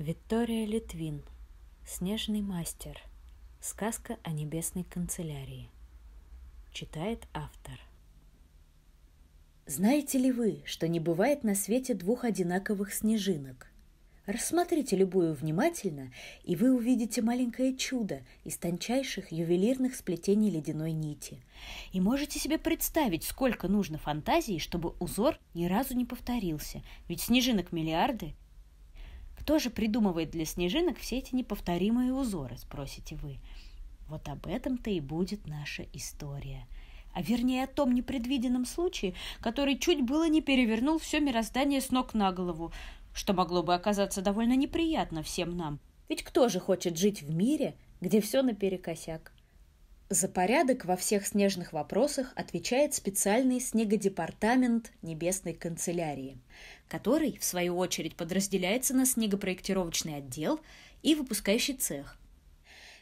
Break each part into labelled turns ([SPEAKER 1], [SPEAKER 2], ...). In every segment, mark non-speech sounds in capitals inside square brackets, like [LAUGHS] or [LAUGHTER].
[SPEAKER 1] Виктория Литвин. Снежный мастер. Сказка о небесной канцелярии. Читает автор. Знаете ли вы, что не бывает на свете двух одинаковых снежинок? Рассмотрите любую внимательно, и вы увидите маленькое чудо из тончайших ювелирных сплетений ледяной нити. И можете себе представить, сколько нужно фантазии, чтобы узор ни разу не повторился. Ведь снежинок миллиарды, кто же придумывает для снежинок все эти неповторимые узоры, спросите вы. Вот об этом-то и будет наша история. А вернее о том непредвиденном случае, который чуть было не перевернул все мироздание с ног на голову, что могло бы оказаться довольно неприятно всем нам. Ведь кто же хочет жить в мире, где все наперекосяк? За порядок во всех снежных вопросах отвечает специальный снегодепартамент Небесной канцелярии, который, в свою очередь, подразделяется на снегопроектировочный отдел и выпускающий цех.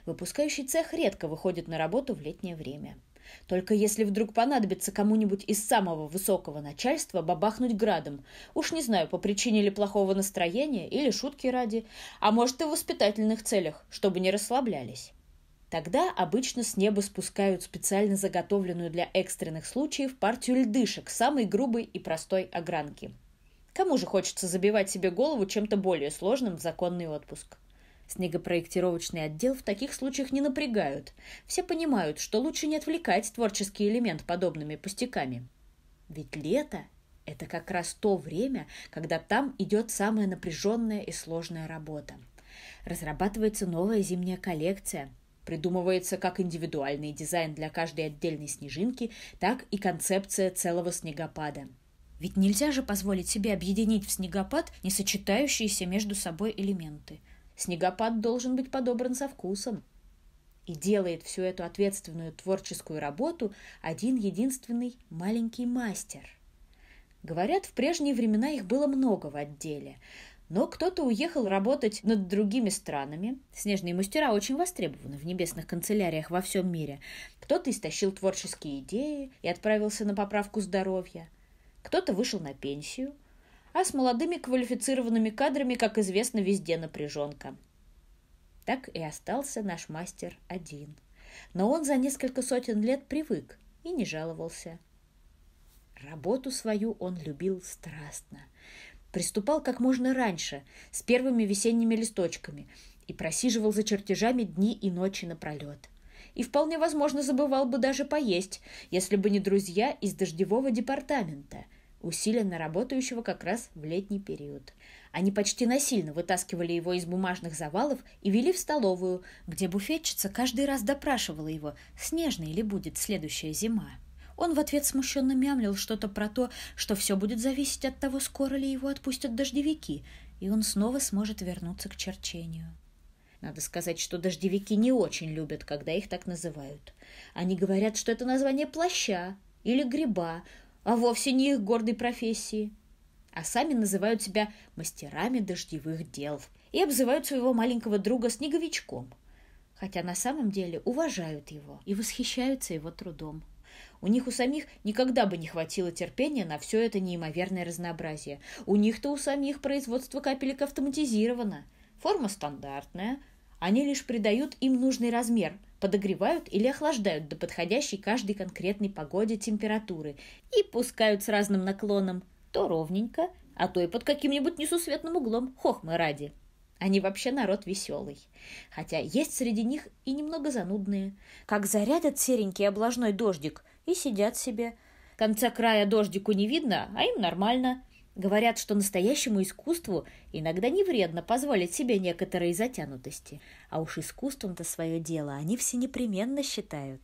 [SPEAKER 1] Выпускающий цех редко выходит на работу в летнее время. Только если вдруг понадобится кому-нибудь из самого высокого начальства бабахнуть градом, уж не знаю, по причине ли плохого настроения или шутки ради, а может и в воспитательных целях, чтобы не расслаблялись. Тогда обычно с неба спускают специально заготовленную для экстренных случаев партию льдышек самой грубой и простой огранки. Кому же хочется забивать себе голову чем-то более сложным в законный отпуск? Снегопроектировочный отдел в таких случаях не напрягают. Все понимают, что лучше не отвлекать творческий элемент подобными пустяками. Ведь лето – это как раз то время, когда там идет самая напряженная и сложная работа. Разрабатывается новая зимняя коллекция – Придумывается как индивидуальный дизайн для каждой отдельной снежинки, так и концепция целого снегопада. Ведь нельзя же позволить себе объединить в снегопад несочетающиеся между собой элементы. Снегопад должен быть подобран со вкусом. И делает всю эту ответственную творческую работу один единственный маленький мастер. Говорят, в прежние времена их было много в отделе, но кто-то уехал работать над другими странами. Снежные мастера очень востребованы в небесных канцеляриях во всем мире. Кто-то истощил творческие идеи и отправился на поправку здоровья. Кто-то вышел на пенсию. А с молодыми квалифицированными кадрами, как известно, везде напряженка. Так и остался наш мастер один. Но он за несколько сотен лет привык и не жаловался. Работу свою он любил страстно приступал как можно раньше, с первыми весенними листочками, и просиживал за чертежами дни и ночи напролет. И вполне возможно забывал бы даже поесть, если бы не друзья из дождевого департамента, усиленно работающего как раз в летний период. Они почти насильно вытаскивали его из бумажных завалов и вели в столовую, где буфетчица каждый раз допрашивала его, снежной ли будет следующая зима. Он в ответ смущенно мямлил что-то про то, что все будет зависеть от того, скоро ли его отпустят дождевики, и он снова сможет вернуться к черчению. Надо сказать, что дождевики не очень любят, когда их так называют. Они говорят, что это название плаща или гриба, а вовсе не их гордой профессии. А сами называют себя мастерами дождевых дел и обзывают своего маленького друга снеговичком, хотя на самом деле уважают его и восхищаются его трудом. У них у самих никогда бы не хватило терпения на все это неимоверное разнообразие. У них-то у самих производство капелек автоматизировано. Форма стандартная. Они лишь придают им нужный размер, подогревают или охлаждают до подходящей каждой конкретной погоде температуры и пускают с разным наклоном. То ровненько, а то и под каким-нибудь несусветным углом, хохмы ради. Они вообще народ веселый. Хотя есть среди них и немного занудные. Как зарядят серенький облажной дождик и сидят себе. Конца края дождику не видно, а им нормально. Говорят, что настоящему искусству иногда не вредно позволить себе некоторые затянутости. А уж искусством-то свое дело они все непременно считают.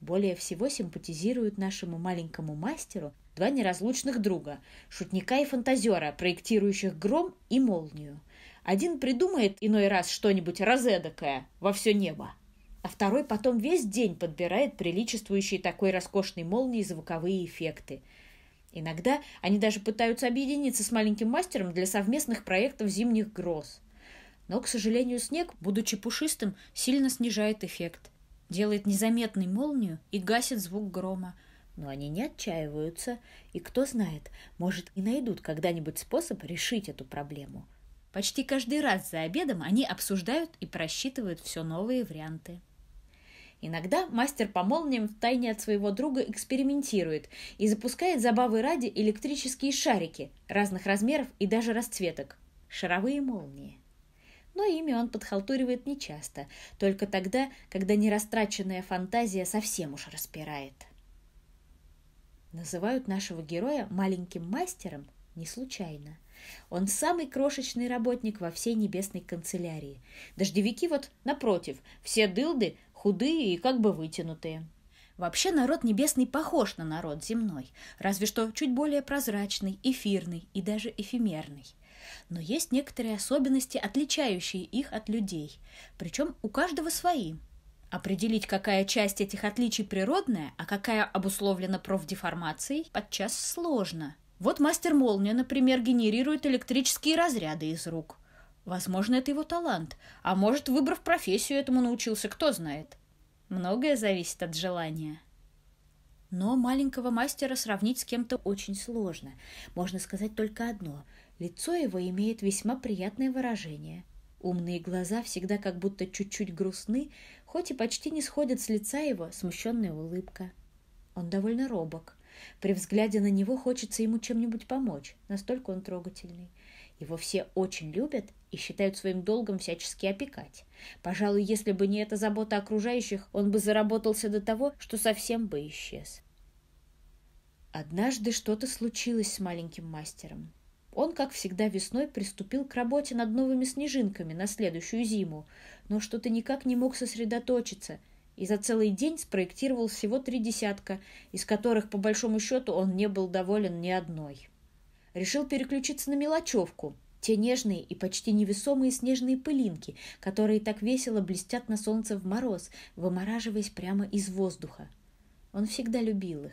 [SPEAKER 1] Более всего симпатизируют нашему маленькому мастеру два неразлучных друга – шутника и фантазера, проектирующих гром и молнию. Один придумает иной раз что-нибудь разэдакое во все небо, а второй потом весь день подбирает приличествующие такой роскошной молнии звуковые эффекты. Иногда они даже пытаются объединиться с маленьким мастером для совместных проектов зимних гроз. Но, к сожалению, снег, будучи пушистым, сильно снижает эффект – делает незаметной молнию и гасит звук грома. Но они не отчаиваются, и кто знает, может и найдут когда-нибудь способ решить эту проблему. Почти каждый раз за обедом они обсуждают и просчитывают все новые варианты. Иногда мастер по молниям в тайне от своего друга экспериментирует и запускает забавы ради электрические шарики разных размеров и даже расцветок – шаровые молнии. Но ими он подхалтуривает нечасто, только тогда, когда нерастраченная фантазия совсем уж распирает. Называют нашего героя маленьким мастером не случайно. Он самый крошечный работник во всей небесной канцелярии. Дождевики вот, напротив, все дылды худые и как бы вытянутые. Вообще народ небесный похож на народ земной, разве что чуть более прозрачный, эфирный и даже эфемерный. Но есть некоторые особенности, отличающие их от людей, причем у каждого свои. Определить, какая часть этих отличий природная, а какая обусловлена профдеформацией, подчас сложно. Вот мастер молния, например, генерирует электрические разряды из рук. Возможно, это его талант, а может, выбрав профессию, этому научился, кто знает. Многое зависит от желания. Но маленького мастера сравнить с кем-то очень сложно. Можно сказать только одно. Лицо его имеет весьма приятное выражение. Умные глаза всегда как будто чуть-чуть грустны, хоть и почти не сходят с лица его смущенная улыбка. Он довольно робок. При взгляде на него хочется ему чем-нибудь помочь, настолько он трогательный. Его все очень любят и считают своим долгом всячески опекать. Пожалуй, если бы не эта забота окружающих, он бы заработался до того, что совсем бы исчез. Однажды что-то случилось с маленьким мастером. Он, как всегда весной, приступил к работе над новыми снежинками на следующую зиму, но что-то никак не мог сосредоточиться и за целый день спроектировал всего три десятка, из которых, по большому счету, он не был доволен ни одной решил переключиться на мелочевку, те нежные и почти невесомые снежные пылинки, которые так весело блестят на солнце в мороз, вымораживаясь прямо из воздуха. Он всегда любил их.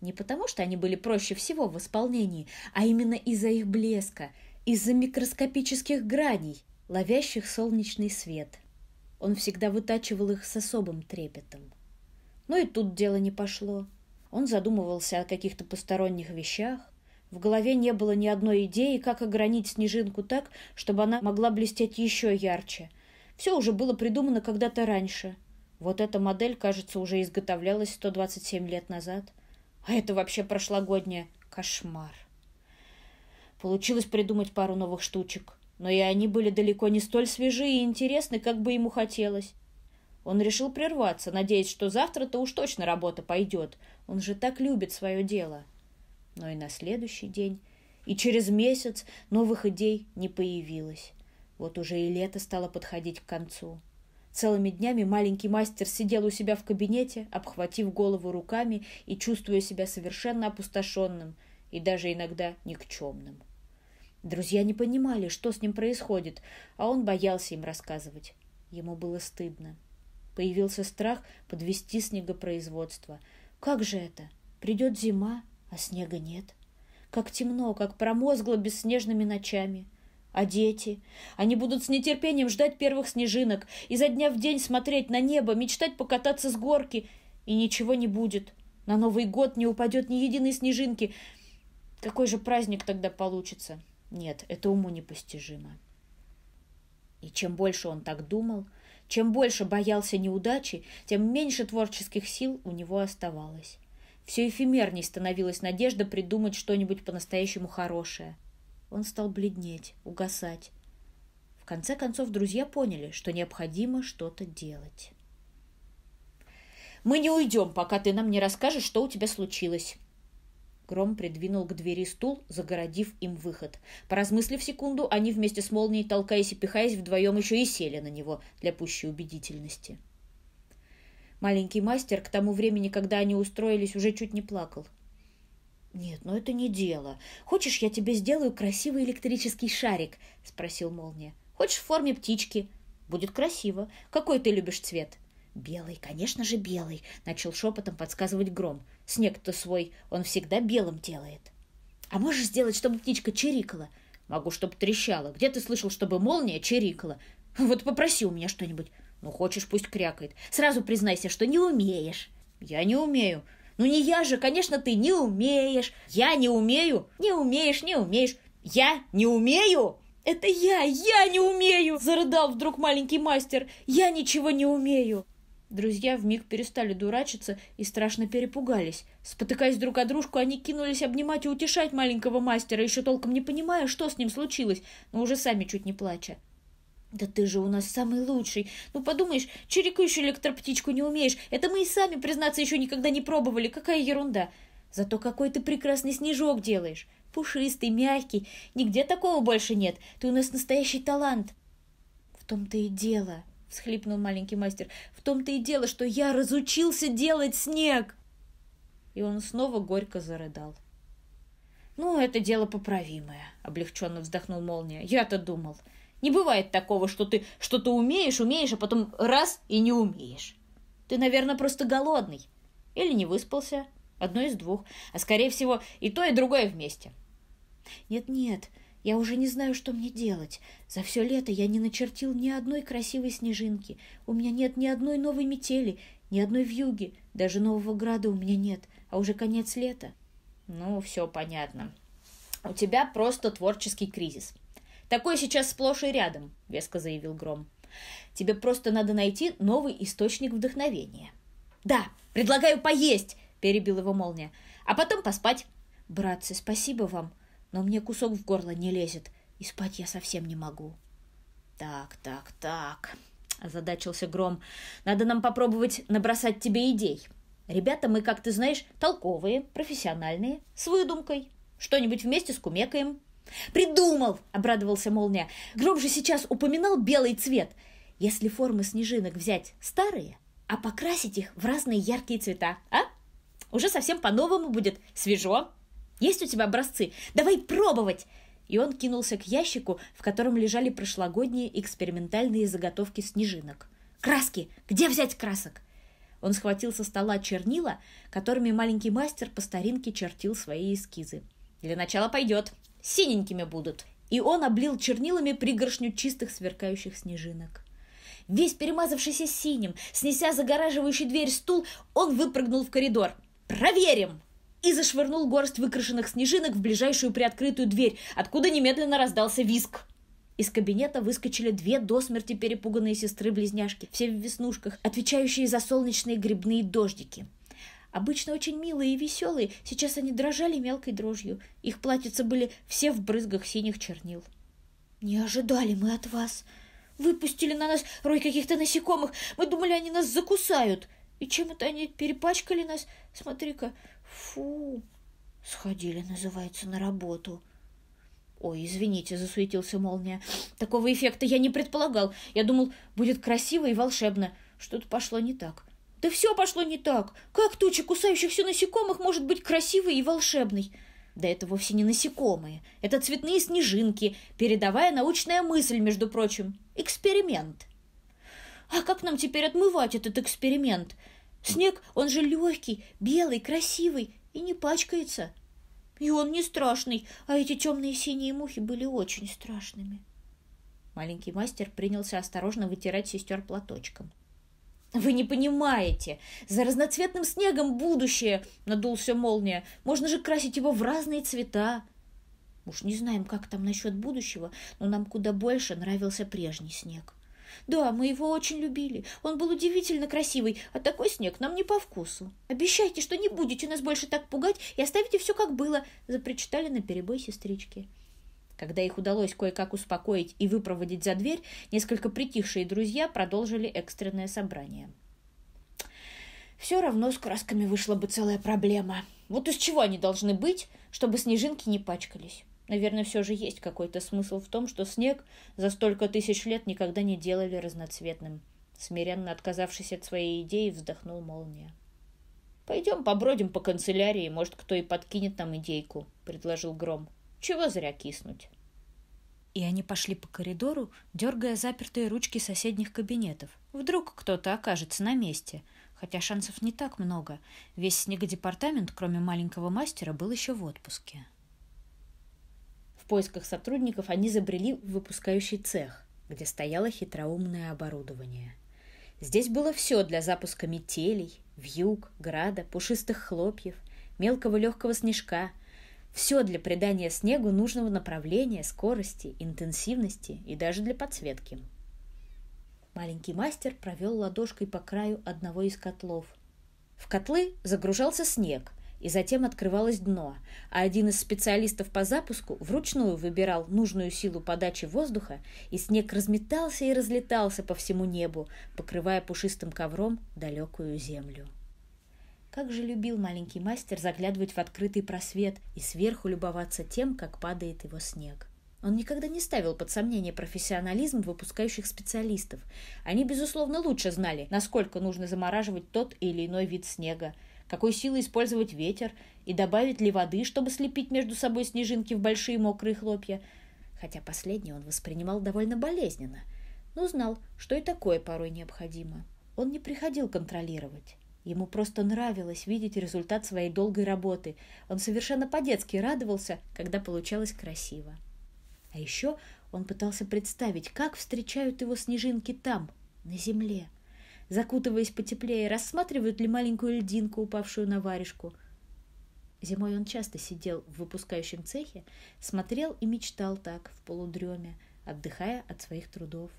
[SPEAKER 1] Не потому, что они были проще всего в исполнении, а именно из-за их блеска, из-за микроскопических граней, ловящих солнечный свет. Он всегда вытачивал их с особым трепетом. Но и тут дело не пошло. Он задумывался о каких-то посторонних вещах, в голове не было ни одной идеи, как огранить снежинку так, чтобы она могла блестеть еще ярче. Все уже было придумано когда-то раньше. Вот эта модель, кажется, уже изготовлялась 127 лет назад. А это вообще прошлогодняя. Кошмар. Получилось придумать пару новых штучек, но и они были далеко не столь свежи и интересны, как бы ему хотелось. Он решил прерваться, надеясь, что завтра-то уж точно работа пойдет. Он же так любит свое дело. — но и на следующий день, и через месяц новых идей не появилось. Вот уже и лето стало подходить к концу. Целыми днями маленький мастер сидел у себя в кабинете, обхватив голову руками и чувствуя себя совершенно опустошенным и даже иногда никчемным. Друзья не понимали, что с ним происходит, а он боялся им рассказывать. Ему было стыдно. Появился страх подвести снегопроизводство. Как же это? Придет зима, а снега нет. Как темно, как промозгло бесснежными ночами. А дети? Они будут с нетерпением ждать первых снежинок, изо дня в день смотреть на небо, мечтать покататься с горки. И ничего не будет. На Новый год не упадет ни единой снежинки. Какой же праздник тогда получится? Нет, это уму непостижимо. И чем больше он так думал, чем больше боялся неудачи, тем меньше творческих сил у него оставалось. Все эфемерней становилась надежда придумать что-нибудь по-настоящему хорошее. Он стал бледнеть, угасать. В конце концов, друзья поняли, что необходимо что-то делать. «Мы не уйдем, пока ты нам не расскажешь, что у тебя случилось». Гром придвинул к двери стул, загородив им выход. Поразмыслив секунду, они вместе с молнией, толкаясь и пихаясь, вдвоем еще и сели на него для пущей убедительности. — Маленький мастер к тому времени, когда они устроились, уже чуть не плакал. «Нет, ну это не дело. Хочешь, я тебе сделаю красивый электрический шарик?» — спросил Молния. «Хочешь в форме птички?» «Будет красиво. Какой ты любишь цвет?» «Белый, конечно же, белый», — начал шепотом подсказывать Гром. «Снег-то свой он всегда белым делает». «А можешь сделать, чтобы птичка чирикала?» «Могу, чтобы трещала. Где ты слышал, чтобы молния чирикала? Вот попроси у меня что-нибудь. Ну, хочешь, пусть крякает. Сразу признайся, что не умеешь. Я не умею. Ну, не я же, конечно, ты не умеешь. Я не умею. Не умеешь, не умеешь. Я не умею. «Это я! Я не умею!» – зарыдал вдруг маленький мастер. «Я ничего не умею!» Друзья вмиг перестали дурачиться и страшно перепугались. Спотыкаясь друг о дружку, они кинулись обнимать и утешать маленького мастера, еще толком не понимая, что с ним случилось, но уже сами чуть не плача. «Да ты же у нас самый лучший! Ну, подумаешь, чирикающую электроптичку не умеешь. Это мы и сами, признаться, еще никогда не пробовали. Какая ерунда! Зато какой ты прекрасный снежок делаешь! Пушистый, мягкий. Нигде такого больше нет. Ты у нас настоящий талант!» «В том-то и дело!» — всхлипнул маленький мастер. «В том-то и дело, что я разучился делать снег!» И он снова горько зарыдал. «Ну, это дело поправимое», — облегченно вздохнул Молния. «Я-то думал. Не бывает такого, что ты что-то умеешь, умеешь, а потом раз и не умеешь. Ты, наверное, просто голодный. Или не выспался. Одно из двух. А, скорее всего, и то, и другое вместе». «Нет-нет, я уже не знаю, что мне делать. За все лето я не начертил ни одной красивой снежинки. У меня нет ни одной новой метели, ни одной вьюги. Даже нового града у меня нет. А уже конец лета. Ну, все понятно. У тебя просто творческий кризис. Такой сейчас сплошь и рядом, веско заявил Гром. Тебе просто надо найти новый источник вдохновения. Да, предлагаю поесть, перебил его молния. А потом поспать. Братцы, спасибо вам но мне кусок в горло не лезет, и спать я совсем не могу. Так, так, так, озадачился Гром. Надо нам попробовать набросать тебе идей. Ребята мы, как ты знаешь, толковые, профессиональные, с выдумкой. Что-нибудь вместе скумекаем. «Придумал!» — обрадовался Молния. «Гром же сейчас упоминал белый цвет. Если формы снежинок взять старые, а покрасить их в разные яркие цвета, а? Уже совсем по-новому будет. Свежо, есть у тебя образцы? Давай пробовать!» И он кинулся к ящику, в котором лежали прошлогодние экспериментальные заготовки снежинок. «Краски! Где взять красок?» Он схватил со стола чернила, которыми маленький мастер по старинке чертил свои эскизы. «Для начала пойдет. Синенькими будут». И он облил чернилами пригоршню чистых сверкающих снежинок. Весь перемазавшийся синим, снеся загораживающий дверь стул, он выпрыгнул в коридор. «Проверим!» и зашвырнул горсть выкрашенных снежинок в ближайшую приоткрытую дверь, откуда немедленно раздался виск. Из кабинета выскочили две до смерти перепуганные сестры-близняшки, все в веснушках, отвечающие за солнечные грибные дождики. Обычно очень милые и веселые, сейчас они дрожали мелкой дрожью. Их платьица были все в брызгах синих чернил. «Не ожидали мы от вас. Выпустили на нас рой каких-то насекомых. Мы думали, они нас закусают. И чем это они перепачкали нас? Смотри-ка, Фу, сходили, называется, на работу. Ой, извините, засуетился молния. Такого эффекта я не предполагал. Я думал, будет красиво и волшебно. Что-то пошло не так. Да все пошло не так. Как туча кусающихся насекомых может быть красивой и волшебной? Да это вовсе не насекомые. Это цветные снежинки, передавая научная мысль, между прочим. Эксперимент. А как нам теперь отмывать этот эксперимент? Снег, он же легкий, белый, красивый и не пачкается. И он не страшный, а эти темные синие мухи были очень страшными. Маленький мастер принялся осторожно вытирать сестер платочком. «Вы не понимаете! За разноцветным снегом будущее!» — надулся молния. «Можно же красить его в разные цвета!» Уж не знаем, как там насчет будущего, но нам куда больше нравился прежний снег. Да, мы его очень любили. Он был удивительно красивый, а такой снег нам не по вкусу. Обещайте, что не будете нас больше так пугать и оставите все как было, запричитали на перебой сестрички. Когда их удалось кое-как успокоить и выпроводить за дверь, несколько притихшие друзья продолжили экстренное собрание. Все равно с красками вышла бы целая проблема. Вот из чего они должны быть, чтобы снежинки не пачкались? Наверное, все же есть какой-то смысл в том, что снег за столько тысяч лет никогда не делали разноцветным. Смиренно отказавшись от своей идеи, вздохнул молния. «Пойдем побродим по канцелярии, может, кто и подкинет нам идейку», — предложил Гром. «Чего зря киснуть?» И они пошли по коридору, дергая запертые ручки соседних кабинетов. Вдруг кто-то окажется на месте, хотя шансов не так много. Весь снегодепартамент, кроме маленького мастера, был еще в отпуске. В поисках сотрудников они забрели в выпускающий цех, где стояло хитроумное оборудование. Здесь было все для запуска метелей, вьюг, града, пушистых хлопьев, мелкого легкого снежка. Все для придания снегу нужного направления, скорости, интенсивности и даже для подсветки. Маленький мастер провел ладошкой по краю одного из котлов. В котлы загружался снег, и затем открывалось дно, а один из специалистов по запуску вручную выбирал нужную силу подачи воздуха, и снег разметался и разлетался по всему небу, покрывая пушистым ковром далекую землю. Как же любил маленький мастер заглядывать в открытый просвет и сверху любоваться тем, как падает его снег. Он никогда не ставил под сомнение профессионализм выпускающих специалистов. Они, безусловно, лучше знали, насколько нужно замораживать тот или иной вид снега, какой силой использовать ветер и добавить ли воды, чтобы слепить между собой снежинки в большие мокрые хлопья. Хотя последнее он воспринимал довольно болезненно, но знал, что и такое порой необходимо. Он не приходил контролировать. Ему просто нравилось видеть результат своей долгой работы. Он совершенно по-детски радовался, когда получалось красиво. А еще он пытался представить, как встречают его снежинки там, на земле. Закутываясь потеплее, рассматривают ли маленькую льдинку, упавшую на варежку. Зимой он часто сидел в выпускающем цехе, смотрел и мечтал так, в полудреме, отдыхая от своих трудов.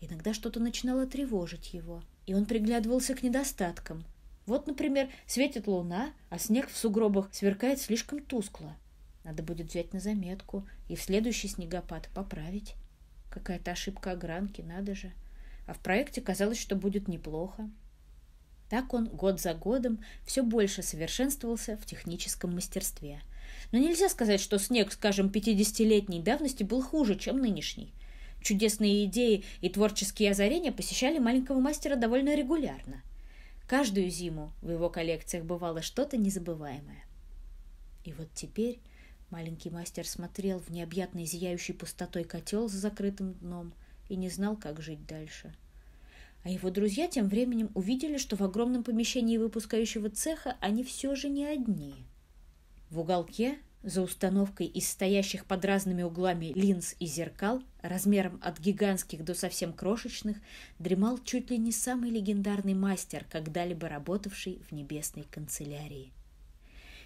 [SPEAKER 1] Иногда что-то начинало тревожить его, и он приглядывался к недостаткам – вот, например, светит луна, а снег в сугробах сверкает слишком тускло. Надо будет взять на заметку и в следующий снегопад поправить. Какая-то ошибка огранки, надо же. А в проекте казалось, что будет неплохо. Так он год за годом все больше совершенствовался в техническом мастерстве. Но нельзя сказать, что снег, скажем, 50-летней давности был хуже, чем нынешний. Чудесные идеи и творческие озарения посещали маленького мастера довольно регулярно. Каждую зиму в его коллекциях бывало что-то незабываемое. И вот теперь маленький мастер смотрел в необъятный зияющий пустотой котел с закрытым дном и не знал, как жить дальше. А его друзья тем временем увидели, что в огромном помещении выпускающего цеха они все же не одни. В уголке за установкой из стоящих под разными углами линз и зеркал, размером от гигантских до совсем крошечных, дремал чуть ли не самый легендарный мастер, когда-либо работавший в небесной канцелярии.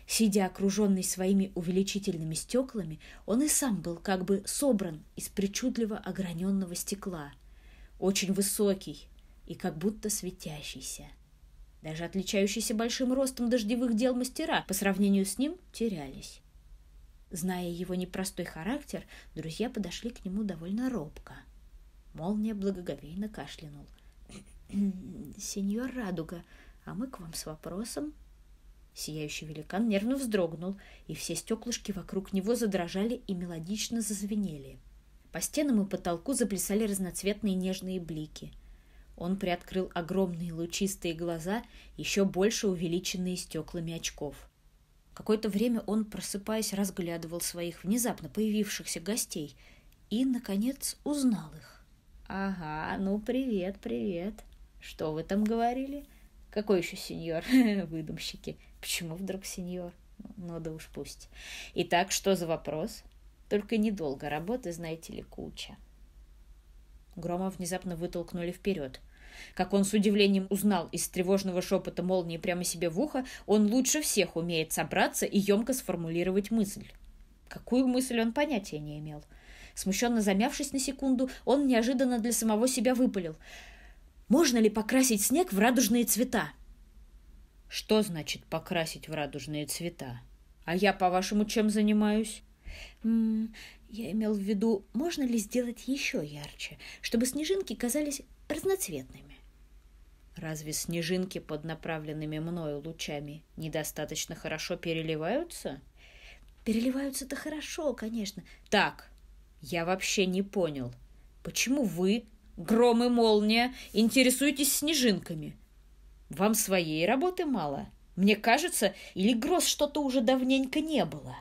[SPEAKER 1] Сидя окруженный своими увеличительными стеклами, он и сам был как бы собран из причудливо ограненного стекла, очень высокий и как будто светящийся. Даже отличающиеся большим ростом дождевых дел мастера по сравнению с ним терялись. Зная его непростой характер, друзья подошли к нему довольно робко. Молния благоговейно кашлянул. «Сеньор Радуга, а мы к вам с вопросом?» Сияющий великан нервно вздрогнул, и все стеклышки вокруг него задрожали и мелодично зазвенели. По стенам и потолку заплясали разноцветные нежные блики. Он приоткрыл огромные лучистые глаза, еще больше увеличенные стеклами очков – Какое-то время он, просыпаясь, разглядывал своих внезапно появившихся гостей и, наконец, узнал их. «Ага, ну привет, привет. Что вы там говорили? Какой еще сеньор? [LAUGHS] Выдумщики. Почему вдруг сеньор? Ну да уж пусть. Итак, что за вопрос? Только недолго работы, знаете ли, куча». Грома внезапно вытолкнули вперед – как он с удивлением узнал из тревожного шепота молнии прямо себе в ухо, он лучше всех умеет собраться и емко сформулировать мысль. Какую мысль он понятия не имел. Смущенно замявшись на секунду, он неожиданно для самого себя выпалил. «Можно ли покрасить снег в радужные цвета?» «Что значит покрасить в радужные цвета? А я, по-вашему, чем занимаюсь?» «Я имел в виду, можно ли сделать еще ярче, чтобы снежинки казались разноцветными. Разве снежинки под направленными мною лучами недостаточно хорошо переливаются? Переливаются-то хорошо, конечно. Так, я вообще не понял, почему вы, гром и молния, интересуетесь снежинками? Вам своей работы мало? Мне кажется, или гроз что-то уже давненько не было.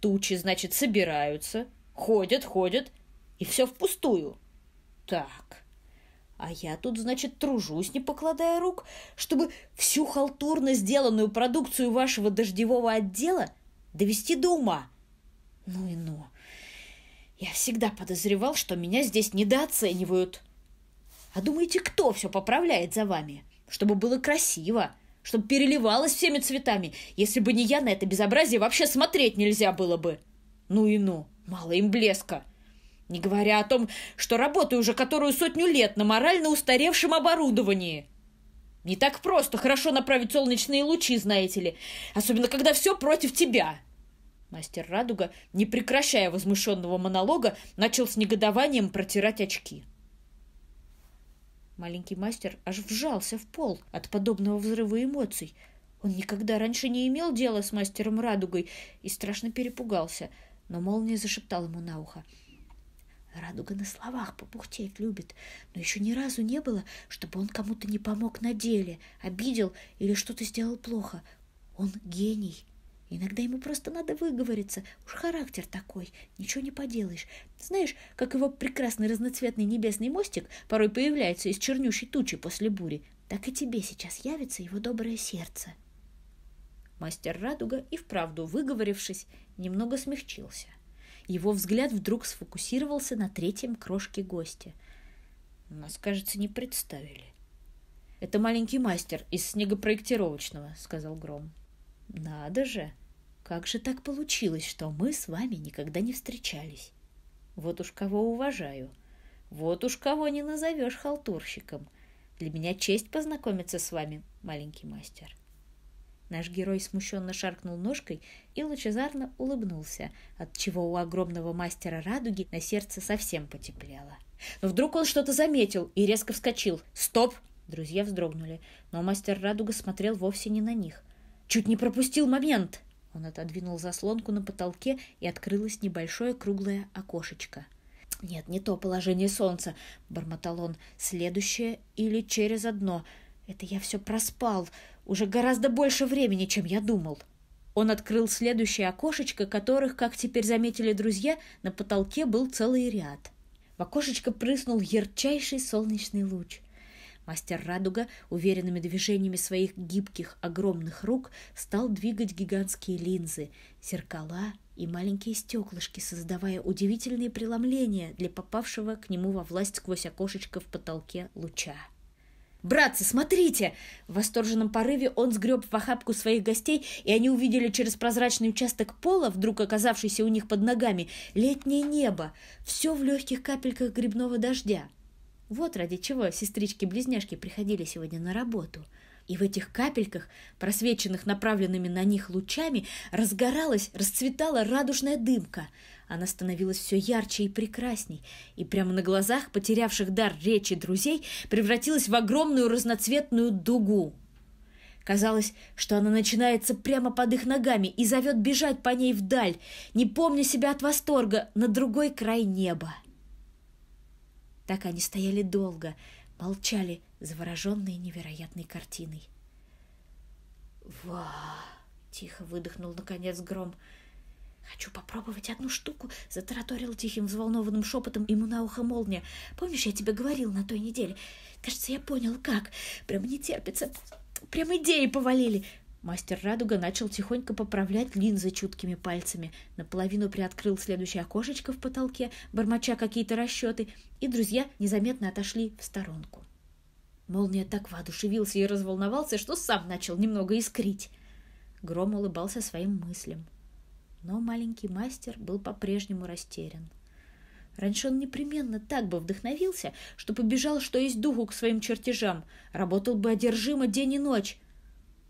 [SPEAKER 1] Тучи, значит, собираются, ходят, ходят, и все впустую. Так, а я тут, значит, тружусь, не покладая рук, чтобы всю халтурно сделанную продукцию вашего дождевого отдела довести до ума. Ну и ну. Я всегда подозревал, что меня здесь недооценивают. А думаете, кто все поправляет за вами? Чтобы было красиво.
[SPEAKER 2] Чтобы переливалось всеми цветами. Если бы не я, на это безобразие вообще смотреть нельзя было бы. Ну и ну, мало им блеска. Не говоря о том, что работаю уже которую сотню лет на морально устаревшем оборудовании. Не так просто хорошо направить солнечные лучи, знаете ли. Особенно, когда все против тебя. Мастер Радуга, не прекращая возмущенного монолога, начал с негодованием протирать очки. Маленький мастер аж вжался в пол от подобного взрыва эмоций. Он никогда раньше не имел дела с мастером Радугой и страшно перепугался, но молния зашептал ему на ухо — Радуга на словах попухтеть любит, но еще ни разу не было, чтобы он кому-то не помог на деле, обидел или что-то сделал плохо. Он гений. Иногда ему просто надо выговориться. Уж характер такой, ничего не поделаешь. Знаешь, как его прекрасный разноцветный небесный мостик порой появляется из чернющей тучи после бури, так и тебе сейчас явится его доброе сердце. Мастер Радуга и вправду, выговорившись, немного смягчился. Его взгляд вдруг сфокусировался на третьем крошке гостя. Нас, кажется, не представили. «Это маленький мастер из снегопроектировочного», — сказал Гром. «Надо же! Как же так получилось, что мы с вами никогда не встречались? Вот уж кого уважаю. Вот уж кого не назовешь халтурщиком. Для меня честь познакомиться с вами, маленький мастер». Наш герой смущенно шаркнул ножкой и лучезарно улыбнулся, от чего у огромного мастера радуги на сердце совсем потеплело. Но вдруг он что-то заметил и резко вскочил. «Стоп!» Друзья вздрогнули, но мастер радуга смотрел вовсе не на них. «Чуть не пропустил момент!» Он отодвинул заслонку на потолке, и открылось небольшое круглое окошечко. «Нет, не то положение солнца», — бормотал он. «Следующее или через одно. Это я все проспал. Уже гораздо больше времени, чем я думал. Он открыл следующее окошечко, которых, как теперь заметили друзья, на потолке был целый ряд. В окошечко прыснул ярчайший солнечный луч. Мастер Радуга уверенными движениями своих гибких огромных рук стал двигать гигантские линзы, зеркала и маленькие стеклышки, создавая удивительные преломления для попавшего к нему во власть сквозь окошечко в потолке луча. «Братцы, смотрите!» В восторженном порыве он сгреб в охапку своих гостей, и они увидели через прозрачный участок пола, вдруг оказавшийся у них под ногами, летнее небо, все в легких капельках грибного дождя. Вот ради чего сестрички-близняшки приходили сегодня на работу. И в этих капельках, просвеченных направленными на них лучами, разгоралась, расцветала радужная дымка — она становилась все ярче и прекрасней, и прямо на глазах потерявших дар речи друзей превратилась в огромную разноцветную дугу. Казалось, что она начинается прямо под их ногами и зовет бежать по ней вдаль, не помня себя от восторга, на другой край неба. Так они стояли долго, молчали, завороженные невероятной картиной. «Ва!» — тихо выдохнул наконец гром — «Хочу попробовать одну штуку», — затараторил тихим взволнованным шепотом ему на ухо молния. «Помнишь, я тебе говорил на той неделе? Кажется, я понял, как. Прям не терпится. Прям идеи повалили». Мастер Радуга начал тихонько поправлять линзы чуткими пальцами, наполовину приоткрыл следующее окошечко в потолке, бормоча какие-то расчеты, и друзья незаметно отошли в сторонку. Молния так воодушевился и разволновался, что сам начал немного искрить. Гром улыбался своим мыслям. Но маленький мастер был по-прежнему растерян. Раньше он непременно так бы вдохновился, что побежал, что есть духу, к своим чертежам, работал бы одержимо день и ночь.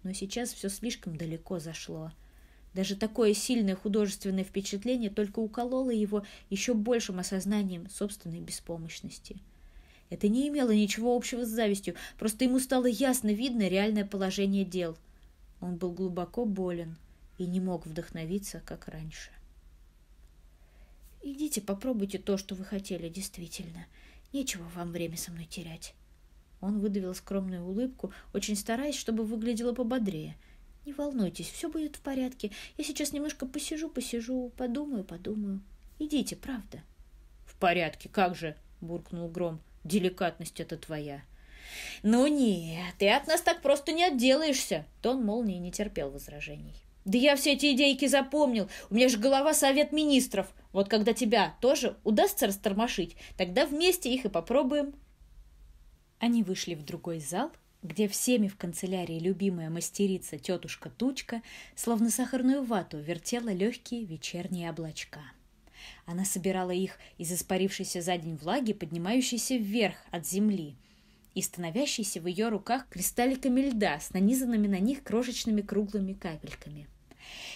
[SPEAKER 2] Но сейчас все слишком далеко зашло. Даже такое сильное художественное впечатление только укололо его еще большим осознанием собственной беспомощности. Это не имело ничего общего с завистью, просто ему стало ясно видно реальное положение дел. Он был глубоко болен — и не мог вдохновиться, как раньше. «Идите, попробуйте то, что вы хотели, действительно. Нечего вам время со мной терять». Он выдавил скромную улыбку, очень стараясь, чтобы выглядело пободрее. «Не волнуйтесь, все будет в порядке. Я сейчас немножко посижу, посижу, подумаю, подумаю. Идите, правда». «В порядке, как же?» — буркнул Гром. «Деликатность это твоя». «Ну нет, ты от нас так просто не отделаешься!» Тон молнии не терпел возражений. Да я все эти идейки запомнил. У меня же голова совет министров. Вот когда тебя тоже удастся растормошить, тогда вместе их и попробуем. Они вышли в другой зал
[SPEAKER 1] где всеми в канцелярии любимая мастерица тетушка Тучка, словно сахарную вату, вертела легкие вечерние облачка. Она собирала их из испарившейся за день влаги, поднимающейся вверх от земли, и становящейся в ее руках кристалликами льда с нанизанными на них крошечными круглыми капельками –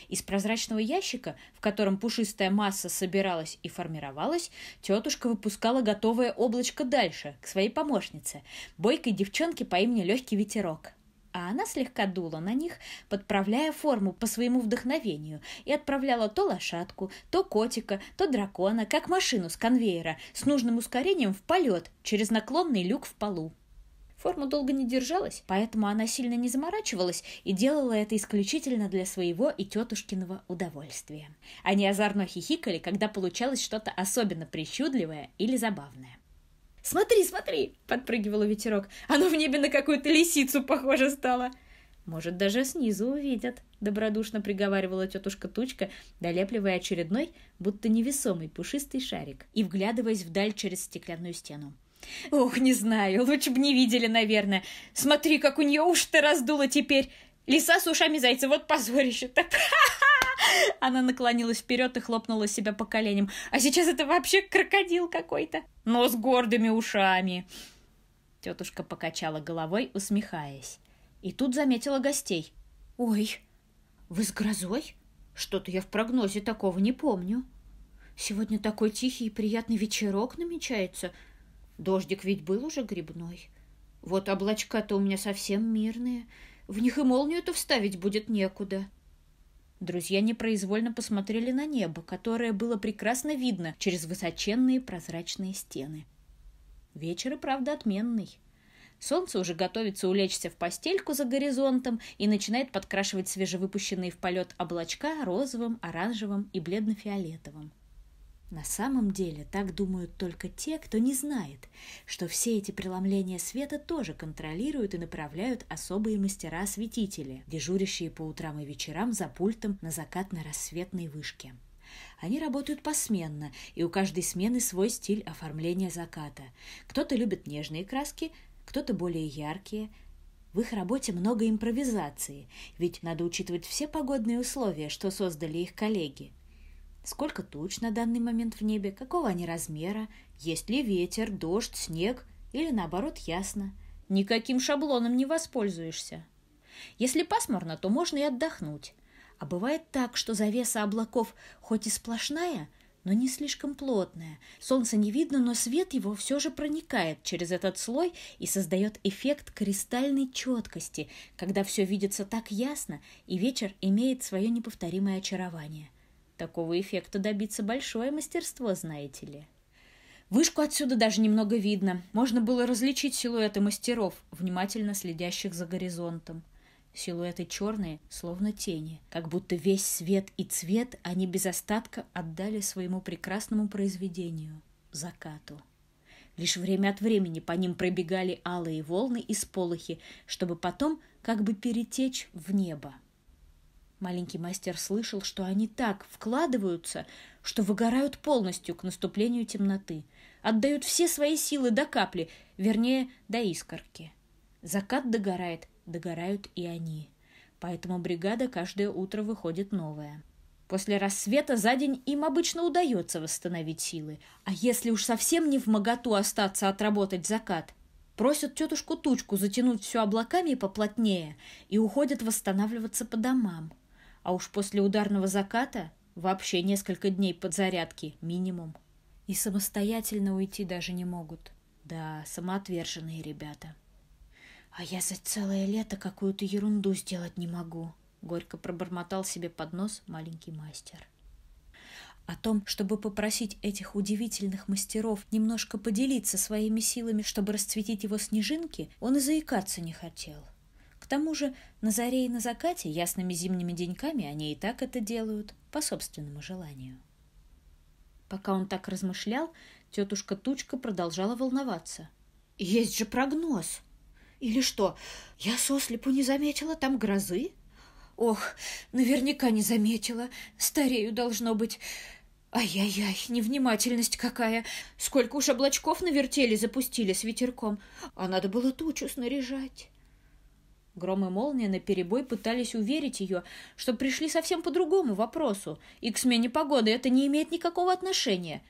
[SPEAKER 1] из прозрачного ящика, в котором пушистая масса собиралась и формировалась, тетушка выпускала готовое облачко дальше, к своей помощнице, бойкой девчонке по имени Легкий Ветерок. А она слегка дула на них, подправляя форму по своему вдохновению, и отправляла то лошадку, то котика, то дракона, как машину с конвейера, с нужным ускорением в полет через наклонный люк в полу. Форма долго не держалась, поэтому она сильно не заморачивалась и делала это исключительно для своего и тетушкиного удовольствия. Они озорно хихикали, когда получалось что-то особенно причудливое или забавное.
[SPEAKER 2] «Смотри, смотри!» — подпрыгивала ветерок. «Оно в небе на какую-то лисицу похоже стало!»
[SPEAKER 1] «Может, даже снизу увидят», — добродушно приговаривала тетушка Тучка, долепливая очередной, будто невесомый пушистый шарик и вглядываясь вдаль через стеклянную стену.
[SPEAKER 2] Ох, не знаю, лучше бы не видели, наверное. Смотри, как у нее уши-то раздуло теперь. Лиса с ушами зайца, вот позорище-то. [LAUGHS] Она наклонилась вперед и хлопнула себя по коленям. А сейчас это вообще крокодил какой-то. Но с гордыми ушами.
[SPEAKER 1] Тетушка покачала головой, усмехаясь. И тут заметила гостей.
[SPEAKER 2] «Ой, вы с грозой? Что-то я в прогнозе такого не помню. Сегодня такой тихий и приятный вечерок намечается. Дождик ведь был уже грибной. Вот облачка-то у меня совсем мирные. В них и молнию-то вставить будет некуда.
[SPEAKER 1] Друзья непроизвольно посмотрели на небо, которое было прекрасно видно через высоченные прозрачные стены. Вечер и правда отменный. Солнце уже готовится улечься в постельку за горизонтом и начинает подкрашивать свежевыпущенные в полет облачка розовым, оранжевым и бледно-фиолетовым. На самом деле так думают только те, кто не знает, что все эти преломления света тоже контролируют и направляют особые мастера-осветители, дежурящие по утрам и вечерам за пультом на закатно-рассветной вышке. Они работают посменно, и у каждой смены свой стиль оформления заката. Кто-то любит нежные краски, кто-то более яркие. В их работе много импровизации, ведь надо учитывать все погодные условия, что создали их коллеги – Сколько туч на данный момент в небе, какого они размера, есть ли ветер, дождь, снег или наоборот ясно. Никаким шаблоном не воспользуешься. Если пасмурно, то можно и отдохнуть. А бывает так, что завеса облаков хоть и сплошная, но не слишком плотная. Солнце не видно, но свет его все же проникает через этот слой и создает эффект кристальной четкости, когда все видится так ясно, и вечер имеет свое неповторимое очарование. Такого эффекта добиться большое мастерство, знаете ли. Вышку отсюда даже немного видно. Можно было различить силуэты мастеров, внимательно следящих за горизонтом. Силуэты черные, словно тени, как будто весь свет и цвет они без остатка отдали своему прекрасному произведению — закату. Лишь время от времени по ним пробегали алые волны и сполохи, чтобы потом как бы перетечь в небо. Маленький мастер слышал, что они так вкладываются, что выгорают полностью к наступлению темноты, отдают все свои силы до капли, вернее, до искорки. Закат догорает, догорают и они. Поэтому бригада каждое утро выходит новая. После рассвета за день им обычно удается восстановить силы. А если уж совсем не в моготу остаться отработать закат, просят тетушку Тучку затянуть все облаками поплотнее и уходят восстанавливаться по домам. А уж после ударного заката вообще несколько дней подзарядки минимум. И самостоятельно уйти даже не могут. Да, самоотверженные ребята. А я за целое лето какую-то ерунду сделать не могу, горько пробормотал себе под нос маленький мастер. О том, чтобы попросить этих удивительных мастеров немножко поделиться своими силами, чтобы расцветить его снежинки, он и заикаться не хотел. К тому же на заре и на закате, ясными зимними деньками, они и так это делают по собственному желанию. Пока он так размышлял, тетушка Тучка продолжала волноваться.
[SPEAKER 2] «Есть же прогноз! Или что, я сослепу не заметила там грозы? Ох, наверняка не заметила. Старею должно быть. Ай-яй-яй, невнимательность какая! Сколько уж облачков навертели, запустили с ветерком, а надо было тучу снаряжать. Гром и молния наперебой пытались уверить ее, что пришли совсем по другому вопросу, и к смене погоды это не имеет никакого отношения.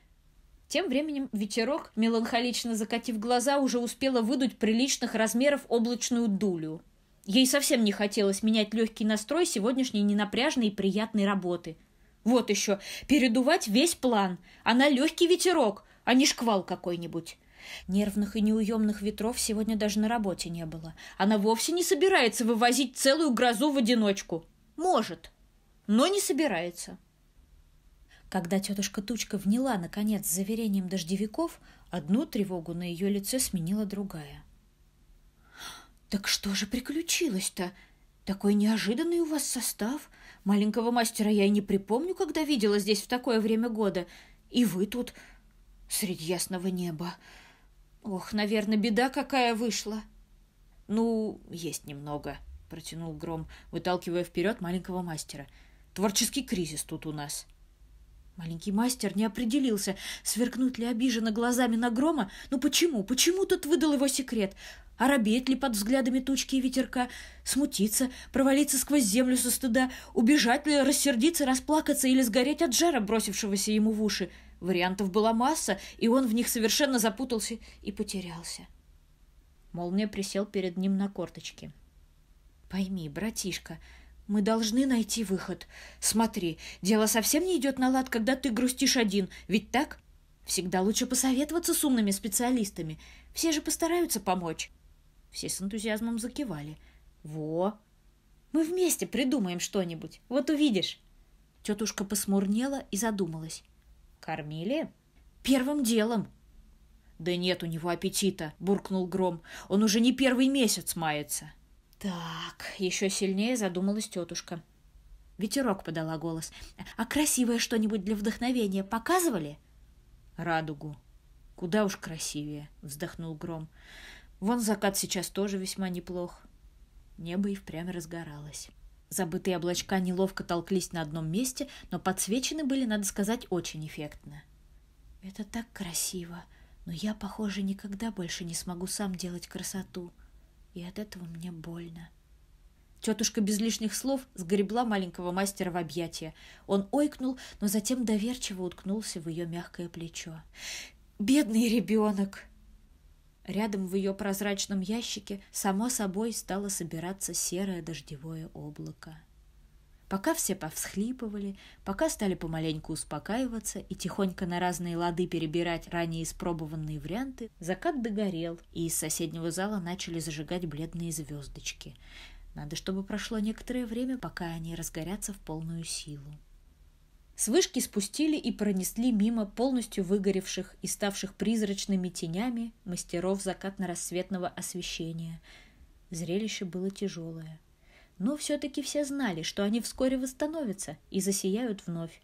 [SPEAKER 2] Тем временем ветерок, меланхолично закатив глаза, уже успела выдуть приличных размеров облачную дулю. Ей совсем не хотелось менять легкий настрой сегодняшней ненапряжной и приятной работы. Вот еще, передувать весь план, а на легкий ветерок, а не шквал какой-нибудь. Нервных и неуемных ветров сегодня даже на работе не было. Она вовсе не собирается вывозить целую грозу в одиночку. Может, но не собирается.
[SPEAKER 1] Когда тетушка Тучка вняла, наконец, заверением дождевиков, одну тревогу на ее лице сменила другая. «Так что же приключилось-то? Такой неожиданный у вас состав. Маленького мастера я и не припомню, когда видела здесь в такое время года. И вы тут среди ясного неба. Ох, наверное, беда какая вышла. Ну, есть немного, протянул Гром, выталкивая вперед маленького мастера. Творческий кризис тут у нас. Маленький мастер не определился, сверкнуть ли обиженно глазами на Грома. Ну почему? Почему тут выдал его секрет? Оробеет ли под взглядами тучки и ветерка? Смутиться, провалиться сквозь землю со стыда? Убежать ли, рассердиться, расплакаться или сгореть от жара, бросившегося ему в уши? — Вариантов была масса, и он в них совершенно запутался и потерялся. Молния присел перед ним на корточки. «Пойми, братишка, мы должны найти выход. Смотри, дело совсем не идет на лад, когда ты грустишь один, ведь так? Всегда лучше посоветоваться с умными специалистами. Все же постараются помочь». Все с энтузиазмом закивали. «Во! Мы вместе придумаем что-нибудь. Вот увидишь». Тетушка посмурнела и задумалась. «Кормили?» «Первым делом». «Да нет у него аппетита», — буркнул Гром. «Он уже не первый месяц мается». «Так», — еще сильнее задумалась тетушка. Ветерок подала голос. «А красивое что-нибудь для вдохновения показывали?» «Радугу». «Куда уж красивее», — вздохнул Гром. «Вон закат сейчас тоже весьма неплох». Небо и впрямь разгоралось. Забытые облачка неловко толклись на одном месте, но подсвечены были, надо сказать, очень эффектно. «Это так красиво, но я, похоже, никогда больше не смогу сам делать красоту, и от этого мне больно». Тетушка без лишних слов сгребла маленького мастера в объятия. Он ойкнул, но затем доверчиво уткнулся в ее мягкое плечо. «Бедный ребенок!» Рядом в ее прозрачном ящике само собой стало собираться серое дождевое облако. Пока все повсхлипывали, пока стали помаленьку успокаиваться и тихонько на разные лады перебирать ранее испробованные варианты, закат догорел, и из соседнего зала начали зажигать бледные звездочки. Надо, чтобы прошло некоторое время, пока они разгорятся в полную силу. С вышки спустили и пронесли мимо полностью выгоревших и ставших призрачными тенями мастеров закатно-рассветного освещения. Зрелище было тяжелое. Но все-таки все знали, что они вскоре восстановятся и засияют вновь.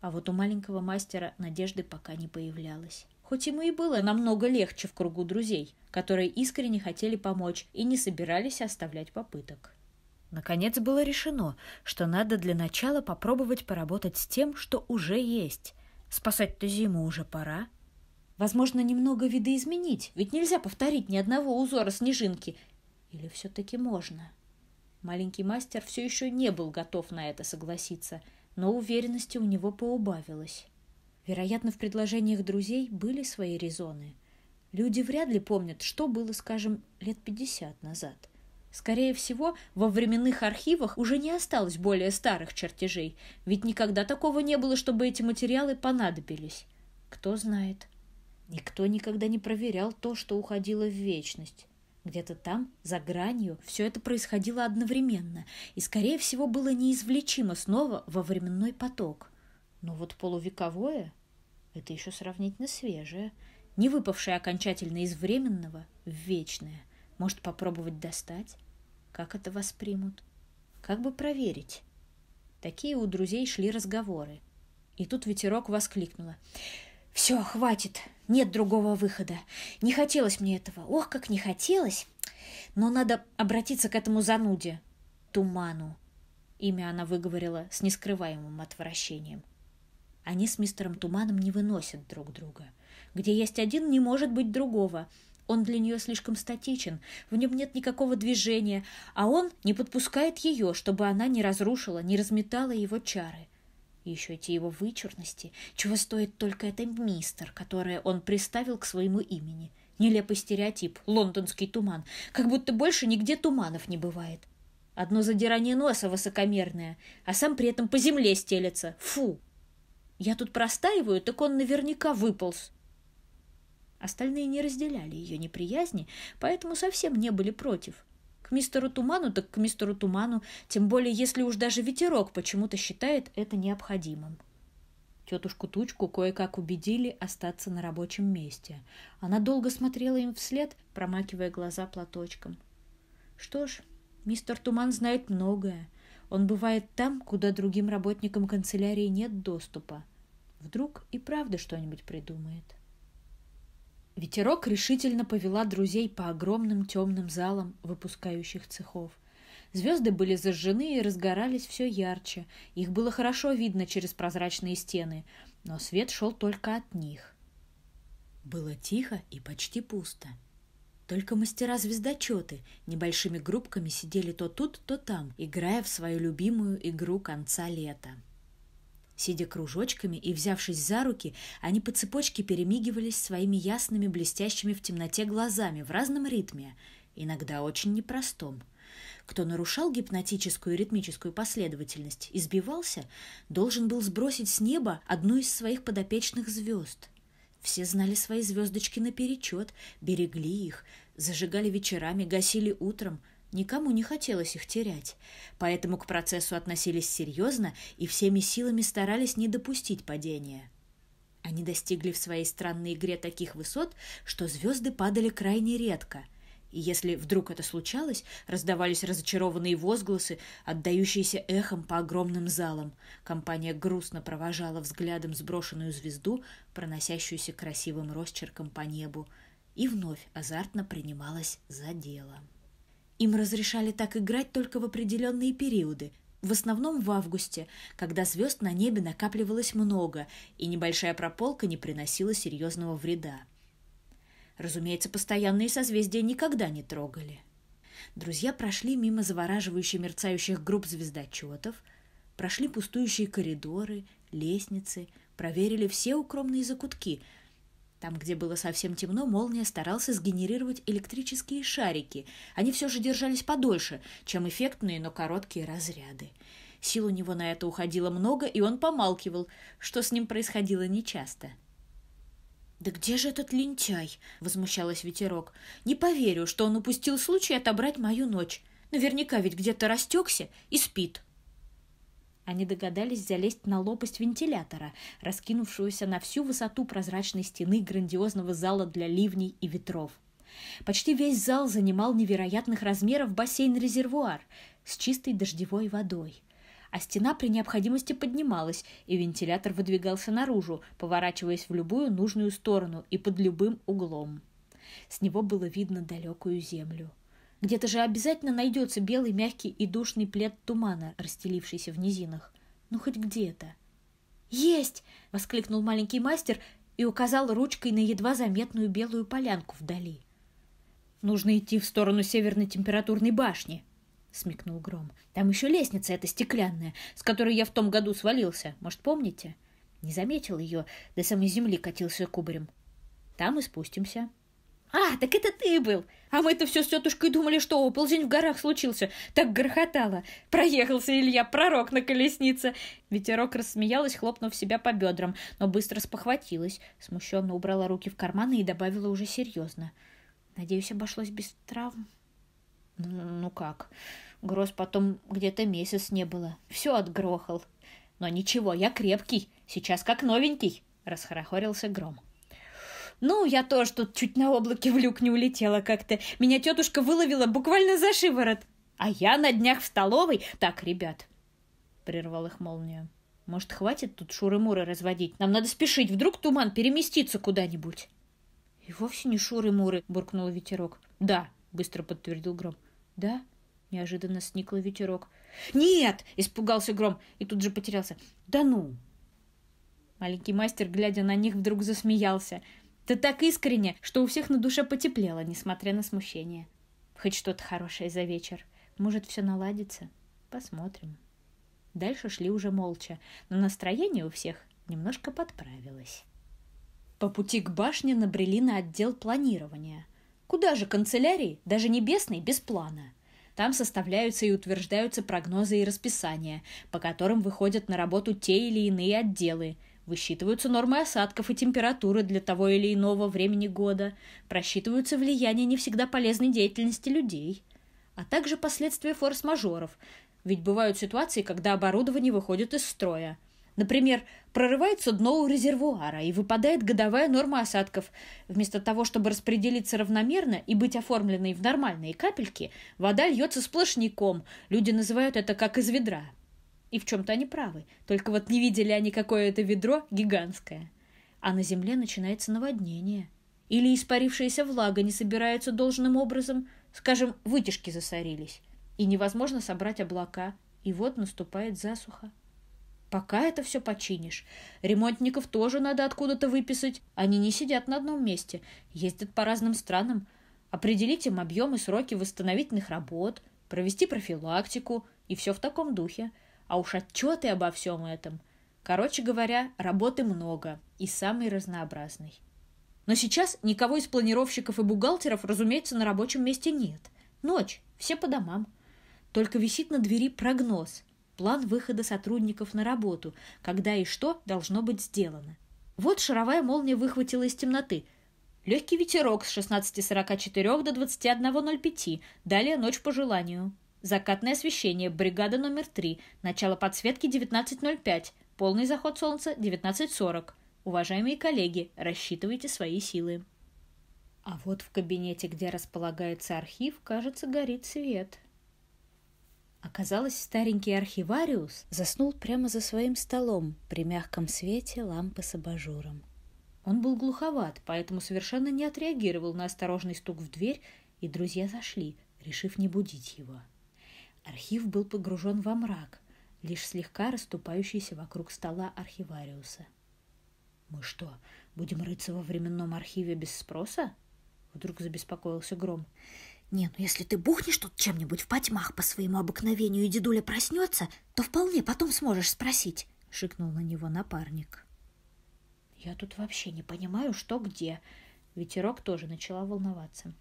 [SPEAKER 1] А вот у маленького мастера надежды пока не появлялось. Хоть ему и было намного легче в кругу друзей, которые искренне хотели помочь и не собирались оставлять попыток. Наконец было решено, что надо для начала попробовать поработать с тем, что уже есть. Спасать-то зиму уже пора. Возможно, немного видоизменить, ведь нельзя повторить ни одного узора снежинки. Или все-таки можно? Маленький мастер все еще не был готов на это согласиться, но уверенности у него поубавилось. Вероятно, в предложениях друзей были свои резоны. Люди вряд ли помнят, что было, скажем, лет пятьдесят назад. Скорее всего, во временных архивах уже не осталось более старых чертежей, ведь никогда такого не было, чтобы эти материалы понадобились. Кто знает. Никто никогда не проверял то, что уходило в вечность. Где-то там, за гранью, все это происходило одновременно и, скорее всего, было неизвлечимо снова во временной поток. Но вот полувековое — это еще сравнительно свежее, не выпавшее окончательно из временного в вечное. Может, попробовать достать? Как это воспримут? Как бы проверить? Такие у друзей шли разговоры. И тут ветерок воскликнула. «Все, хватит. Нет другого выхода. Не хотелось мне этого. Ох, как не хотелось. Но надо обратиться к этому зануде. Туману». Имя она выговорила с нескрываемым отвращением. Они с мистером Туманом не выносят друг друга. Где есть один, не может быть другого.
[SPEAKER 2] Он для нее слишком статичен, в нем нет никакого движения, а он не подпускает ее, чтобы она не разрушила, не разметала его чары. И еще эти его вычурности, чего стоит только это мистер, которое он приставил к своему имени. Нелепый стереотип, лондонский туман, как будто больше нигде туманов не бывает. Одно задирание носа высокомерное, а сам при этом по земле стелется. Фу! Я тут простаиваю, так он наверняка выполз. Остальные не разделяли ее неприязни, поэтому совсем не были против. К мистеру Туману так к мистеру Туману, тем более если уж даже ветерок почему-то считает это необходимым. Тетушку Тучку кое-как убедили остаться на рабочем месте. Она долго смотрела им вслед, промакивая глаза платочком. Что ж, мистер Туман знает многое. Он бывает там, куда другим работникам канцелярии нет доступа. Вдруг и правда что-нибудь придумает. Ветерок решительно повела друзей по огромным темным залам выпускающих цехов. Звезды были зажжены и разгорались все ярче. Их было хорошо видно через прозрачные стены, но свет шел только от них. Было тихо и почти пусто. Только мастера-звездочеты небольшими группками сидели то тут, то там, играя в свою любимую игру конца лета. Сидя кружочками и взявшись за руки, они по цепочке перемигивались своими ясными блестящими в темноте глазами в разном ритме, иногда очень непростом. Кто нарушал гипнотическую и ритмическую последовательность и сбивался, должен был сбросить с неба одну из своих подопечных звезд. Все знали свои звездочки наперечет, берегли их, зажигали вечерами, гасили утром – Никому не хотелось их терять, поэтому к процессу относились серьезно и всеми силами старались не допустить падения. Они достигли в своей странной игре таких высот, что звезды падали крайне редко, и если вдруг это случалось, раздавались разочарованные возгласы, отдающиеся эхом по огромным залам. Компания грустно провожала взглядом сброшенную звезду, проносящуюся красивым росчерком по небу, и вновь азартно принималась за дело. Им разрешали так играть только в определенные периоды, в основном в августе, когда звезд на небе накапливалось много, и небольшая прополка не приносила серьезного вреда. Разумеется, постоянные созвездия никогда не трогали. Друзья прошли мимо завораживающих мерцающих групп звездочетов, прошли пустующие коридоры, лестницы, проверили все укромные закутки – там, где было совсем темно, молния старался сгенерировать электрические шарики. Они все же держались подольше, чем эффектные, но короткие разряды. Сил у него на это уходило много, и он помалкивал, что с ним происходило нечасто. «Да где же этот лентяй?» — возмущалась ветерок. «Не поверю, что он упустил случай отобрать мою ночь. Наверняка ведь где-то растекся и спит». Они догадались залезть на лопасть вентилятора, раскинувшуюся на всю высоту прозрачной стены грандиозного зала для ливней и ветров. Почти весь зал занимал невероятных размеров бассейн-резервуар с чистой дождевой водой. А стена при необходимости поднималась, и вентилятор выдвигался наружу, поворачиваясь в любую нужную сторону и под любым углом. С него было видно далекую землю. Где-то же обязательно найдется белый, мягкий и душный плед тумана, расстелившийся в низинах. Ну, хоть где-то. «Есть!» — воскликнул маленький мастер и указал ручкой на едва заметную белую полянку вдали. «Нужно идти в сторону северной температурной башни», — смекнул Гром. «Там еще лестница эта стеклянная, с которой я в том году свалился. Может, помните?» Не заметил ее, до самой земли катился кубарем. «Там и спустимся». «А, так это ты был! А мы-то все с тетушкой думали, что оползень в горах случился. Так грохотало. Проехался Илья, пророк на колеснице!» Ветерок рассмеялась, хлопнув себя по бедрам, но быстро спохватилась. Смущенно убрала руки в карманы и добавила уже серьезно. «Надеюсь, обошлось без травм?» «Ну, как? Гроз потом где-то месяц не было. Все отгрохал. Но ничего, я крепкий. Сейчас как новенький!» — расхорохорился Гром. Ну, я тоже тут чуть на облаке в люк не улетела как-то. Меня тетушка выловила буквально за шиворот. А я на днях в столовой... Так, ребят, прервал их молния. Может, хватит тут шуры-муры разводить? Нам надо спешить, вдруг туман переместится куда-нибудь. И вовсе не шуры-муры, буркнул ветерок. Да, быстро подтвердил Гром. Да? Неожиданно сникла ветерок. Нет! Испугался Гром и тут же потерялся. Да ну! Маленький мастер, глядя на них, вдруг засмеялся. Ты так искренне, что у всех на душе потеплело, несмотря на смущение. Хоть что-то хорошее за вечер. Может, все наладится? Посмотрим. Дальше шли уже молча, но настроение у всех немножко подправилось. По пути к башне набрели на отдел планирования. Куда же канцелярии, даже небесной, без плана? Там составляются и утверждаются прогнозы и расписания, по которым выходят на работу те или иные отделы – Высчитываются нормы осадков и температуры для того или иного времени года, просчитываются влияния не всегда полезной деятельности людей, а также последствия форс-мажоров, ведь бывают ситуации, когда оборудование выходит из строя. Например, прорывается дно у резервуара и выпадает годовая норма осадков. Вместо того, чтобы распределиться равномерно и быть оформленной в нормальные капельки, вода льется сплошняком. Люди называют это как из ведра. И в чем-то они правы. Только вот не видели они, какое это ведро гигантское. А на земле начинается наводнение. Или испарившаяся влага не собирается должным образом. Скажем, вытяжки засорились. И невозможно собрать облака. И вот наступает засуха. Пока это все починишь. Ремонтников тоже надо откуда-то выписать. Они не сидят на одном месте. Ездят по разным странам. Определить им объемы, сроки восстановительных работ, провести профилактику. И все в таком духе а уж отчеты обо всем этом. Короче говоря, работы много и самой разнообразной. Но сейчас никого из планировщиков и бухгалтеров, разумеется, на рабочем месте нет. Ночь, все по домам. Только висит на двери прогноз, план выхода сотрудников на работу, когда и что должно быть сделано. Вот шаровая молния выхватила из темноты. Легкий ветерок с 16.44 до 21.05, далее ночь по желанию. Закатное освещение, бригада номер 3, начало подсветки 19.05, полный заход солнца 19.40. Уважаемые коллеги, рассчитывайте свои силы. А вот в кабинете, где располагается архив, кажется, горит свет. Оказалось, старенький архивариус заснул прямо за своим столом при мягком свете лампы с абажуром. Он был глуховат, поэтому совершенно не отреагировал на осторожный стук в дверь, и друзья зашли, решив не будить его. Архив был погружен во мрак, лишь слегка расступающийся вокруг стола архивариуса. «Мы что, будем рыться во временном архиве без спроса?» Вдруг забеспокоился Гром.
[SPEAKER 1] «Не, ну если ты бухнешь тут чем-нибудь в потьмах по своему обыкновению, и дедуля проснется, то вполне потом сможешь спросить», — шикнул на него напарник.
[SPEAKER 2] «Я тут вообще не понимаю, что где». Ветерок тоже начала волноваться.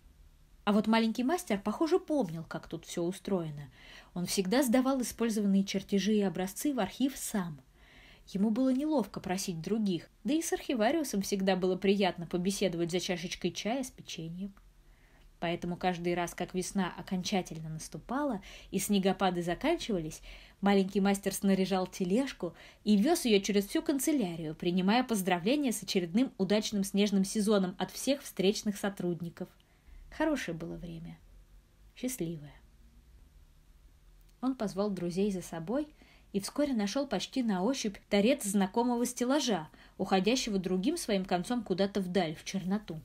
[SPEAKER 2] А вот маленький мастер, похоже, помнил, как тут все устроено. Он всегда сдавал использованные чертежи и образцы в архив сам. Ему было неловко просить других, да и с архивариусом всегда было приятно побеседовать за чашечкой чая с печеньем. Поэтому каждый раз, как весна окончательно наступала и снегопады заканчивались, маленький мастер снаряжал тележку и вез ее через всю канцелярию, принимая поздравления с очередным удачным снежным сезоном от всех встречных сотрудников – Хорошее было время. Счастливое. Он позвал друзей за собой и вскоре нашел почти на ощупь торец знакомого стеллажа, уходящего другим своим концом куда-то вдаль, в черноту.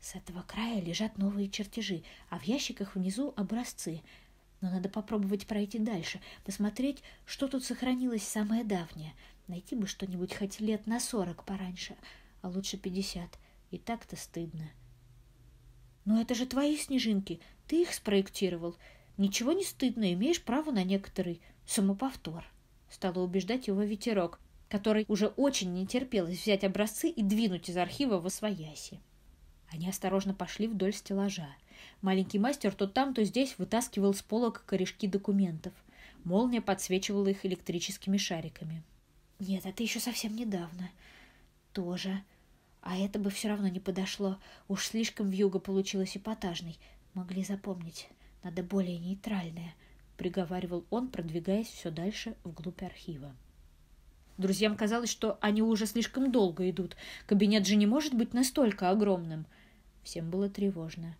[SPEAKER 2] С этого края лежат новые чертежи, а в ящиках внизу образцы. Но надо попробовать пройти дальше, посмотреть, что тут сохранилось самое давнее. Найти бы что-нибудь хоть лет на сорок пораньше, а лучше пятьдесят. И так-то стыдно. «Но это же твои снежинки, ты их спроектировал. Ничего не стыдно, имеешь право на некоторый самоповтор», — стала убеждать его ветерок, который уже очень не терпелось взять образцы и двинуть из архива в освояси. Они осторожно пошли вдоль стеллажа. Маленький мастер то там, то здесь вытаскивал с полок корешки документов. Молния подсвечивала их электрическими шариками. «Нет, это еще совсем недавно. Тоже. А это бы все равно не подошло. Уж слишком вьюга получилась эпатажной. Могли запомнить. Надо более нейтральное, приговаривал он, продвигаясь все дальше вглубь архива. Друзьям казалось, что они уже слишком долго идут. Кабинет же не может быть настолько огромным. Всем было тревожно.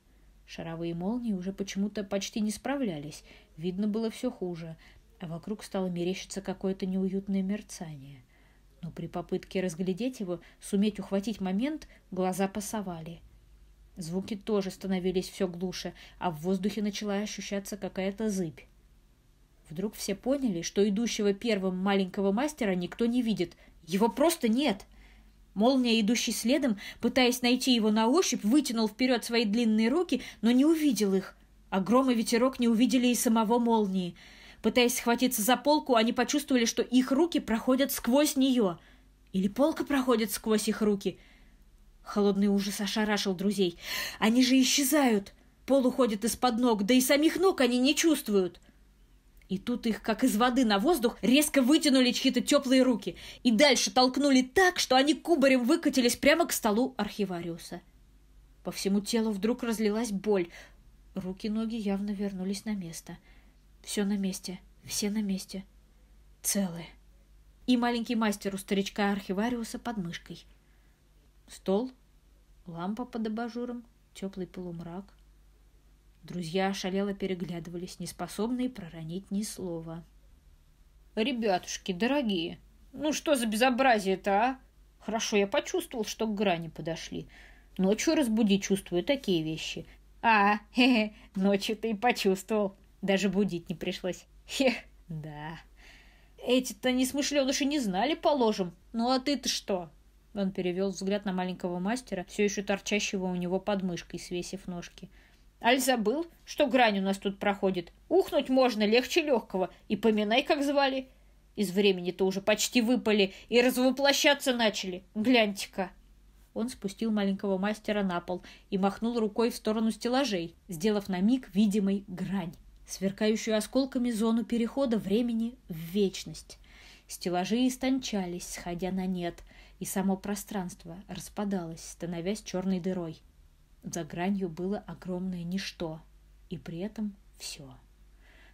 [SPEAKER 2] Шаровые молнии уже почему-то почти не справлялись. Видно было все хуже, а вокруг стало мерещиться какое-то неуютное мерцание но при попытке разглядеть его, суметь ухватить момент, глаза пасовали. Звуки тоже становились все глуше, а в воздухе начала ощущаться какая-то зыбь. Вдруг все поняли, что идущего первым маленького мастера никто не видит. Его просто нет. Молния, идущий следом, пытаясь найти его на ощупь, вытянул вперед свои длинные руки, но не увидел их. Гром и ветерок не увидели и самого молнии. Пытаясь схватиться за полку, они почувствовали, что их руки проходят сквозь нее. Или полка проходит сквозь их руки. Холодный ужас ошарашил друзей. Они же исчезают. Пол уходит из-под ног, да и самих ног они не чувствуют. И тут их, как из воды на воздух, резко вытянули чьи-то теплые руки и дальше толкнули так, что они кубарем выкатились прямо к столу архивариуса. По всему телу вдруг разлилась боль. Руки-ноги явно вернулись на место. Все на месте, все на месте. Целые. И маленький мастер у старичка архивариуса под мышкой. Стол, лампа под абажуром, теплый полумрак. Друзья ошалело переглядывались, неспособные проронить ни слова. «Ребятушки, дорогие, ну что за безобразие-то, а? Хорошо, я почувствовал, что к грани подошли. Ночью разбудить чувствую такие вещи. А, [LAUGHS] хе-хе, ночью ты и почувствовал. Даже будить не пришлось. Хе, да. Эти-то несмышленыши не знали, положим. Ну а ты-то что?» Он перевел взгляд на маленького мастера, все еще торчащего у него под мышкой, свесив ножки. — Аль забыл, что грань у нас тут проходит. Ухнуть можно легче легкого. И поминай, как звали. Из времени-то уже почти выпали и развоплощаться начали. Гляньте-ка. Он спустил маленького мастера на пол и махнул рукой в сторону стеллажей, сделав на миг видимой грань, сверкающую осколками зону перехода времени в вечность. Стеллажи истончались, сходя на нет, и само пространство распадалось, становясь черной дырой. За гранью было огромное ничто, и при этом все.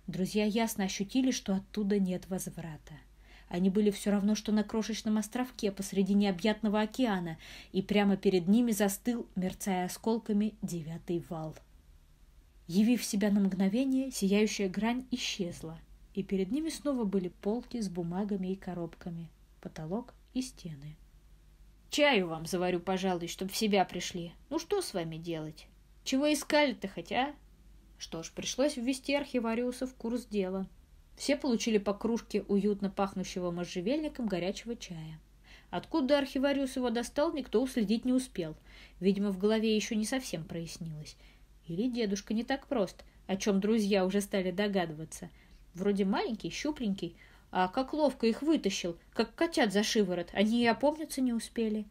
[SPEAKER 2] Друзья ясно ощутили, что оттуда нет возврата. Они были все равно, что на крошечном островке посреди необъятного океана, и прямо перед ними застыл, мерцая осколками, девятый вал. Явив себя на мгновение, сияющая грань исчезла, и перед ними снова были полки с бумагами и коробками, потолок и стены. Чаю вам заварю, пожалуй, чтоб в себя пришли. Ну что с вами делать? Чего искали-то хотя? Что ж, пришлось ввести архивариуса в курс дела. Все получили по кружке уютно пахнущего можжевельником горячего чая. Откуда архивариус его достал, никто уследить не успел. Видимо, в голове еще не совсем прояснилось. Или дедушка не так прост, о чем друзья уже стали догадываться. Вроде маленький, щупленький, а как ловко их вытащил, как котят за шиворот. Они и опомниться не успели.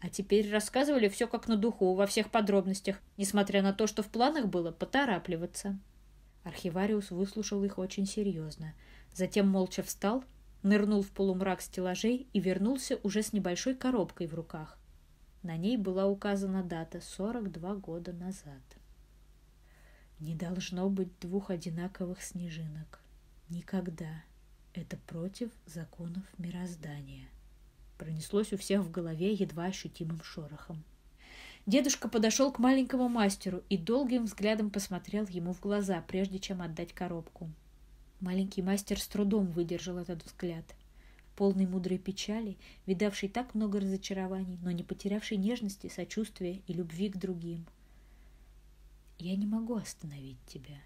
[SPEAKER 2] А теперь рассказывали все как на духу, во всех подробностях, несмотря на то, что в планах было поторапливаться. Архивариус выслушал их очень серьезно. Затем молча встал, нырнул в полумрак стеллажей и вернулся уже с небольшой коробкой в руках. На ней была указана дата — 42 года назад. Не должно быть двух одинаковых снежинок. Никогда. Это против законов мироздания. Пронеслось у всех в голове едва ощутимым шорохом. Дедушка подошел к маленькому мастеру и долгим взглядом посмотрел ему в глаза, прежде чем отдать коробку. Маленький мастер с трудом выдержал этот взгляд. Полный мудрой печали, видавший так много разочарований, но не потерявший нежности, сочувствия и любви к другим. «Я не могу остановить тебя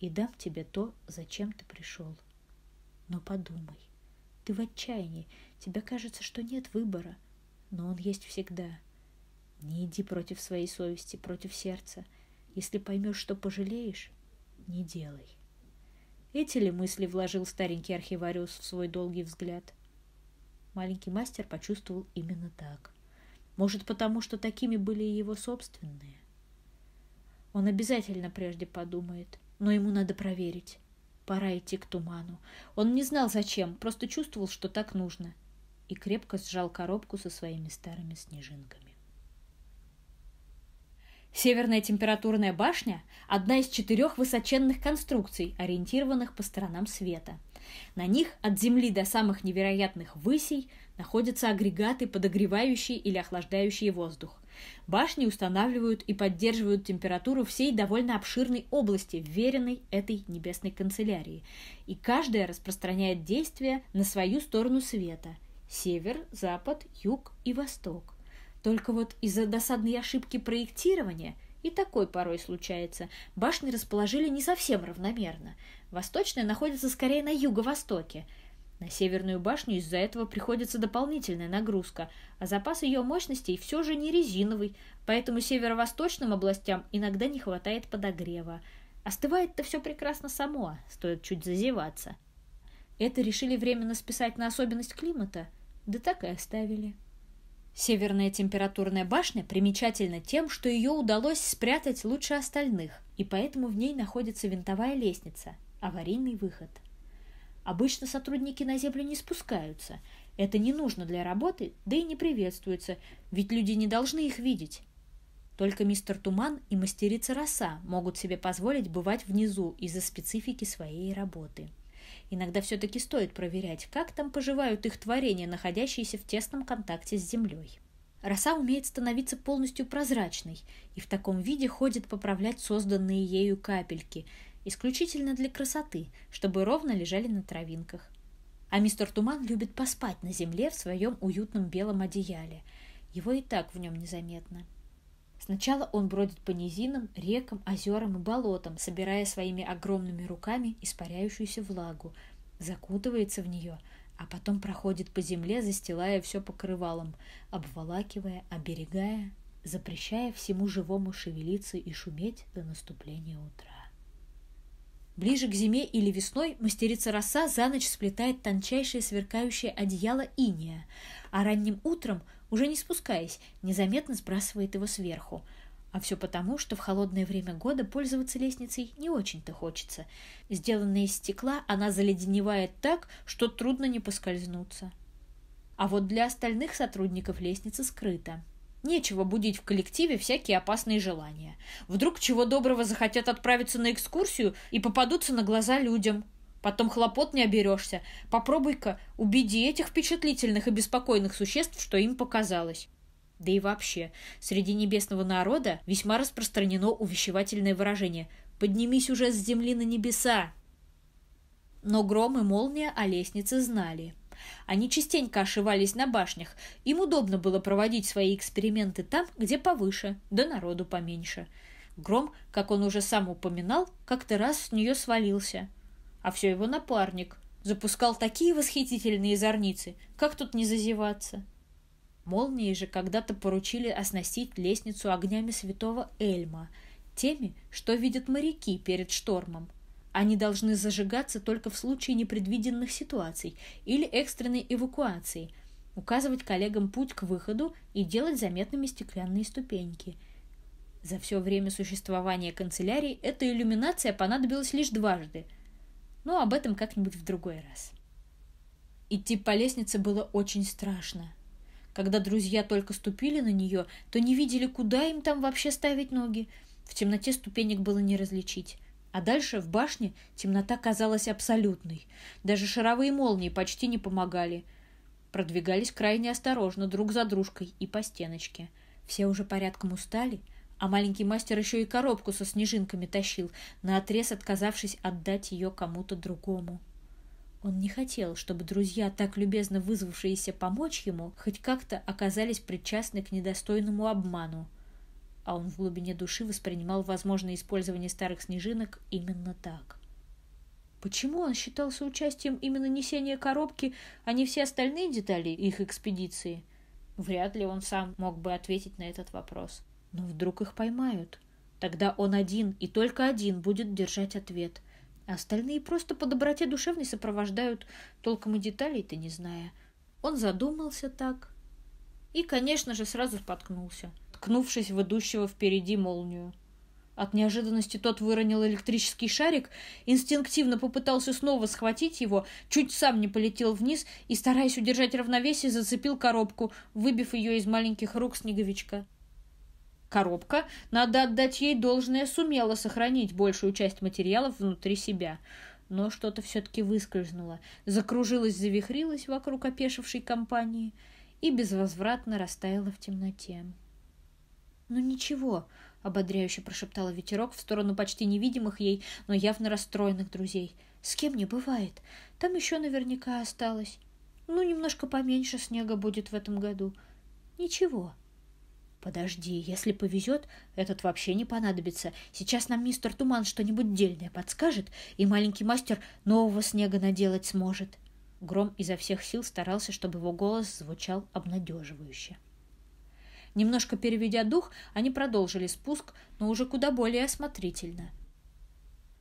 [SPEAKER 2] и дам тебе то, зачем ты пришел», но подумай, ты в отчаянии, тебе кажется, что нет выбора, но он есть всегда. Не иди против своей совести, против сердца. Если поймешь, что пожалеешь, не делай. Эти ли мысли вложил старенький архивариус в свой долгий взгляд? Маленький мастер почувствовал именно так. Может, потому что такими были и его собственные? Он обязательно прежде подумает, но ему надо проверить. Пора идти к туману. Он не знал зачем, просто чувствовал, что так нужно. И крепко сжал коробку со своими старыми снежинками. Северная температурная башня – одна из четырех высоченных конструкций, ориентированных по сторонам света. На них от Земли до самых невероятных высей находятся агрегаты, подогревающие или охлаждающие воздух. Башни устанавливают и поддерживают температуру всей довольно обширной области, вверенной этой небесной канцелярии, и каждая распространяет действие на свою сторону света – север, запад, юг и восток. Только вот из-за досадной ошибки проектирования – и такой порой случается. Башни расположили не совсем равномерно. Восточная находится скорее на юго-востоке. На Северную башню из-за этого приходится дополнительная нагрузка, а запас ее мощностей все же не резиновый, поэтому северо-восточным областям иногда не хватает подогрева. Остывает-то все прекрасно само, стоит чуть зазеваться. Это решили временно списать на особенность климата, да так и оставили. Северная температурная башня примечательна тем, что ее удалось спрятать лучше остальных, и поэтому в ней находится винтовая лестница, аварийный выход. Обычно сотрудники на землю не спускаются. Это не нужно для работы, да и не приветствуется, ведь люди не должны их видеть. Только мистер Туман и мастерица Роса могут себе позволить бывать внизу из-за специфики своей работы. Иногда все-таки стоит проверять, как там поживают их творения, находящиеся в тесном контакте с землей. Роса умеет становиться полностью прозрачной и в таком виде ходит поправлять созданные ею капельки, исключительно для красоты, чтобы ровно лежали на травинках. А мистер Туман любит поспать на земле в своем уютном белом одеяле. Его и так в нем незаметно. Сначала он бродит по низинам, рекам, озерам и болотам, собирая своими огромными руками испаряющуюся влагу, закутывается в нее, а потом проходит по земле, застилая все покрывалом, обволакивая, оберегая, запрещая всему живому шевелиться и шуметь до наступления утра. Ближе к зиме или весной мастерица роса за ночь сплетает тончайшее сверкающее одеяло иния, а ранним утром уже не спускаясь, незаметно сбрасывает его сверху. А все потому, что в холодное время года пользоваться лестницей не очень-то хочется. Сделанная из стекла, она заледеневает так, что трудно не поскользнуться. А вот для остальных сотрудников лестница скрыта. Нечего будить в коллективе всякие опасные желания. Вдруг чего доброго захотят отправиться на экскурсию и попадутся на глаза людям, Потом хлопот не оберешься. Попробуй-ка убеди этих впечатлительных и беспокойных существ, что им показалось. Да и вообще, среди небесного народа весьма распространено увещевательное выражение «поднимись уже с земли на небеса». Но гром и молния о лестнице знали. Они частенько ошивались на башнях. Им удобно было проводить свои эксперименты там, где повыше, да народу поменьше. Гром, как он уже сам упоминал, как-то раз с нее свалился – а все его напарник. Запускал такие восхитительные зорницы, как тут не зазеваться? Молнии же когда-то поручили оснастить лестницу огнями святого Эльма, теми, что видят моряки перед штормом. Они должны зажигаться только в случае непредвиденных ситуаций или экстренной эвакуации, указывать коллегам путь к выходу и делать заметными стеклянные ступеньки. За все время существования канцелярии эта иллюминация понадобилась лишь дважды – но об этом как-нибудь в другой раз. Идти по лестнице было очень страшно. Когда друзья только ступили на нее, то не видели, куда им там вообще ставить ноги. В темноте ступенек было не различить. А дальше, в башне, темнота казалась абсолютной. Даже шаровые молнии почти не помогали. Продвигались крайне осторожно, друг за дружкой и по стеночке. Все уже порядком устали, а маленький мастер еще и коробку со снежинками тащил, наотрез отказавшись отдать ее кому-то другому. Он не хотел, чтобы друзья, так любезно вызвавшиеся помочь ему, хоть как-то оказались причастны к недостойному обману. А он в глубине души воспринимал возможное использование старых снежинок именно так. Почему он считался участием именно несения коробки, а не все остальные детали их экспедиции? Вряд ли он сам мог бы ответить на этот вопрос. Но вдруг их поймают. Тогда он один и только один будет держать ответ. А остальные просто по доброте душевной сопровождают, толком и деталей-то не зная. Он задумался так. И, конечно же, сразу споткнулся, ткнувшись в идущего впереди молнию. От неожиданности тот выронил электрический шарик, инстинктивно попытался снова схватить его, чуть сам не полетел вниз и, стараясь удержать равновесие, зацепил коробку, выбив ее из маленьких рук снеговичка. Коробка, надо отдать ей должное, сумела сохранить большую часть материалов внутри себя. Но что-то все-таки выскользнуло, закружилось, завихрилось вокруг опешившей компании и безвозвратно растаяло в темноте. «Ну ничего», — ободряюще прошептала ветерок в сторону почти невидимых ей, но явно расстроенных друзей. «С кем не бывает. Там еще наверняка осталось. Ну, немножко поменьше снега будет в этом году. Ничего». «Подожди, если повезет, этот вообще не понадобится. Сейчас нам мистер Туман что-нибудь дельное подскажет, и маленький мастер нового снега наделать сможет». Гром изо всех сил старался, чтобы его голос звучал обнадеживающе. Немножко переведя дух, они продолжили спуск, но уже куда более осмотрительно.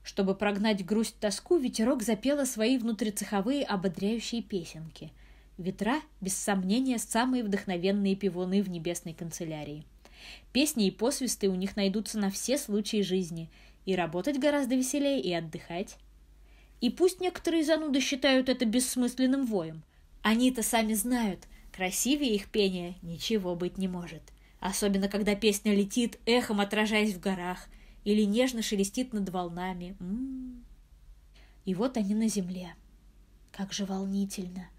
[SPEAKER 2] Чтобы прогнать грусть-тоску, ветерок запела свои внутрицеховые ободряющие песенки. Ветра, без сомнения, самые вдохновенные пивуны в небесной канцелярии. Песни и посвисты у них найдутся на все случаи жизни, и работать гораздо веселее, и отдыхать. И пусть некоторые зануды считают это бессмысленным воем. Они-то сами знают, красивее их пения ничего быть не может. Особенно, когда песня летит, эхом отражаясь в горах, или нежно шелестит над волнами. М -м -м. И вот они на земле. Как же волнительно.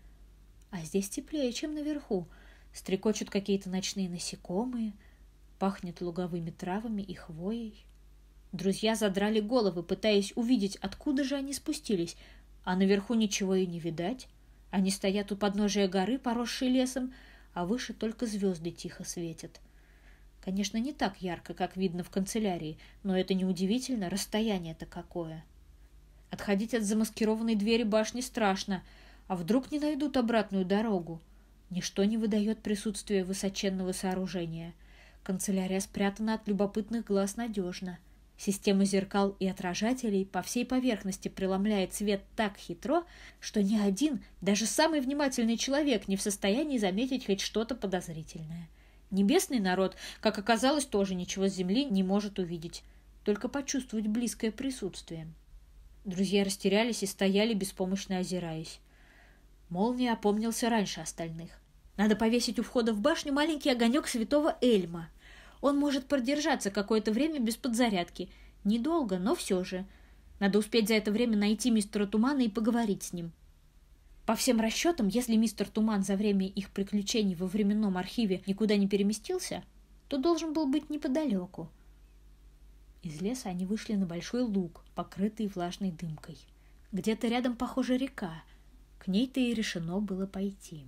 [SPEAKER 2] А здесь теплее, чем наверху. Стрекочут какие-то ночные насекомые, пахнет луговыми травами и хвоей. Друзья задрали головы, пытаясь увидеть, откуда же они спустились, а наверху ничего и не видать. Они стоят у подножия горы, поросшей лесом, а выше только звезды тихо светят. Конечно, не так ярко, как видно в канцелярии, но это неудивительно, расстояние-то какое. Отходить от замаскированной двери башни страшно, а вдруг не найдут обратную дорогу? Ничто не выдает присутствие высоченного сооружения. Канцелярия спрятана от любопытных глаз надежно — Система зеркал и отражателей по всей поверхности преломляет свет так хитро, что ни один, даже самый внимательный человек не в состоянии заметить хоть что-то подозрительное. Небесный народ, как оказалось, тоже ничего с земли не может увидеть, только почувствовать близкое присутствие. Друзья растерялись и стояли, беспомощно озираясь. Молния опомнился раньше остальных. Надо повесить у входа в башню маленький огонек святого Эльма — он может продержаться какое-то время без подзарядки. Недолго, но все же. Надо успеть за это время найти мистера Тумана и поговорить с ним. По всем расчетам, если мистер Туман за время их приключений во временном архиве никуда не переместился, то должен был быть неподалеку. Из леса они вышли на большой луг, покрытый влажной дымкой. Где-то рядом, похоже, река. К ней-то и решено было пойти.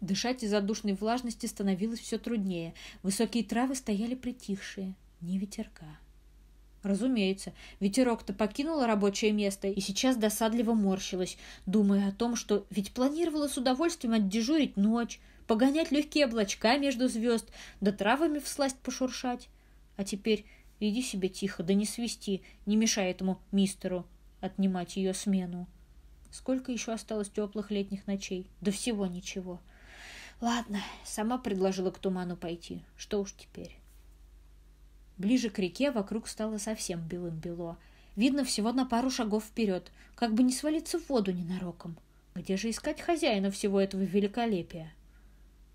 [SPEAKER 2] Дышать из-за душной влажности становилось все труднее. Высокие травы стояли притихшие, ни ветерка. Разумеется, ветерок-то покинула рабочее место и сейчас досадливо морщилась, думая о том, что ведь планировала с удовольствием отдежурить ночь, погонять легкие облачка между звезд, да травами всласть пошуршать. А теперь иди себе тихо, да не свисти, не мешай этому мистеру отнимать ее смену. Сколько еще осталось теплых летних ночей? Да всего ничего. — Ладно, сама предложила к туману пойти. Что уж теперь. Ближе к реке вокруг стало совсем белым-бело. Видно всего на пару шагов вперед, как бы не свалиться в воду ненароком. Где же искать хозяина всего этого великолепия?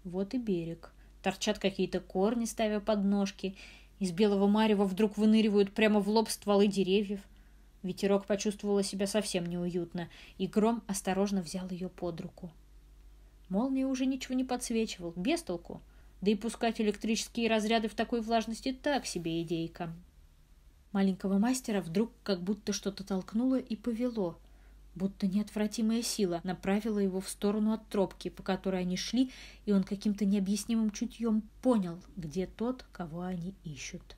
[SPEAKER 2] Вот и берег. Торчат какие-то корни, ставя подножки. Из белого марева вдруг выныривают прямо в лоб стволы деревьев. Ветерок почувствовала себя совсем неуютно, и Гром осторожно взял ее под руку. — Молния уже ничего не подсвечивал, без толку. Да и пускать электрические разряды в такой влажности так себе идейка. Маленького мастера вдруг как будто что-то толкнуло и повело, будто неотвратимая сила направила его в сторону от тропки, по которой они шли, и он каким-то необъяснимым чутьем понял, где тот, кого они ищут.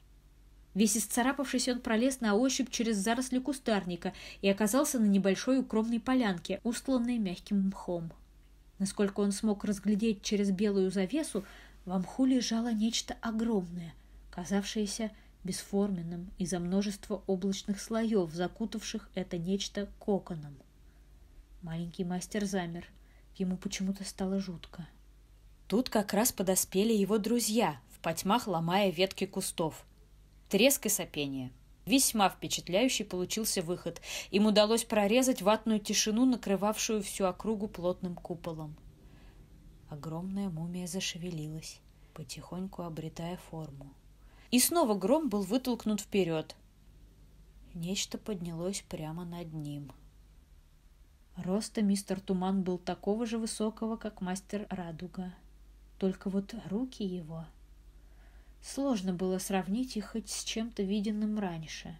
[SPEAKER 2] Весь исцарапавшись, он пролез на ощупь через заросли кустарника и оказался на небольшой укромной полянке, устланной мягким мхом. Насколько он смог разглядеть через белую завесу, в мху лежало нечто огромное, казавшееся бесформенным из-за множества облачных слоев, закутавших это нечто коконом. Маленький мастер замер. Ему почему-то стало жутко. Тут как раз подоспели его друзья, в потьмах ломая ветки кустов. Треск и сопение — Весьма впечатляющий получился выход. Им удалось прорезать ватную тишину, накрывавшую всю округу плотным куполом. Огромная мумия зашевелилась, потихоньку обретая форму. И снова гром был вытолкнут вперед. Нечто поднялось прямо над ним. Роста мистер Туман был такого же высокого, как мастер Радуга. Только вот руки его Сложно было сравнить их хоть с чем-то виденным раньше.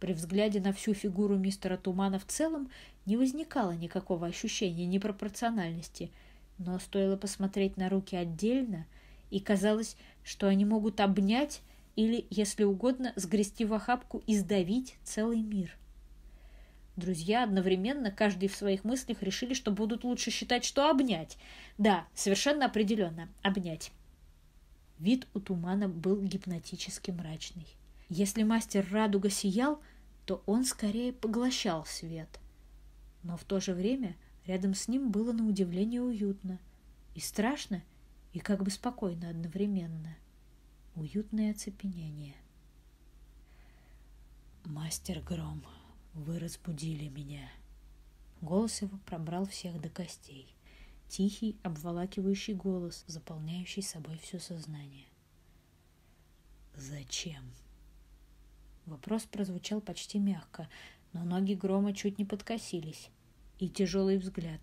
[SPEAKER 2] При взгляде на всю фигуру мистера Тумана в целом не возникало никакого ощущения непропорциональности, но стоило посмотреть на руки отдельно, и казалось, что они могут обнять или, если угодно, сгрести в охапку и сдавить целый мир. Друзья одновременно, каждый в своих мыслях, решили, что будут лучше считать, что обнять. Да, совершенно определенно, обнять. Вид у тумана был гипнотически мрачный. Если мастер радуга сиял, то он скорее поглощал свет. Но в то же время рядом с ним было на удивление уютно. И страшно, и как бы спокойно одновременно. Уютное оцепенение. «Мастер Гром», вы разбудили меня. Голос его пробрал всех до костей. Тихий, обволакивающий голос, заполняющий собой все сознание. «Зачем?» Вопрос прозвучал почти мягко, но ноги грома чуть не подкосились. И тяжелый взгляд,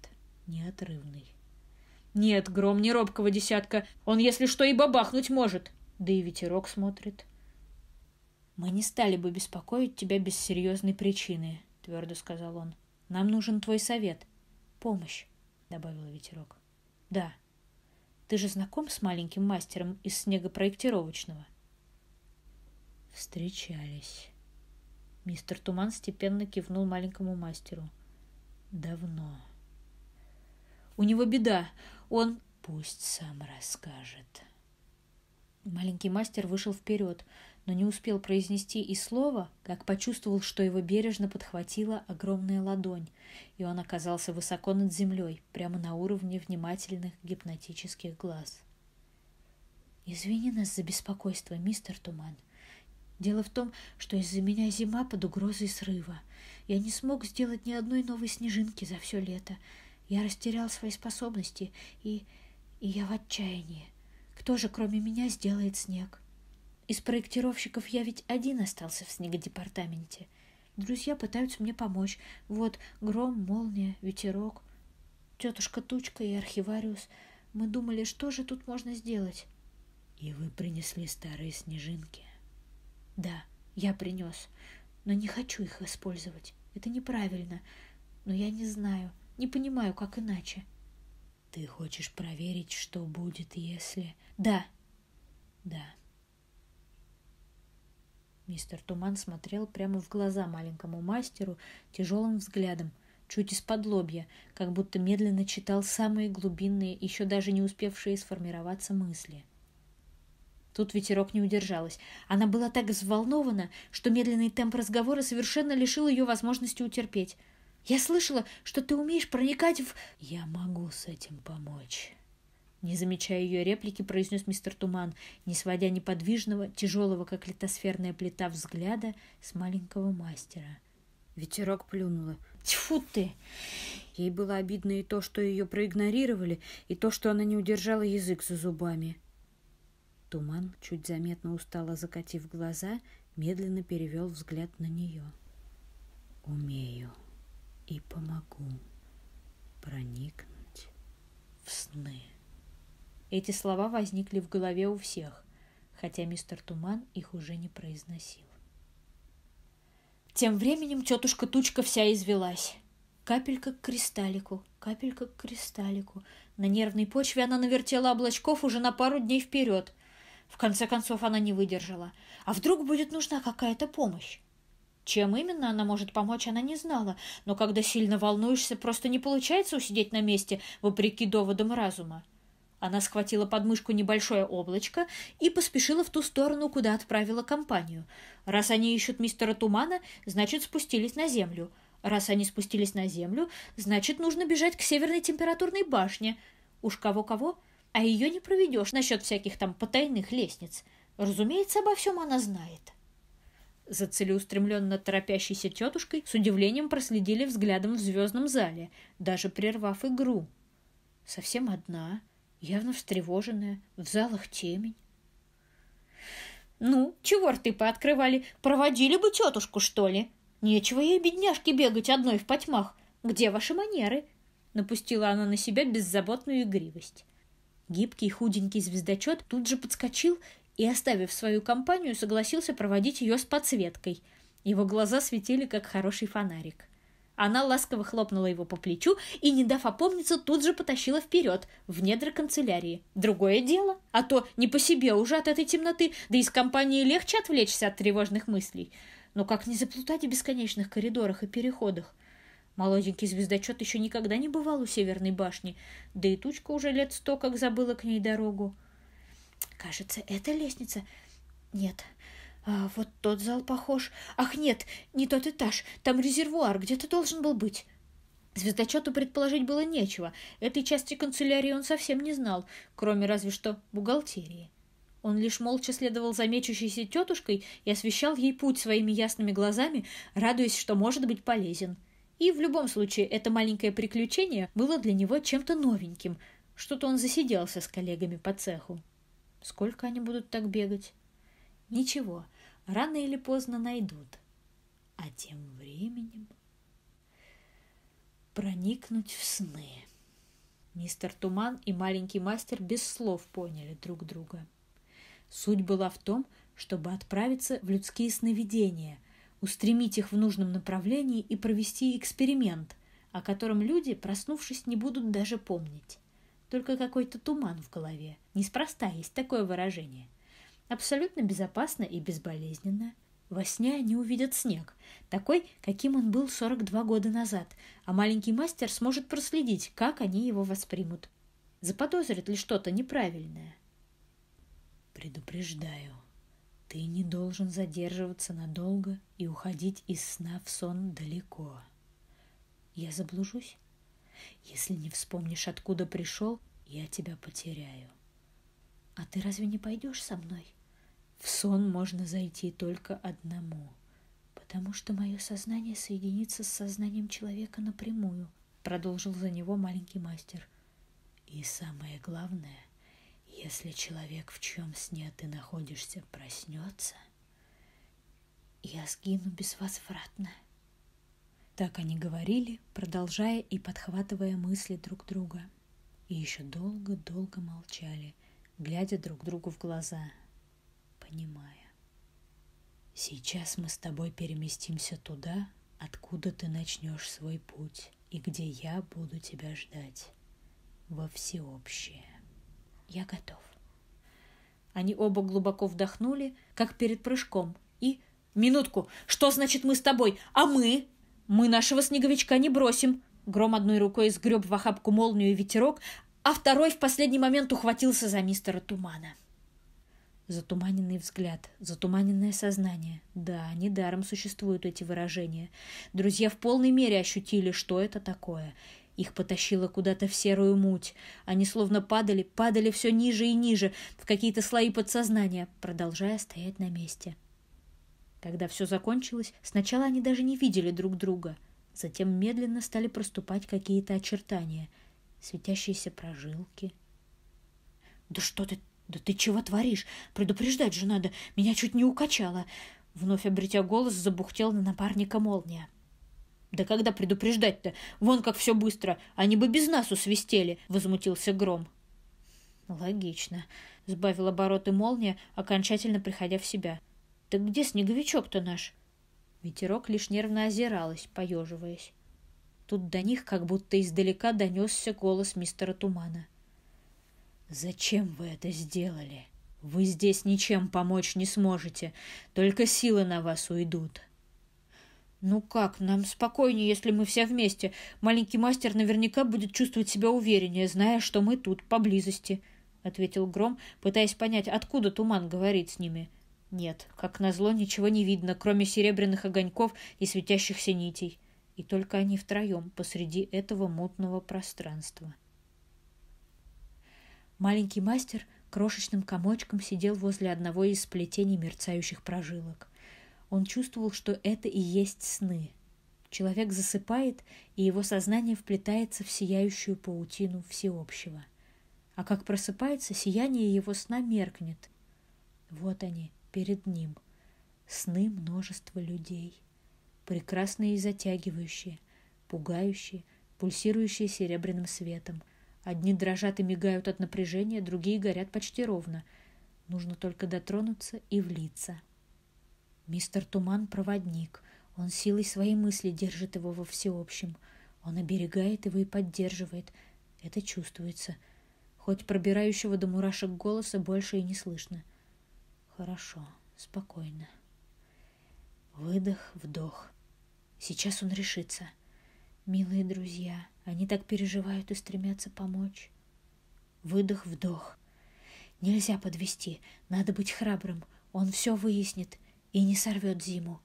[SPEAKER 2] неотрывный. «Нет, гром не робкого десятка. Он, если что, и бабахнуть может. Да и ветерок смотрит. «Мы не стали бы беспокоить тебя без серьезной причины», — твердо сказал он. «Нам нужен твой совет. Помощь», — добавил ветерок. «Да. Ты же знаком с маленьким мастером из снегопроектировочного?» «Встречались». Мистер Туман степенно кивнул маленькому мастеру. «Давно». «У него беда. Он...» «Пусть сам расскажет». Маленький мастер вышел вперед, но не успел произнести и слова, как почувствовал, что его бережно подхватила огромная ладонь, и он оказался высоко над землей, прямо на уровне внимательных гипнотических глаз. «Извини нас за беспокойство, мистер Туман. Дело в том, что из-за меня зима под угрозой срыва. Я не смог сделать ни одной новой снежинки за все лето. Я растерял свои способности, и... и я в отчаянии. Кто же, кроме меня, сделает снег?» Из проектировщиков я ведь один остался в снегодепартаменте. Друзья пытаются мне помочь. Вот гром, молния, ветерок, тетушка Тучка и архивариус. Мы думали, что же тут можно сделать. И вы принесли старые снежинки? Да, я принес, но не хочу их использовать. Это неправильно. Но я не знаю, не понимаю, как иначе. Ты хочешь проверить, что будет, если... Да, да. Мистер Туман смотрел прямо в глаза маленькому мастеру тяжелым взглядом, чуть из-под лобья, как будто медленно читал самые глубинные, еще даже не успевшие сформироваться мысли. Тут ветерок не удержалась. Она была так взволнована, что медленный темп разговора совершенно лишил ее возможности утерпеть. «Я слышала, что ты умеешь проникать в...» «Я могу с этим помочь», не замечая ее реплики, произнес мистер Туман, не сводя неподвижного, тяжелого, как литосферная плита, взгляда с маленького мастера. Ветерок плюнула. Тьфу ты! Ей было обидно и то, что ее проигнорировали, и то, что она не удержала язык за зубами. Туман, чуть заметно устало закатив глаза, медленно перевел взгляд на нее. «Умею и помогу проникнуть в сны». Эти слова возникли в голове у всех, хотя мистер Туман их уже не произносил. Тем временем тетушка Тучка вся извелась. Капелька к кристаллику, капелька к кристаллику. На нервной почве она навертела облачков уже на пару дней вперед. В конце концов она не выдержала. А вдруг будет нужна какая-то помощь? Чем именно она может помочь, она не знала, но когда сильно волнуешься, просто не получается усидеть на месте, вопреки доводам разума. Она схватила под мышку небольшое облачко и поспешила в ту сторону, куда отправила компанию. Раз они ищут мистера Тумана, значит, спустились на землю. Раз они спустились на землю, значит, нужно бежать к северной температурной башне. Уж кого-кого, а ее не проведешь насчет всяких там потайных лестниц. Разумеется, обо всем она знает. За целеустремленно торопящейся тетушкой с удивлением проследили взглядом в звездном зале, даже прервав игру. Совсем одна — явно встревоженная, в залах темень. «Ну, чего рты пооткрывали? Проводили бы тетушку, что ли? Нечего ей, бедняжке, бегать одной в потьмах. Где ваши манеры?» Напустила она на себя беззаботную игривость. Гибкий худенький звездочет тут же подскочил и, оставив свою компанию, согласился проводить ее с подсветкой. Его глаза светили, как хороший фонарик. Она ласково хлопнула его по плечу и, не дав опомниться, тут же потащила вперед, в недра канцелярии. Другое дело, а то не по себе уже от этой темноты, да из компании легче отвлечься от тревожных мыслей. Но как не заплутать в бесконечных коридорах и переходах? Молоденький звездочет еще никогда не бывал у Северной башни, да и тучка уже лет сто как забыла к ней дорогу. Кажется, это лестница. Нет, а вот тот зал похож. Ах, нет, не тот этаж. Там резервуар где-то должен был быть. Звездочету предположить было нечего. Этой части канцелярии он совсем не знал, кроме разве что бухгалтерии. Он лишь молча следовал за мечущейся тетушкой и освещал ей путь своими ясными глазами, радуясь, что может быть полезен. И в любом случае это маленькое приключение было для него чем-то новеньким. Что-то он засиделся с коллегами по цеху. Сколько они будут так бегать? Ничего, рано или поздно найдут. А тем временем проникнуть в сны. Мистер Туман и маленький мастер без слов поняли друг друга. Суть была в том, чтобы отправиться в людские сновидения, устремить их в нужном направлении и провести эксперимент, о котором люди, проснувшись, не будут даже помнить. Только какой-то туман в голове. Неспроста есть такое выражение. Абсолютно безопасно и безболезненно – во сне они увидят снег, такой, каким он был 42 года назад, а маленький мастер сможет проследить, как они его воспримут. Заподозрит ли что-то неправильное?
[SPEAKER 1] Предупреждаю, ты не должен задерживаться надолго и уходить из сна в сон далеко. Я заблужусь? Если не вспомнишь, откуда пришел, я тебя потеряю. А ты разве не пойдешь со мной? В сон можно зайти только одному, потому что мое сознание соединится с сознанием человека напрямую, продолжил за него маленький мастер. И самое главное, если человек, в чем сне ты находишься, проснется, я сгину безвозвратно. Так они говорили, продолжая и подхватывая мысли друг друга. И еще долго-долго молчали, глядя друг другу в глаза – понимая. Сейчас мы с тобой переместимся туда, откуда ты начнешь свой путь и где я буду тебя ждать. Во всеобщее. Я готов.
[SPEAKER 2] Они оба глубоко вдохнули, как перед прыжком, и... «Минутку! Что значит мы с тобой? А мы? Мы нашего снеговичка не бросим!» Гром одной рукой сгреб в охапку молнию и ветерок, а второй в последний момент ухватился за мистера Тумана.
[SPEAKER 1] Затуманенный взгляд, затуманенное сознание. Да, недаром существуют эти выражения. Друзья в полной мере ощутили, что это такое. Их потащило куда-то в серую муть. Они словно падали, падали все ниже и ниже, в какие-то слои подсознания, продолжая стоять на месте. Когда все закончилось, сначала они даже не видели друг друга. Затем медленно стали проступать какие-то очертания. Светящиеся прожилки. «Да что ты «Да ты чего творишь? Предупреждать же надо. Меня чуть не укачало». Вновь обретя голос, забухтел на напарника молния. «Да когда предупреждать-то? Вон как все быстро. Они бы без нас усвистели!» — возмутился Гром. «Логично», — сбавил обороты молния, окончательно приходя в себя. «Так где снеговичок-то наш?» Ветерок лишь нервно озиралась, поеживаясь. Тут до них как будто издалека донесся голос мистера Тумана. «Зачем вы это сделали? Вы здесь ничем помочь не сможете, только силы на вас уйдут». «Ну как, нам спокойнее, если мы все вместе. Маленький мастер наверняка будет чувствовать себя увереннее, зная, что мы тут, поблизости», — ответил Гром, пытаясь понять, откуда туман говорит с ними. «Нет, как назло, ничего не видно, кроме серебряных огоньков и светящихся нитей. И только они втроем посреди этого мутного пространства». Маленький мастер крошечным комочком сидел возле одного из сплетений мерцающих прожилок. Он чувствовал, что это и есть сны. Человек засыпает, и его сознание вплетается в сияющую паутину всеобщего. А как просыпается, сияние его сна меркнет. Вот они, перед ним. Сны множества людей. Прекрасные и затягивающие, пугающие, пульсирующие серебряным светом — Одни дрожат и мигают от напряжения, другие горят почти ровно. Нужно только дотронуться и влиться. Мистер Туман — проводник. Он силой своей мысли держит его во всеобщем. Он оберегает его и поддерживает. Это чувствуется. Хоть пробирающего до мурашек голоса больше и не слышно. Хорошо, спокойно. Выдох, вдох. Сейчас он решится.
[SPEAKER 2] Милые друзья, они так переживают и стремятся помочь. Выдох-вдох. Нельзя подвести, надо быть храбрым. Он все выяснит и не сорвет зиму.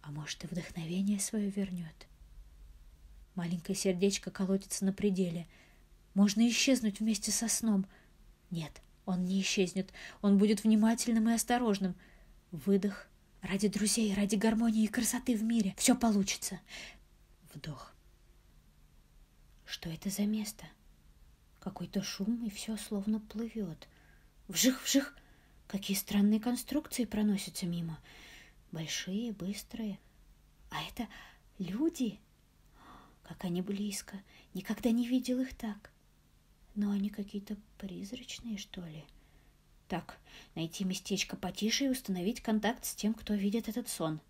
[SPEAKER 2] А может, и вдохновение свое вернет. Маленькое сердечко колотится на пределе. Можно исчезнуть вместе со сном. Нет, он не исчезнет. Он будет внимательным и осторожным. Выдох. Ради друзей, ради гармонии и красоты в мире. Все получится. Вдох. Что это за место? Какой-то шум, и все словно плывет. Вжих-вжих! Какие странные конструкции проносятся мимо. Большие, быстрые. А это люди. Как они близко. Никогда не видел их так. Но они какие-то призрачные, что ли. Так, найти местечко потише и установить контакт с тем, кто видит этот сон.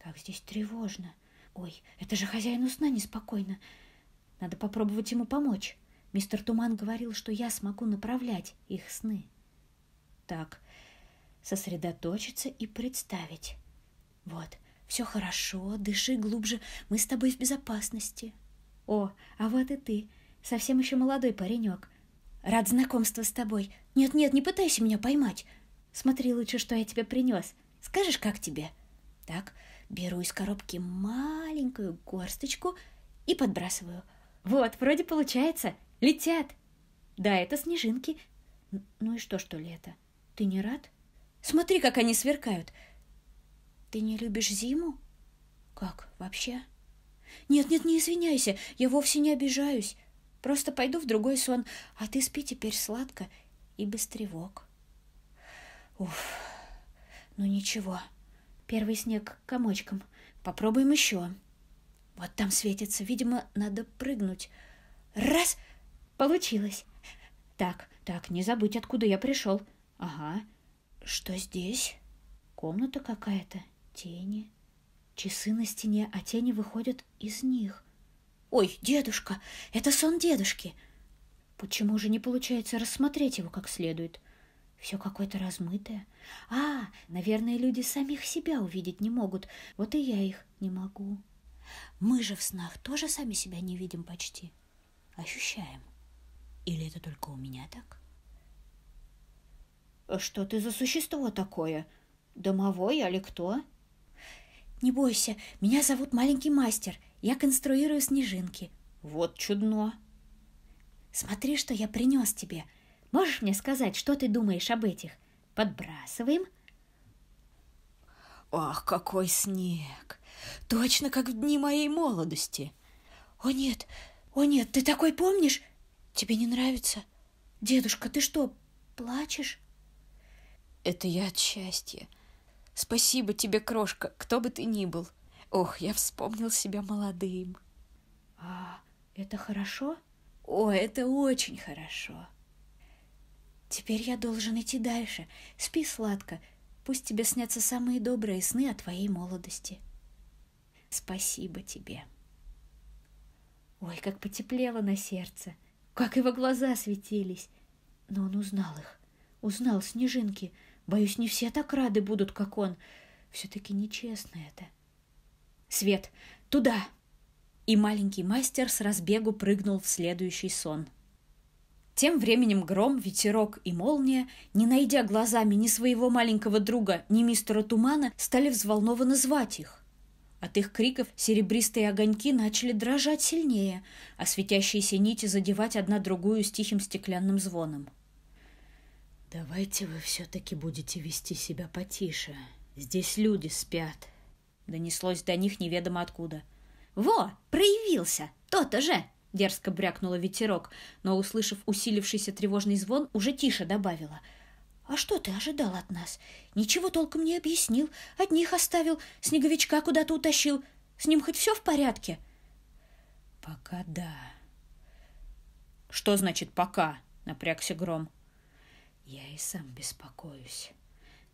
[SPEAKER 2] Как здесь тревожно. Ой, это же хозяину сна неспокойно. Надо попробовать ему помочь. Мистер Туман говорил, что я смогу направлять их сны. Так, сосредоточиться и представить. Вот, все хорошо, дыши глубже, мы с тобой в безопасности. О, а вот и ты, совсем еще молодой паренек. Рад знакомству с тобой. Нет-нет, не пытайся меня поймать. Смотри лучше, что я тебе принес. Скажешь, как тебе? Так, беру из коробки маленькую горсточку и подбрасываю. Вот, вроде получается. Летят. Да, это снежинки. Ну и что, что ли это? Ты не рад? Смотри, как они сверкают. Ты не любишь зиму? Как, вообще? Нет-нет, не извиняйся, я вовсе не обижаюсь. Просто пойду в другой сон, а ты спи теперь сладко и без тревог. Уф, ну ничего. Первый снег комочком. Попробуем еще. Вот там светится, видимо, надо прыгнуть. Раз! Получилось. Так, так, не забыть, откуда я пришел. Ага. Что здесь? Комната какая-то. Тени. Часы на стене, а тени выходят из них. Ой, дедушка, это сон дедушки. Почему же не получается рассмотреть его как следует? Все какое-то размытое. А, наверное, люди самих себя увидеть не могут. Вот и я их не могу. Мы же в снах тоже сами себя не видим почти. Ощущаем. Или это только у меня так? Что ты за существо такое? Домовой или кто? Не бойся, меня зовут маленький мастер. Я конструирую снежинки. Вот чудно. Смотри, что я принес тебе. Можешь мне сказать, что ты думаешь об этих? Подбрасываем. Ах, какой снег! Точно как в дни моей молодости. О нет, о нет, ты такой помнишь? Тебе не нравится? Дедушка, ты что, плачешь? Это я от счастья. Спасибо тебе, крошка, кто бы ты ни был. Ох, я вспомнил себя молодым. А это хорошо? О, это очень хорошо. Теперь я должен идти дальше. Спи сладко. Пусть тебе снятся самые добрые сны о твоей молодости. Спасибо тебе. Ой, как потеплело на сердце, как его глаза светились. Но он узнал их, узнал снежинки. Боюсь, не все так рады будут, как он. Все-таки нечестно это. Свет, туда! И маленький мастер с разбегу прыгнул в следующий сон. Тем временем гром, ветерок и молния, не найдя глазами ни своего маленького друга, ни мистера Тумана, стали взволнованно звать их. От их криков серебристые огоньки начали дрожать сильнее, а светящиеся нити задевать одна другую с тихим стеклянным звоном. «Давайте вы все-таки будете вести себя потише. Здесь люди спят», — донеслось до них неведомо откуда. «Во, проявился! То-то же!» — дерзко брякнула ветерок, но, услышав усилившийся тревожный звон, уже тише добавила — «А что ты ожидал от нас? Ничего толком не объяснил. Одних оставил, снеговичка куда-то утащил. С ним хоть все в порядке?» «Пока да». «Что значит «пока»?» — напрягся Гром. «Я и сам беспокоюсь.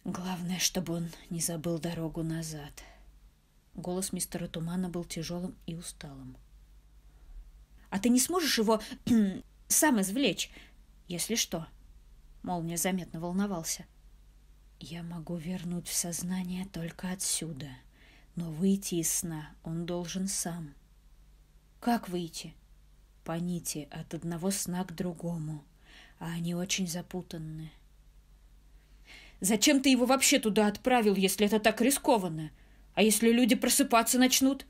[SPEAKER 2] Главное, чтобы он не забыл дорогу назад». Голос мистера Тумана был тяжелым и усталым. «А ты не сможешь его [CLEARS THROAT] сам извлечь, если что?» Молния заметно волновался. «Я могу вернуть в сознание только отсюда, но выйти из сна он должен сам». Как выйти?
[SPEAKER 1] По нити от одного сна к другому, а они очень запутанны.
[SPEAKER 2] Зачем ты его вообще туда отправил, если это так рискованно? А если люди просыпаться начнут?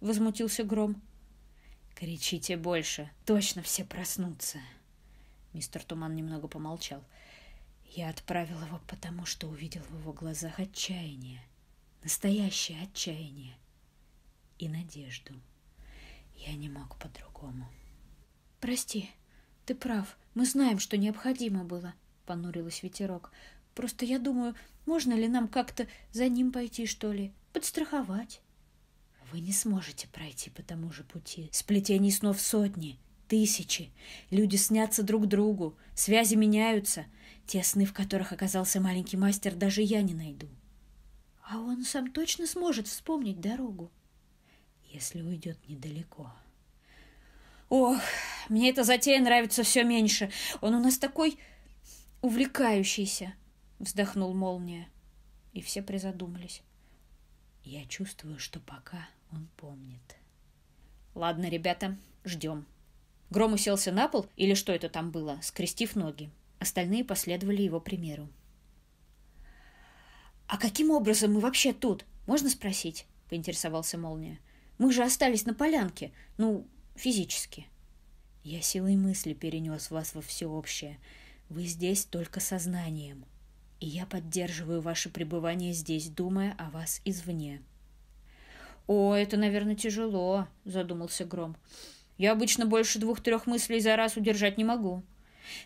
[SPEAKER 2] Возмутился Гром.
[SPEAKER 1] Кричите больше, точно все проснутся. Мистер Туман немного помолчал. Я отправил его, потому что увидел в его глазах отчаяние. Настоящее отчаяние. И надежду. Я не мог по-другому.
[SPEAKER 2] «Прости, ты прав. Мы знаем, что необходимо было», — понурилась ветерок. «Просто я думаю, можно ли нам как-то за ним пойти, что ли? Подстраховать?»
[SPEAKER 1] Вы не сможете пройти по тому же пути. Сплетений снов сотни, тысячи. Люди снятся друг другу, связи меняются. Те сны, в которых оказался маленький мастер, даже я не найду.
[SPEAKER 2] А он сам точно сможет вспомнить дорогу?
[SPEAKER 1] Если уйдет недалеко.
[SPEAKER 2] Ох, мне эта затея нравится все меньше. Он у нас такой увлекающийся, вздохнул молния. И все призадумались.
[SPEAKER 1] Я чувствую, что пока он помнит.
[SPEAKER 2] Ладно, ребята, ждем. Гром уселся на пол, или что это там было, скрестив ноги. Остальные последовали его примеру. «А каким образом мы вообще тут? Можно спросить?» — поинтересовался Молния. «Мы же остались на полянке. Ну, физически».
[SPEAKER 1] «Я силой мысли перенес вас во всеобщее. Вы здесь только сознанием. И я поддерживаю ваше пребывание здесь, думая о вас извне.
[SPEAKER 2] «О, это, наверное, тяжело», — задумался Гром. «Я обычно больше двух-трех мыслей за раз удержать не могу».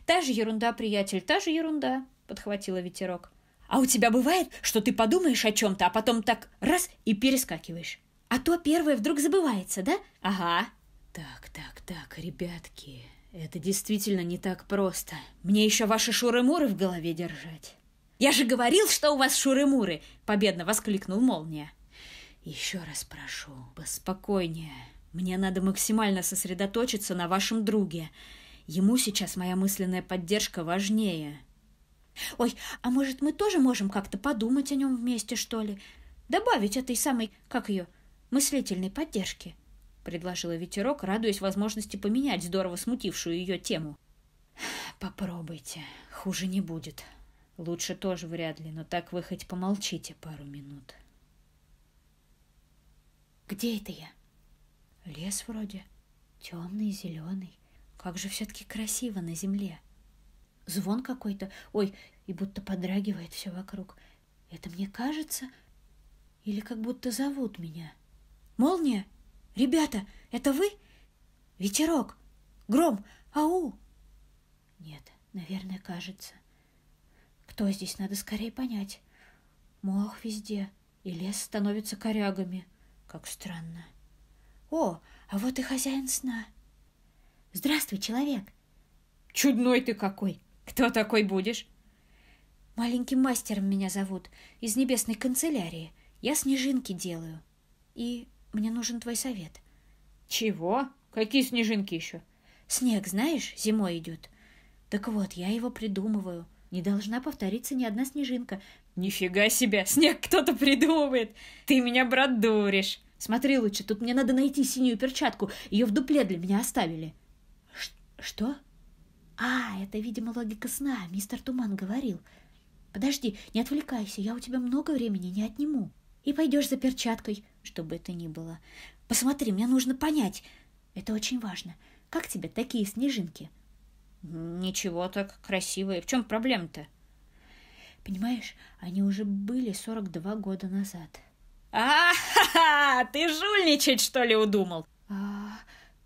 [SPEAKER 2] «Та же ерунда, приятель, та же ерунда», — подхватила ветерок. «А у тебя бывает, что ты подумаешь о чем-то, а потом так раз и перескакиваешь? А то первое вдруг забывается, да? Ага».
[SPEAKER 1] «Так, так, так, ребятки, это действительно не так просто. Мне еще ваши шуры-муры в голове держать».
[SPEAKER 2] «Я же говорил, что у вас шуры-муры!» — победно воскликнул Молния.
[SPEAKER 1] Еще раз прошу, поспокойнее. Мне надо максимально сосредоточиться на вашем друге. Ему сейчас моя мысленная поддержка важнее.
[SPEAKER 2] Ой, а может, мы тоже можем как-то подумать о нем вместе, что ли? Добавить этой самой, как ее, мыслительной поддержки? Предложила ветерок, радуясь возможности поменять здорово смутившую ее тему.
[SPEAKER 1] Попробуйте, хуже не будет. Лучше тоже вряд ли, но так вы хоть помолчите пару минут.
[SPEAKER 2] Где это я?
[SPEAKER 1] Лес вроде. Темный, зеленый. Как же все-таки красиво на земле.
[SPEAKER 2] Звон какой-то. Ой, и будто подрагивает все вокруг. Это мне кажется? Или как будто зовут меня? Молния? Ребята, это вы? Ветерок? Гром? Ау? Нет, наверное, кажется. Кто здесь, надо скорее понять. Мох везде, и лес становится корягами. Как странно. О, а вот и хозяин сна. Здравствуй, человек.
[SPEAKER 1] Чудной ты какой. Кто такой будешь?
[SPEAKER 2] Маленьким мастером меня зовут, из небесной канцелярии. Я снежинки делаю. И мне нужен твой совет.
[SPEAKER 1] Чего? Какие снежинки еще?
[SPEAKER 2] Снег, знаешь, зимой идет. Так вот, я его придумываю. Не должна повториться ни одна снежинка.
[SPEAKER 1] Нифига себе, снег кто-то придумывает. Ты меня, брат, дуришь.
[SPEAKER 2] Смотри лучше, тут мне надо найти синюю перчатку. Ее в дупле для меня оставили. Ш что? А, это, видимо, логика сна. Мистер Туман говорил. Подожди, не отвлекайся, я у тебя много времени не отниму. И пойдешь за перчаткой, что бы это ни было. Посмотри, мне нужно понять. Это очень важно. Как тебе такие снежинки?
[SPEAKER 1] Ничего так красивые. В чем проблема-то?
[SPEAKER 2] Понимаешь, они уже были 42 года назад.
[SPEAKER 1] А-ха-ха! Ты жульничать, что ли, удумал?
[SPEAKER 2] А,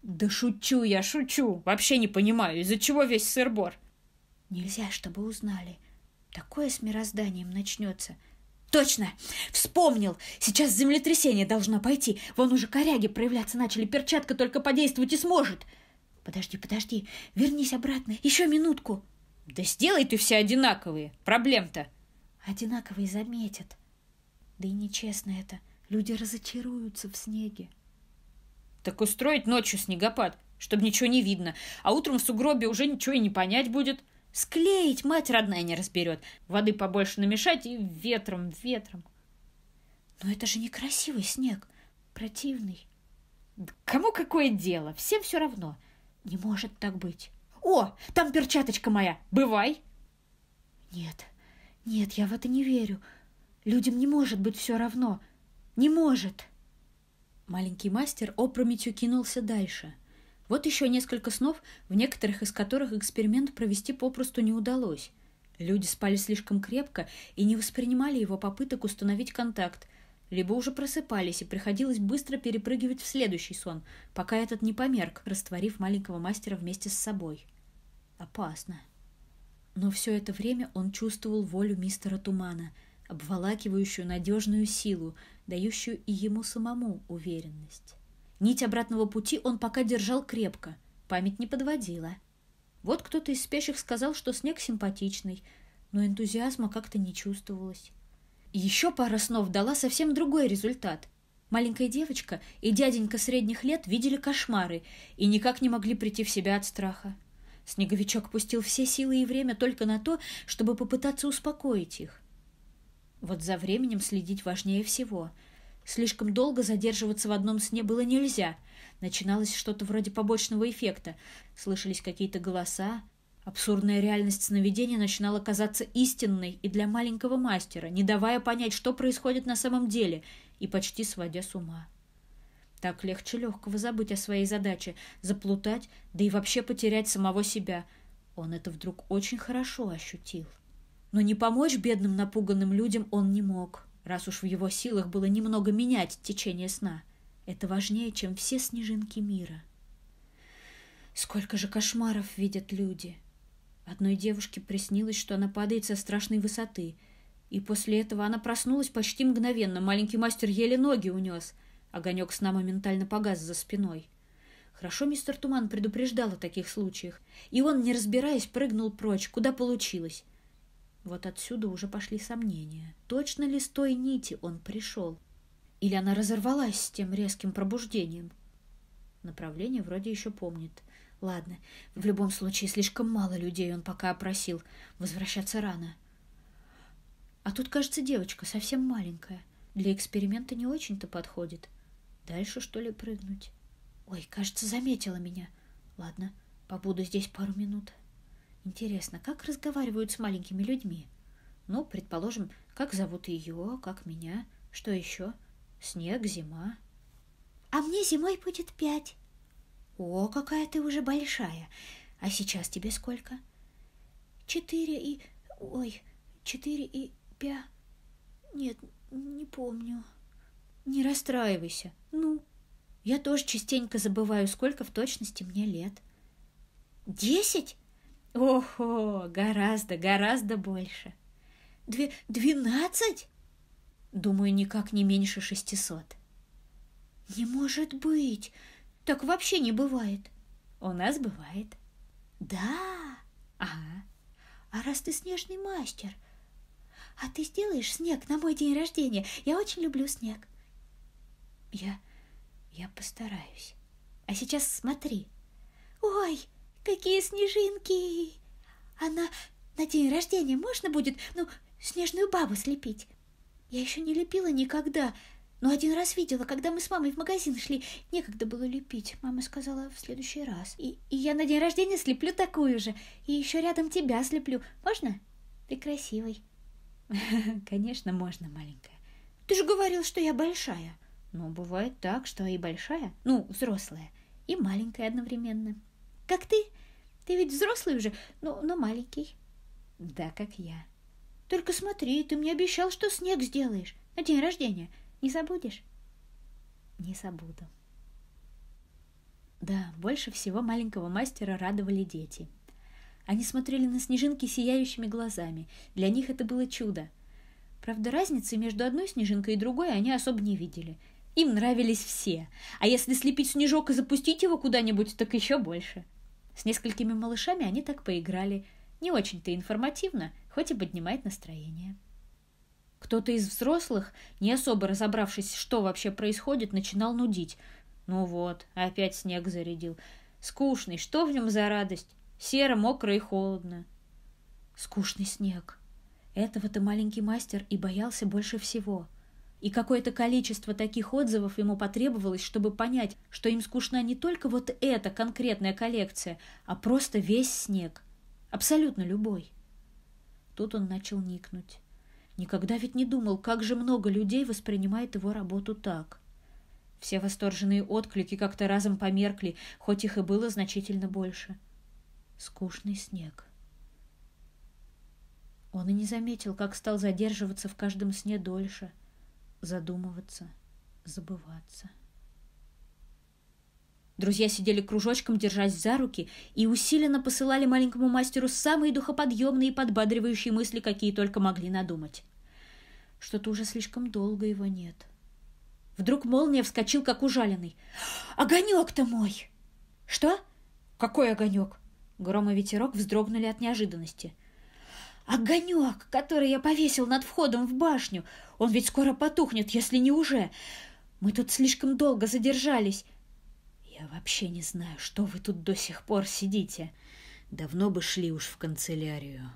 [SPEAKER 1] да шучу я, шучу. Вообще не понимаю, из-за чего весь сыр-бор?
[SPEAKER 2] Нельзя, чтобы узнали. Такое с мирозданием начнется. Точно! Вспомнил! Сейчас землетрясение должно пойти. Вон уже коряги проявляться начали. Перчатка только подействовать и сможет. Подожди, подожди. Вернись обратно. Еще минутку.
[SPEAKER 1] Да сделай ты все одинаковые. Проблем-то.
[SPEAKER 2] Одинаковые заметят. Да и нечестно это. Люди разочаруются в снеге.
[SPEAKER 1] Так устроить ночью снегопад, чтобы ничего не видно, а утром в сугробе уже ничего и не понять будет. Склеить мать родная не разберет. Воды побольше намешать и ветром, ветром.
[SPEAKER 2] Но это же некрасивый снег, противный. Кому какое дело? Всем все равно. Не может так быть. О, там перчаточка моя. Бывай. Нет, нет, я в это не верю. Людям не может быть все равно. Не может.
[SPEAKER 1] Маленький мастер опрометью кинулся дальше. Вот еще несколько снов, в некоторых из которых эксперимент провести попросту не удалось. Люди спали слишком крепко и не воспринимали его попыток установить контакт, либо уже просыпались, и приходилось быстро перепрыгивать в следующий сон, пока этот не померк, растворив маленького мастера вместе с собой. Опасно. Но все это время он чувствовал волю мистера Тумана, обволакивающую надежную силу, дающую и ему самому уверенность. Нить обратного пути он пока держал крепко, память не подводила. Вот кто-то из спящих сказал, что снег симпатичный, но энтузиазма как-то не чувствовалось. Еще пара снов дала совсем другой результат. Маленькая девочка и дяденька средних лет видели кошмары и никак не могли прийти в себя от страха. Снеговичок пустил все силы и время только на то, чтобы попытаться успокоить их. Вот за временем следить важнее всего. Слишком долго задерживаться в одном сне было нельзя. Начиналось что-то вроде побочного эффекта. Слышались какие-то голоса, Абсурдная реальность сновидения начинала казаться истинной и для маленького мастера, не давая понять, что происходит на самом деле, и почти сводя с ума. Так легче легкого забыть о своей задаче, заплутать, да и вообще потерять самого себя. Он это вдруг очень хорошо ощутил. Но не помочь бедным напуганным людям он не мог, раз уж в его силах было немного менять течение сна. Это важнее, чем все снежинки мира. Сколько же кошмаров видят люди — Одной девушке приснилось, что она падает со страшной высоты. И после этого она проснулась почти мгновенно. Маленький мастер еле ноги унес. Огонек сна моментально погас за спиной. Хорошо мистер Туман предупреждал о таких случаях. И он, не разбираясь, прыгнул прочь, куда получилось. Вот отсюда уже пошли сомнения. Точно ли с той нити он пришел? Или она разорвалась с тем резким пробуждением? Направление вроде еще помнит. Ладно, в любом случае слишком мало людей он пока опросил. Возвращаться рано. А тут, кажется, девочка совсем маленькая. Для эксперимента не очень-то подходит. Дальше, что ли, прыгнуть? Ой, кажется, заметила меня. Ладно, побуду здесь пару минут. Интересно, как разговаривают с маленькими людьми? Ну, предположим, как зовут ее, как меня, что еще? Снег, зима. А мне зимой будет пять. О, какая ты уже большая. А сейчас тебе сколько? Четыре и... Ой, четыре и пя... Нет, не помню. Не расстраивайся. Ну, я тоже частенько забываю, сколько в точности мне лет. Десять? Ого, гораздо, гораздо больше. Две... Двенадцать? Думаю, никак не меньше шестисот. Не может быть! Так вообще не бывает. У нас бывает. Да? Ага. А раз ты снежный мастер, а ты сделаешь снег на мой день рождения? Я очень люблю снег. Я... я постараюсь. А сейчас смотри. Ой, какие снежинки! А на, на день рождения можно будет, ну, снежную бабу слепить? Я еще не лепила никогда, но один раз видела, когда мы с мамой в магазин шли. Некогда было лепить. Мама сказала в следующий раз. И, и я на день рождения слеплю такую же. И еще рядом тебя слеплю. Можно? Ты красивый. [LAUGHS] Конечно, можно, маленькая. Ты же говорил, что я большая. Ну, бывает так, что и большая, ну, взрослая, и маленькая одновременно. Как ты? Ты ведь взрослый уже, но, но маленький. Да, как я. Только смотри, ты мне обещал, что снег сделаешь на день рождения. Не забудешь? Не забуду. Да, больше всего маленького мастера радовали дети. Они смотрели на снежинки сияющими глазами. Для них это было чудо. Правда, разницы между одной снежинкой и другой они особо не видели. Им нравились все. А если слепить снежок и запустить его куда-нибудь, так еще больше. С несколькими малышами они так поиграли. Не очень-то информативно, хоть и поднимает настроение. Кто-то из взрослых, не особо разобравшись, что вообще происходит, начинал нудить. Ну вот, опять снег зарядил. Скучный, что в нем за радость? Серо, мокро и холодно. Скучный снег. Этого-то маленький мастер и боялся больше всего. И какое-то количество таких отзывов ему потребовалось, чтобы понять, что им скучна не только вот эта конкретная коллекция, а просто весь снег. Абсолютно любой. Тут он начал никнуть. Никогда ведь не думал, как же много людей воспринимает его работу так. Все восторженные отклики как-то разом померкли, хоть их и было значительно больше. Скучный снег. Он и не заметил, как стал задерживаться в каждом сне дольше — задумываться, забываться. Друзья сидели кружочком, держась за руки, и усиленно посылали маленькому мастеру самые духоподъемные и подбадривающие мысли, какие только могли надумать. Что-то уже слишком долго его нет. Вдруг молния вскочил, как ужаленный. «Огонек-то мой!» «Что? Какой огонек?» Гром и ветерок вздрогнули от неожиданности – Огонек, который я повесил над входом в башню. Он ведь скоро потухнет, если не уже. Мы тут слишком долго задержались. Я вообще не знаю, что вы тут до сих пор сидите. Давно бы шли уж в канцелярию.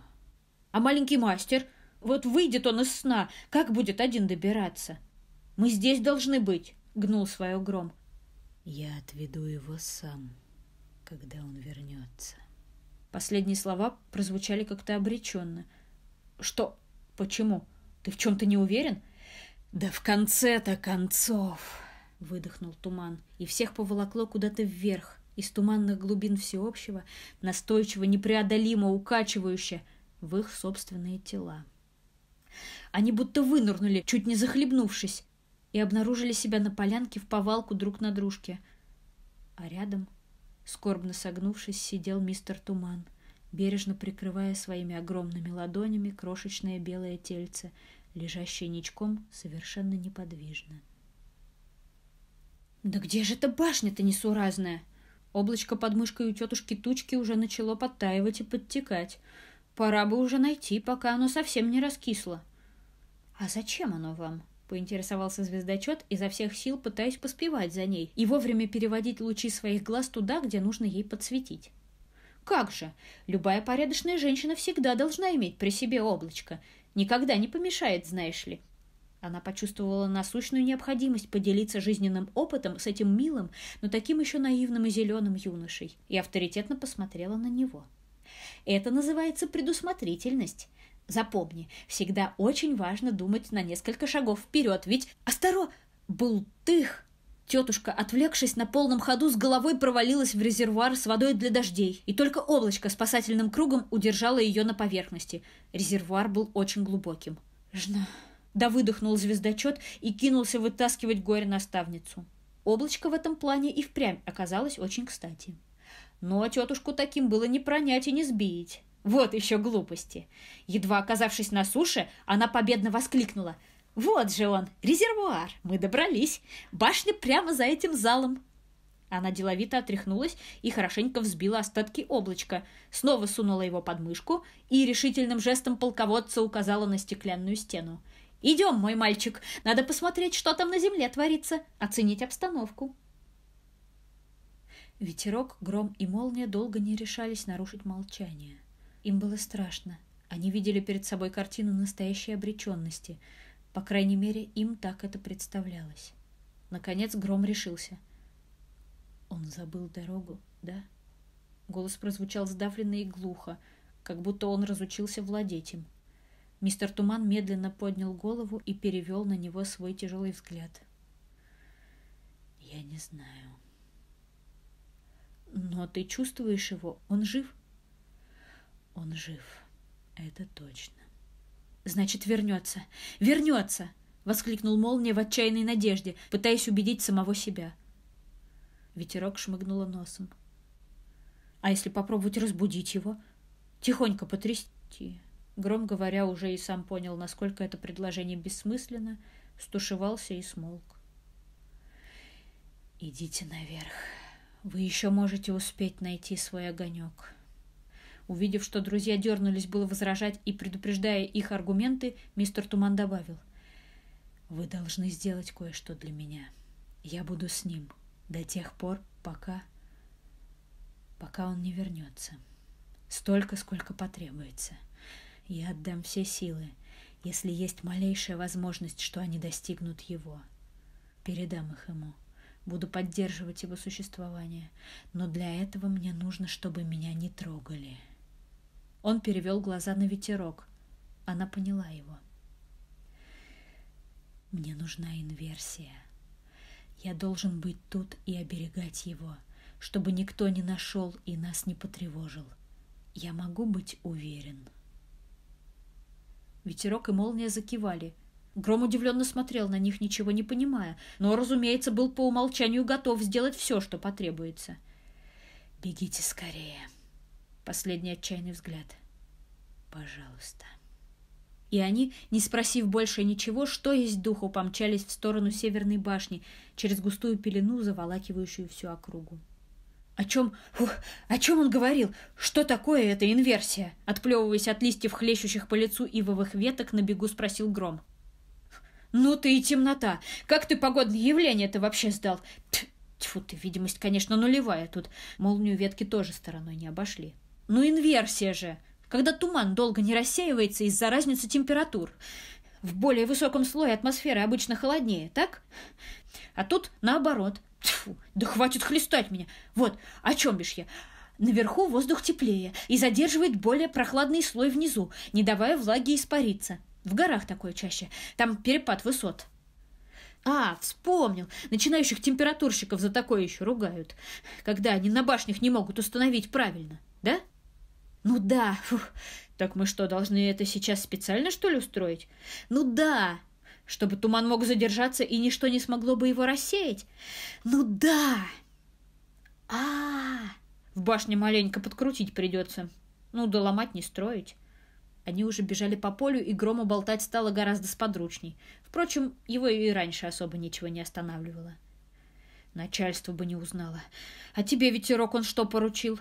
[SPEAKER 1] А маленький мастер? Вот выйдет он из сна, как будет один добираться? Мы здесь должны быть, гнул свое гром. Я отведу его сам, когда он вернется. Последние слова прозвучали как-то обреченно. «Что? Почему? Ты в чем-то не уверен?» «Да в конце-то концов!» — выдохнул туман, и всех поволокло куда-то вверх, из туманных глубин всеобщего, настойчиво, непреодолимо укачивающе, в их собственные тела. Они будто вынырнули, чуть не захлебнувшись, и обнаружили себя на полянке в повалку друг на дружке. А рядом — Скорбно согнувшись, сидел мистер Туман, бережно прикрывая своими огромными ладонями крошечное белое тельце, лежащее ничком совершенно неподвижно. «Да где же эта башня-то несуразная?» Облачко под мышкой у тетушки Тучки уже начало подтаивать и подтекать. Пора бы уже найти, пока оно совсем не раскисло. «А зачем оно вам?» Поинтересовался звездочет, изо всех сил пытаясь поспевать за ней и вовремя переводить лучи своих глаз туда, где нужно ей подсветить. Как же! Любая порядочная женщина всегда должна иметь при себе облачко. Никогда не помешает, знаешь ли. Она почувствовала насущную необходимость поделиться жизненным опытом с этим милым, но таким еще наивным и зеленым юношей, и авторитетно посмотрела на него. Это называется предусмотрительность. Запомни, всегда очень важно думать на несколько шагов вперед, ведь «Осторо!» «Бултых!» Тетушка, отвлекшись на полном ходу, с головой провалилась в резервуар с водой для дождей, и только облачко спасательным кругом удержало ее на поверхности. Резервуар был очень глубоким. «Жна!» Да выдохнул звездочет и кинулся вытаскивать горе-наставницу. Облачко в этом плане и впрямь оказалось очень кстати. Но тетушку таким было не пронять и не сбить. Вот еще глупости. Едва оказавшись на суше, она победно воскликнула. «Вот же он, резервуар! Мы добрались! Башня прямо за этим залом!» Она деловито отряхнулась и хорошенько взбила остатки облачка, снова сунула его под мышку и решительным жестом полководца указала на стеклянную стену. «Идем, мой мальчик, надо посмотреть, что там на земле творится, оценить обстановку». Ветерок, гром и молния долго не решались нарушить молчание. Им было страшно. Они видели перед собой картину настоящей обреченности. По крайней мере, им так это представлялось. Наконец Гром решился. «Он забыл дорогу, да?» Голос прозвучал сдавленно и глухо, как будто он разучился владеть им. Мистер Туман медленно поднял голову и перевел на него свой тяжелый взгляд. «Я не знаю». «Но ты чувствуешь его? Он жив?» Он жив. Это точно. Значит, вернется. Вернется! Воскликнул молния в отчаянной надежде, пытаясь убедить самого себя. Ветерок шмыгнула носом. А если попробовать разбудить его? Тихонько потрясти. Гром говоря, уже и сам понял, насколько это предложение бессмысленно, стушевался и смолк. «Идите наверх. Вы еще можете успеть найти свой огонек». Увидев, что друзья дернулись было возражать и предупреждая их аргументы, мистер Туман добавил. «Вы должны сделать кое-что для меня. Я буду с ним до тех пор, пока... пока он не вернется. Столько, сколько потребуется. Я отдам все силы. если есть малейшая возможность, что они достигнут его. Передам их ему. Буду поддерживать его существование. Но для этого мне нужно, чтобы меня не трогали. Он перевел глаза на ветерок. Она поняла его. Мне нужна инверсия. Я должен быть тут и оберегать его, чтобы никто не нашел и нас не потревожил. Я могу быть уверен.
[SPEAKER 2] Ветерок и молния закивали. Гром удивленно смотрел на них, ничего не понимая, но, разумеется, был по умолчанию готов сделать все, что потребуется.
[SPEAKER 1] «Бегите скорее!» Последний отчаянный взгляд. «Пожалуйста!»
[SPEAKER 2] И они, не спросив больше ничего, что есть духу, помчались в сторону северной башни, через густую пелену, заволакивающую всю округу. О чем, фух, о чем он говорил? Что такое эта инверсия? Отплевываясь от листьев, хлещущих по лицу ивовых веток, на бегу спросил Гром. Ну ты и темнота. Как ты погодные явления-то вообще сдал? Тьфу ты, видимость, конечно, нулевая тут. Молнию ветки тоже стороной не обошли. Ну инверсия же когда туман долго не рассеивается из-за разницы температур. В более высоком слое атмосферы обычно холоднее, так? А тут наоборот. Тьфу, да хватит хлестать меня. Вот, о чем бишь я? Наверху воздух теплее и задерживает более прохладный слой внизу, не давая влаге испариться. В горах такое чаще. Там перепад высот. А, вспомнил. Начинающих температурщиков за такое еще ругают. Когда они на башнях не могут установить правильно. Да? Ну да, фух. Так мы что, должны это сейчас специально, что ли, устроить? Ну да, чтобы туман мог задержаться и ничто не смогло бы его рассеять. Ну да. А, -а, -а. в башне маленько подкрутить придется. Ну да ломать не строить. Они уже бежали по полю, и грому болтать стало гораздо сподручней. Впрочем, его и раньше особо ничего не останавливало. Начальство бы не узнало. А тебе, ветерок, он что поручил?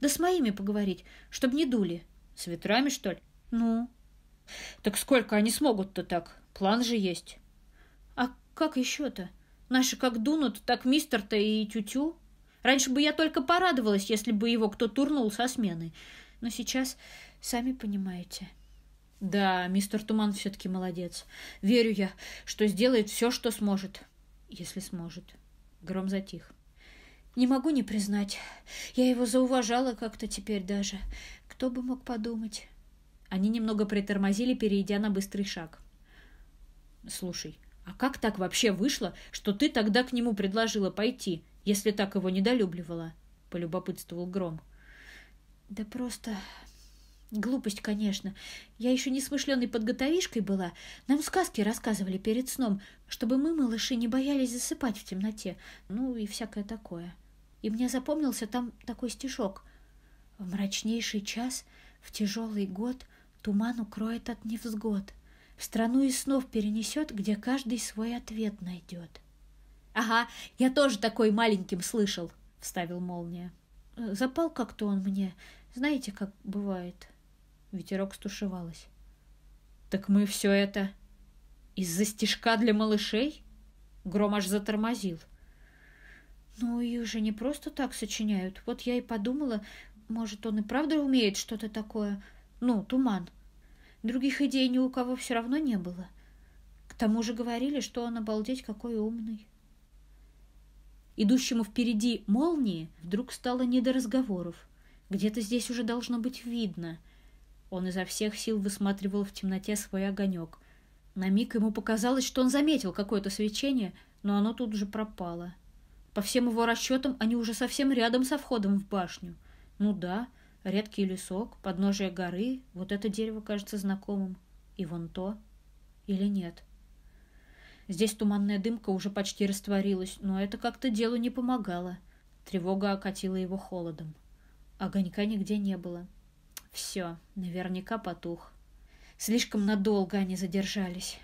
[SPEAKER 2] Да с моими поговорить, чтоб не дули. С ветрами, что ли? Ну. Так сколько они смогут-то так? План же есть. А как еще-то? Наши как дунут, так мистер-то и тютю. Раньше бы я только порадовалась, если бы его кто турнул со смены. Но сейчас, сами понимаете. Да, мистер Туман все-таки молодец. Верю я, что сделает все, что сможет. Если сможет. Гром затих. Не могу не признать. Я его зауважала как-то теперь даже. Кто бы мог подумать? Они немного притормозили, перейдя на быстрый шаг. Слушай, а как так вообще вышло, что ты тогда к нему предложила пойти, если так его недолюбливала? Полюбопытствовал Гром. Да просто... Глупость, конечно. Я еще не смышленой подготовишкой была. Нам сказки рассказывали перед сном, чтобы мы, малыши, не боялись засыпать в темноте. Ну и всякое такое. И мне запомнился там такой стишок. В мрачнейший час, в тяжелый год, Туман укроет от невзгод. В страну и снов перенесет, где каждый свой ответ найдет. «Ага, я тоже такой маленьким слышал», — вставил молния. «Запал как-то он мне. Знаете, как бывает?» Ветерок стушевалась. «Так мы все это из-за стишка для малышей?» Гром аж затормозил. Ну, их же не просто так сочиняют. Вот я и подумала, может, он и правда умеет что-то такое. Ну, туман. Других идей ни у кого все равно не было. К тому же говорили, что он обалдеть какой умный. Идущему впереди молнии вдруг стало не до разговоров. Где-то здесь уже должно быть видно. Он изо всех сил высматривал в темноте свой огонек. На миг ему показалось, что он заметил какое-то свечение, но оно тут же пропало. По всем его расчетам, они уже совсем рядом со входом в башню. Ну да, редкий лесок, подножие горы, вот это дерево кажется знакомым. И вон то. Или нет? Здесь туманная дымка уже почти растворилась, но это как-то делу не помогало. Тревога окатила его холодом. Огонька нигде не было. Все, наверняка потух. Слишком надолго они задержались.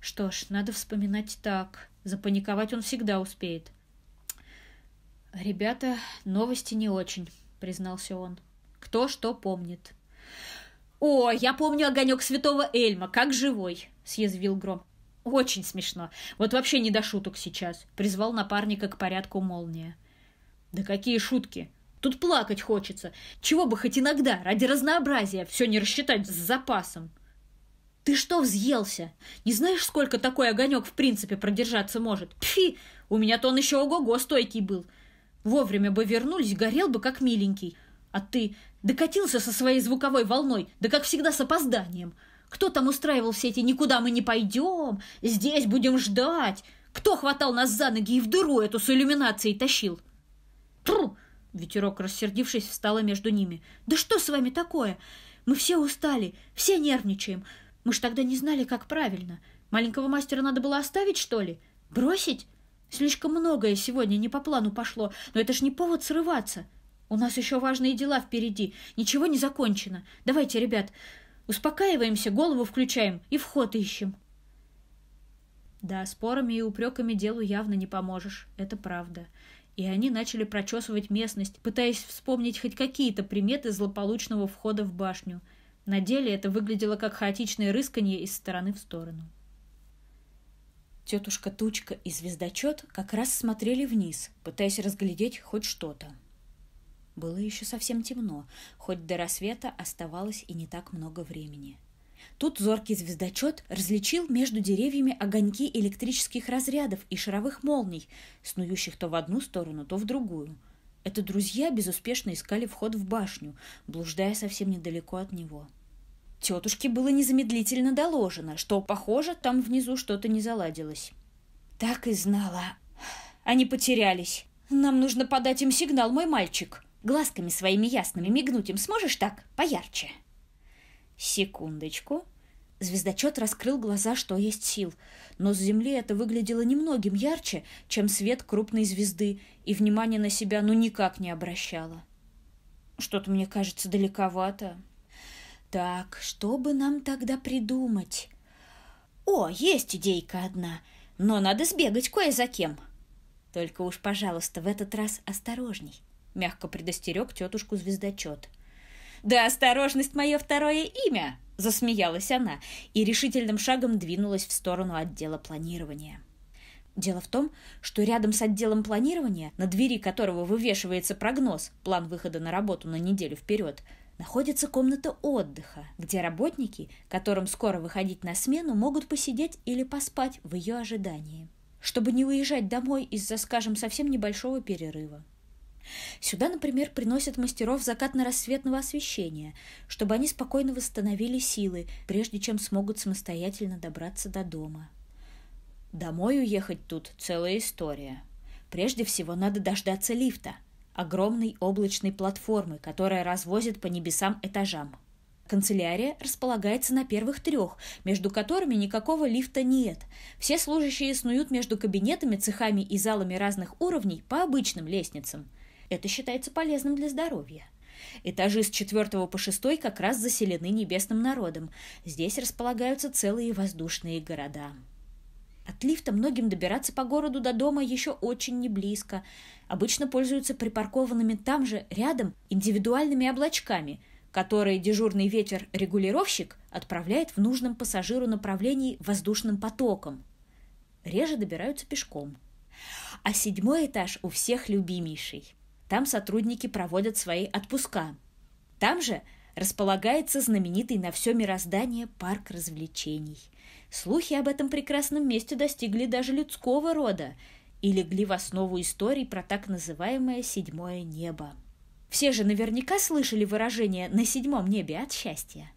[SPEAKER 2] Что ж, надо вспоминать так. Запаниковать он всегда успеет. — «Ребята, новости не очень», — признался он. «Кто что помнит». «О, я помню огонек святого Эльма, как живой», — съязвил Гром. «Очень смешно. Вот вообще не до шуток сейчас», — призвал напарника к порядку молния. «Да какие шутки! Тут плакать хочется. Чего бы хоть иногда, ради разнообразия, все не рассчитать с запасом». Ты что взъелся? Не знаешь, сколько такой огонек в принципе продержаться может? Пфи! У меня-то он еще ого-го стойкий был. Вовремя бы вернулись, горел бы как миленький. А ты докатился со своей звуковой волной, да как всегда с опозданием. Кто там устраивал все эти «никуда мы не пойдем», «здесь будем ждать»? Кто хватал нас за ноги и в дыру эту с иллюминацией тащил? Тру! Ветерок, рассердившись, встала между ними. «Да что с вами такое? Мы все устали, все нервничаем. Мы ж тогда не знали, как правильно. Маленького мастера надо было оставить, что ли? Бросить? Слишком многое сегодня не по плану пошло, но это ж не повод срываться. У нас еще важные дела впереди, ничего не закончено. Давайте, ребят, успокаиваемся, голову включаем и вход ищем». Да, спорами и упреками делу явно не поможешь, это правда и они начали прочесывать местность, пытаясь вспомнить хоть какие-то приметы злополучного входа в башню. На деле это выглядело как хаотичное рысканье из стороны в сторону. Тетушка Тучка и Звездочет как раз смотрели вниз, пытаясь разглядеть хоть что-то. Было еще совсем темно, хоть до рассвета оставалось и не так много времени. — Тут зоркий звездочет различил между деревьями огоньки электрических разрядов и шаровых молний, снующих то в одну сторону, то в другую. Это друзья безуспешно искали вход в башню, блуждая совсем недалеко от него. Тетушке было незамедлительно доложено, что, похоже, там внизу что-то не заладилось. «Так и знала. Они потерялись. Нам нужно подать им сигнал, мой мальчик. Глазками своими ясными мигнуть им сможешь так, поярче?» Секундочку. Звездочет раскрыл глаза, что есть сил, но с Земли это выглядело немногим ярче, чем свет крупной звезды, и внимание на себя ну никак не обращало. Что-то мне кажется далековато. Так, что бы нам тогда придумать? О, есть идейка одна, но надо сбегать кое за кем. Только уж, пожалуйста, в этот раз осторожней, мягко предостерег тетушку звездочет. — «Да осторожность мое второе имя!» – засмеялась она и решительным шагом двинулась в сторону отдела планирования. Дело в том, что рядом с отделом планирования, на двери которого вывешивается прогноз, план выхода на работу на неделю вперед, находится комната отдыха, где работники, которым скоро выходить на смену, могут посидеть или поспать в ее ожидании, чтобы не уезжать домой из-за, скажем, совсем небольшого перерыва. Сюда, например, приносят мастеров закатно-рассветного освещения, чтобы они спокойно восстановили силы, прежде чем смогут самостоятельно добраться до дома. Домой уехать тут целая история. Прежде всего надо дождаться лифта, огромной облачной платформы, которая развозит по небесам этажам. Канцелярия располагается на первых трех, между которыми никакого лифта нет. Все служащие снуют между кабинетами, цехами и залами разных уровней по обычным лестницам – это считается полезным для здоровья. Этажи с четвертого по шестой как раз заселены небесным народом. Здесь располагаются целые воздушные города. От лифта многим добираться по городу до дома еще очень не близко. Обычно пользуются припаркованными там же, рядом, индивидуальными облачками, которые дежурный ветер-регулировщик отправляет в нужном пассажиру направлении воздушным потоком. Реже добираются пешком. А седьмой этаж у всех любимейший. Там сотрудники проводят свои отпуска. Там же располагается знаменитый на все мироздание парк развлечений. Слухи об этом прекрасном месте достигли даже людского рода и легли в основу историй про так называемое «седьмое небо». Все же наверняка слышали выражение «на седьмом небе от счастья».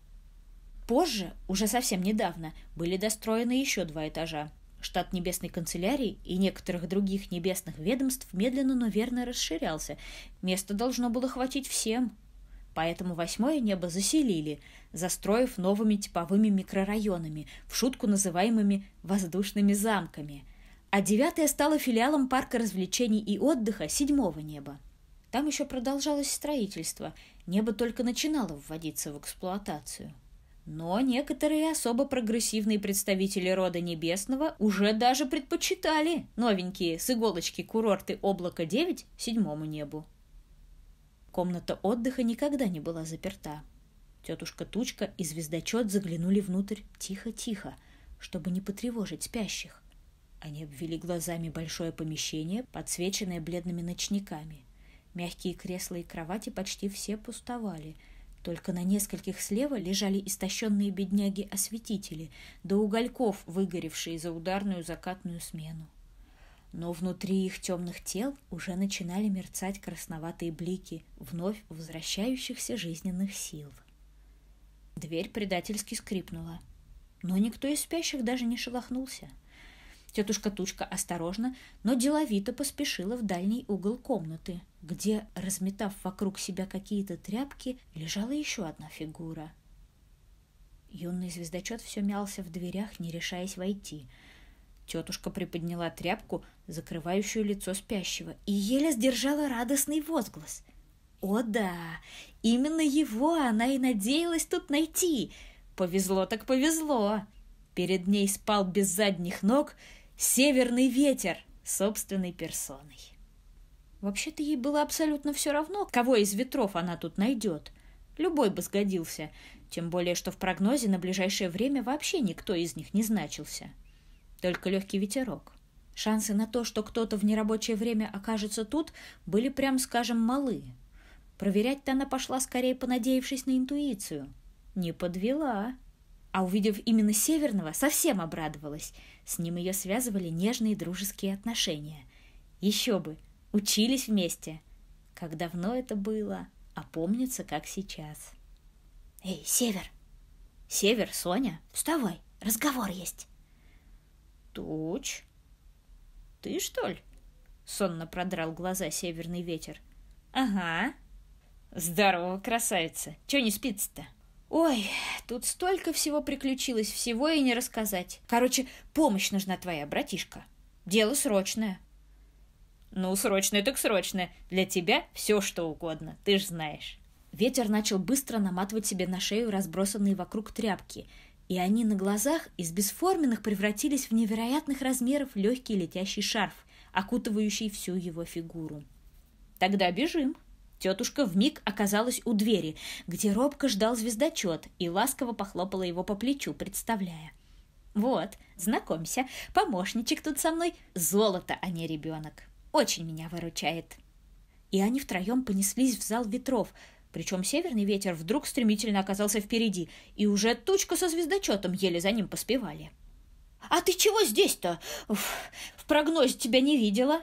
[SPEAKER 2] Позже, уже совсем недавно, были достроены еще два этажа – Штат небесной канцелярии и некоторых других небесных ведомств медленно, но верно расширялся. Места должно было хватить всем. Поэтому восьмое небо заселили, застроив новыми типовыми микрорайонами, в шутку называемыми «воздушными замками». А девятое стало филиалом парка развлечений и отдыха седьмого неба. Там еще продолжалось строительство, небо только начинало вводиться в эксплуатацию – но некоторые особо прогрессивные представители рода небесного уже даже предпочитали новенькие с иголочки курорты облака 9 седьмому небу. Комната отдыха никогда не была заперта. Тетушка Тучка и звездочет заглянули внутрь тихо-тихо, чтобы не потревожить спящих. Они обвели глазами большое помещение, подсвеченное бледными ночниками. Мягкие кресла и кровати почти все пустовали –
[SPEAKER 1] Только на нескольких слева лежали истощенные бедняги-осветители, до угольков, выгоревшие за ударную закатную смену. Но внутри их темных тел уже начинали мерцать красноватые блики вновь возвращающихся жизненных сил. Дверь предательски скрипнула, но никто из спящих даже не шелохнулся — Тетушка Тучка осторожно, но деловито поспешила в дальний угол комнаты, где, разметав вокруг себя какие-то тряпки, лежала еще одна фигура. Юный звездочет все мялся в дверях, не решаясь войти. Тетушка приподняла тряпку, закрывающую лицо спящего, и еле сдержала радостный возглас. «О да! Именно его она и надеялась тут найти! Повезло так повезло!» Перед ней спал без задних ног Северный ветер собственной персоной. Вообще-то ей было абсолютно все равно, кого из ветров она тут найдет. Любой бы сгодился, тем более, что в прогнозе на ближайшее время вообще никто из них не значился. Только легкий ветерок. Шансы на то, что кто-то в нерабочее время окажется тут, были, прям скажем, малы. Проверять-то она пошла скорее понадеявшись на интуицию. Не подвела. А увидев именно Северного, совсем обрадовалась – с ним ее связывали нежные дружеские отношения. Еще бы, учились вместе. Как давно это было, а помнится, как сейчас. «Эй, Север!» «Север, Соня, вставай, разговор есть!» «Туч, ты, что ли?» Сонно продрал глаза северный ветер. «Ага. Здорово, красавица. Чего не спится-то?» Ой, тут столько всего приключилось, всего и не рассказать. Короче, помощь нужна твоя, братишка. Дело срочное. Ну, срочное так срочное. Для тебя все что угодно, ты ж знаешь. Ветер начал быстро наматывать себе на шею разбросанные вокруг тряпки, и они на глазах из бесформенных превратились в невероятных размеров легкий летящий шарф, окутывающий всю его фигуру. «Тогда бежим», Тетушка вмиг оказалась у двери, где робко ждал звездочет и ласково похлопала его по плечу, представляя. «Вот, знакомься, помощничек тут со мной. Золото, а не ребенок. Очень меня выручает». И они втроем понеслись в зал ветров, причем северный ветер вдруг стремительно оказался впереди, и уже тучка со звездочетом еле за ним поспевали. «А ты чего здесь-то? В прогнозе тебя не видела?»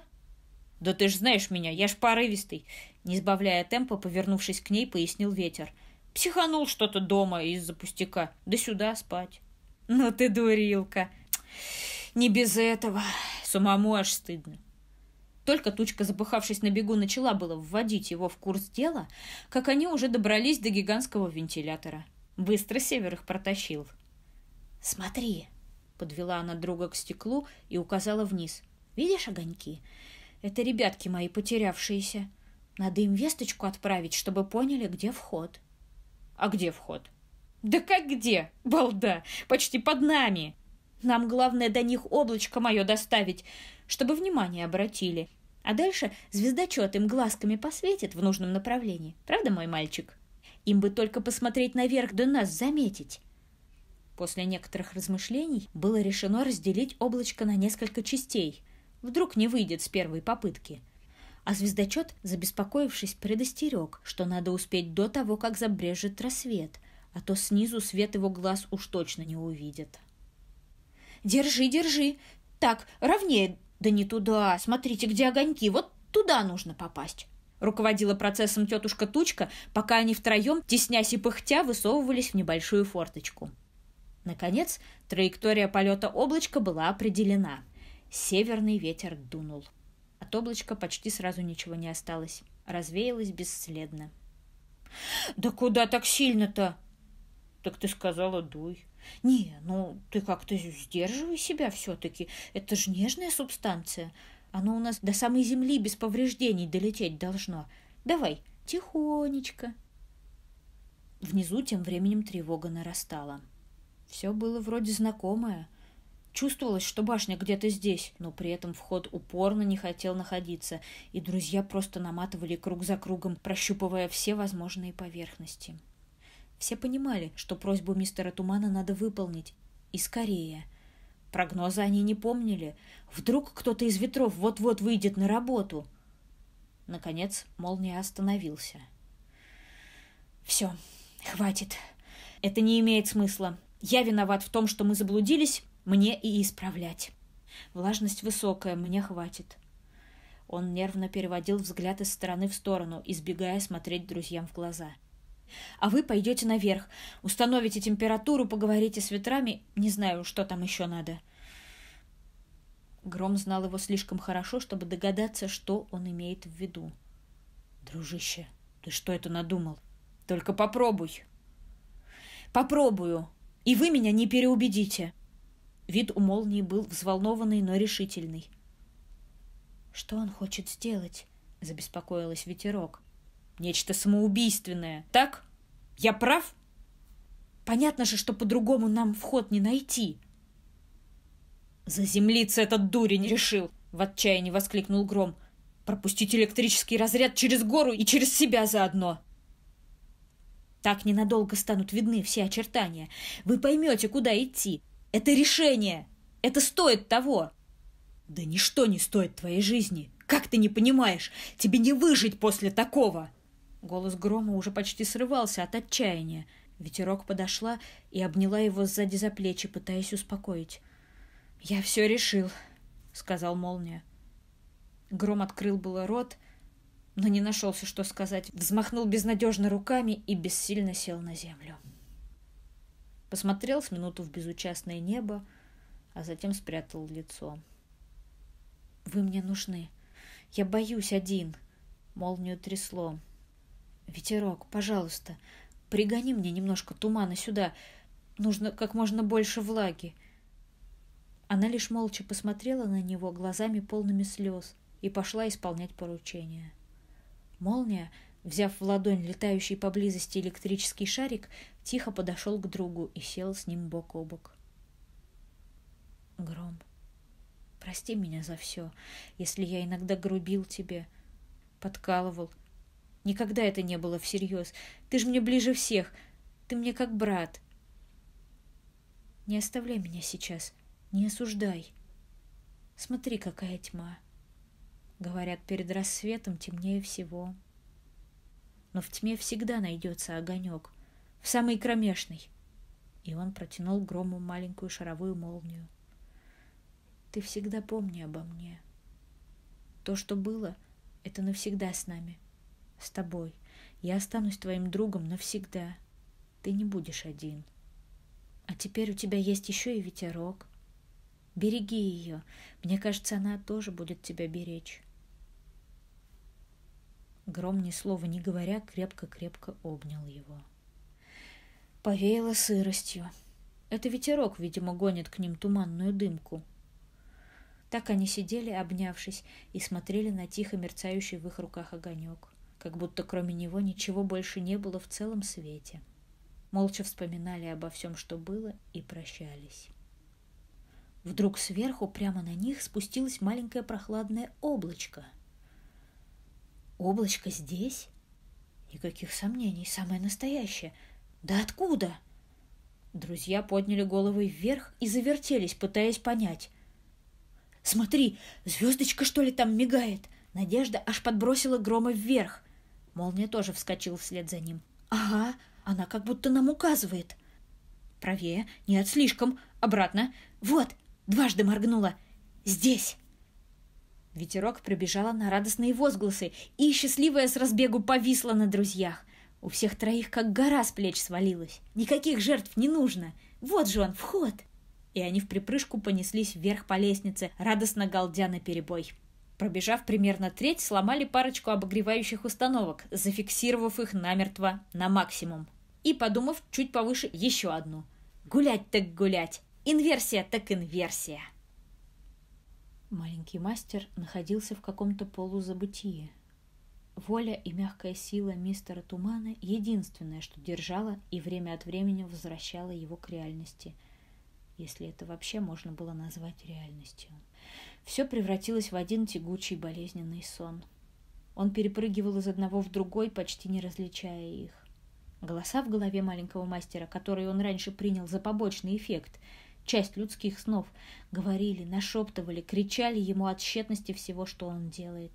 [SPEAKER 1] «Да ты ж знаешь меня, я ж порывистый. Не сбавляя темпа, повернувшись к ней, пояснил ветер. Психанул что-то дома из-за пустяка. Да сюда спать. Ну ты дурилка. Не без этого. Самому аж стыдно. Только тучка, запыхавшись на бегу, начала было вводить его в курс дела, как они уже добрались до гигантского вентилятора. Быстро Север их протащил. «Смотри!» — подвела она друга к стеклу и указала вниз. «Видишь огоньки? Это ребятки мои потерявшиеся. Надо им весточку отправить, чтобы поняли, где вход. А где вход? Да как где? Балда! Почти под нами! Нам главное до них облачко мое доставить, чтобы внимание обратили. А дальше звездочет им глазками посветит в нужном направлении. Правда, мой мальчик? Им бы только посмотреть наверх, да нас заметить. После некоторых размышлений было решено разделить облачко на несколько частей. Вдруг не выйдет с первой попытки – а звездочет, забеспокоившись, предостерег, что надо успеть до того, как забрежет рассвет, а то снизу свет его глаз уж точно не увидит. «Держи, держи! Так, ровнее! Да не туда! Смотрите, где огоньки! Вот туда нужно попасть!» Руководила процессом тетушка Тучка, пока они втроем, теснясь и пыхтя, высовывались в небольшую форточку. Наконец, траектория полета облачка была определена. Северный ветер дунул. От облачка почти сразу ничего не осталось. Развеялось бесследно. «Да куда так сильно-то?» «Так ты сказала, дуй». «Не, ну ты как-то сдерживай себя все-таки. Это же нежная субстанция. Оно у нас до самой земли без повреждений долететь должно. Давай, тихонечко». Внизу тем временем тревога нарастала. Все было вроде знакомое — Чувствовалось, что башня где-то здесь, но при этом вход упорно не хотел находиться, и друзья просто наматывали круг за кругом, прощупывая все возможные поверхности. Все понимали, что просьбу мистера Тумана надо выполнить, и скорее. Прогнозы они не помнили. Вдруг кто-то из ветров вот-вот выйдет на работу. Наконец молния остановился. «Все,
[SPEAKER 2] Хватит. Это не имеет смысла. Я виноват в том, что мы заблудились, мне и исправлять. Влажность высокая, мне хватит. Он нервно переводил взгляд из стороны в сторону, избегая смотреть друзьям в глаза. А вы пойдете наверх, установите температуру, поговорите с ветрами, не знаю, что там еще надо. Гром знал его слишком хорошо, чтобы догадаться, что он имеет в виду. Дружище, ты что это надумал? Только попробуй. Попробую, и вы меня не переубедите. Вид у молнии был взволнованный, но решительный. Что он хочет сделать? Забеспокоилась ветерок. Нечто самоубийственное, так? Я прав? Понятно же, что по-другому нам вход не найти. Заземлиться этот дурень решил, в отчаянии воскликнул Гром. Пропустить электрический разряд через гору и через себя заодно. Так ненадолго станут видны все очертания. Вы поймете, куда идти. Это решение. Это стоит того. Да ничто не стоит твоей жизни. Как ты не понимаешь? Тебе не выжить после такого. Голос Грома уже почти срывался от отчаяния. Ветерок подошла и обняла его сзади за плечи, пытаясь успокоить. «Я все решил», — сказал Молния. Гром открыл было рот, но не нашелся, что сказать. Взмахнул безнадежно руками и бессильно сел на землю. Посмотрел с минуту в безучастное небо, а затем спрятал лицо. «Вы мне нужны. Я боюсь один». Молнию трясло. «Ветерок, пожалуйста, пригони мне немножко тумана сюда. Нужно как можно больше влаги». Она лишь молча посмотрела на него глазами полными слез и пошла исполнять поручение. Молния, взяв в ладонь летающий поблизости электрический шарик, тихо подошел к другу и сел с ним бок о бок. Гром, прости меня за все, если я иногда грубил тебе, подкалывал. Никогда это не было всерьез. Ты же мне ближе всех. Ты мне как брат. Не оставляй меня сейчас. Не осуждай. Смотри, какая тьма. Говорят, перед рассветом темнее всего. Но в тьме всегда найдется огонек, в самой кромешной. И он протянул грому маленькую шаровую молнию. Ты всегда помни обо мне. То, что было, это навсегда с нами, с тобой. Я останусь твоим другом навсегда. Ты не будешь один. А теперь у тебя есть еще и ветерок. Береги ее. Мне кажется, она тоже будет тебя беречь. Гром, ни слова не говоря, крепко-крепко обнял его. Повеяло сыростью. Это ветерок, видимо, гонит к ним туманную дымку. Так они сидели, обнявшись, и смотрели на тихо мерцающий в их руках огонек, как будто кроме него ничего больше не было в целом свете. Молча вспоминали обо всем, что было, и прощались. Вдруг сверху прямо на них спустилось маленькое прохладное облачко — Облачко здесь? Никаких сомнений, самое настоящее. Да откуда? Друзья подняли головы вверх и завертелись, пытаясь понять. «Смотри, звездочка, что ли, там мигает?» Надежда аж подбросила грома вверх. Молния тоже вскочил вслед за ним. «Ага, она как будто нам указывает». «Правее, нет, слишком, обратно. Вот, дважды моргнула. Здесь!» Ветерок прибежала на радостные возгласы, и счастливая с разбегу повисла на друзьях. У всех троих как гора с плеч свалилась. Никаких жертв не нужно. Вот же он, вход. И они в припрыжку понеслись вверх по лестнице, радостно галдя на перебой. Пробежав примерно треть, сломали парочку обогревающих установок, зафиксировав их намертво на максимум. И, подумав, чуть повыше еще одну. Гулять так гулять. Инверсия так инверсия. Маленький мастер находился в каком-то полузабытии. Воля и мягкая сила мистера Тумана — единственное, что держало и время от времени возвращало его к реальности, если это вообще можно было назвать реальностью. Все превратилось в один тягучий болезненный сон. Он перепрыгивал из одного в другой, почти не различая их. Голоса в голове маленького мастера, которые он раньше принял за побочный эффект — часть людских снов, говорили, нашептывали, кричали ему от тщетности всего, что он делает.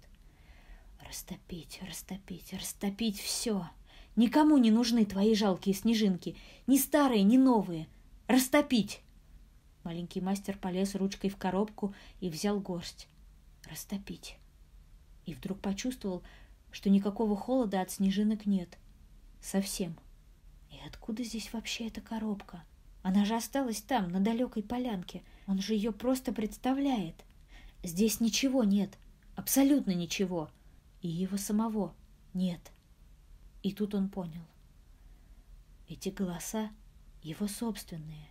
[SPEAKER 2] Растопить, растопить, растопить все. Никому не нужны твои жалкие снежинки, ни старые, ни новые. Растопить!» Маленький мастер полез ручкой в коробку и взял горсть. Растопить. И вдруг почувствовал, что никакого холода от снежинок нет. Совсем. И откуда здесь вообще эта коробка? Она же осталась там, на далекой полянке. Он же ее просто представляет. Здесь ничего нет. Абсолютно ничего. И его самого нет. И тут он понял. Эти голоса его собственные.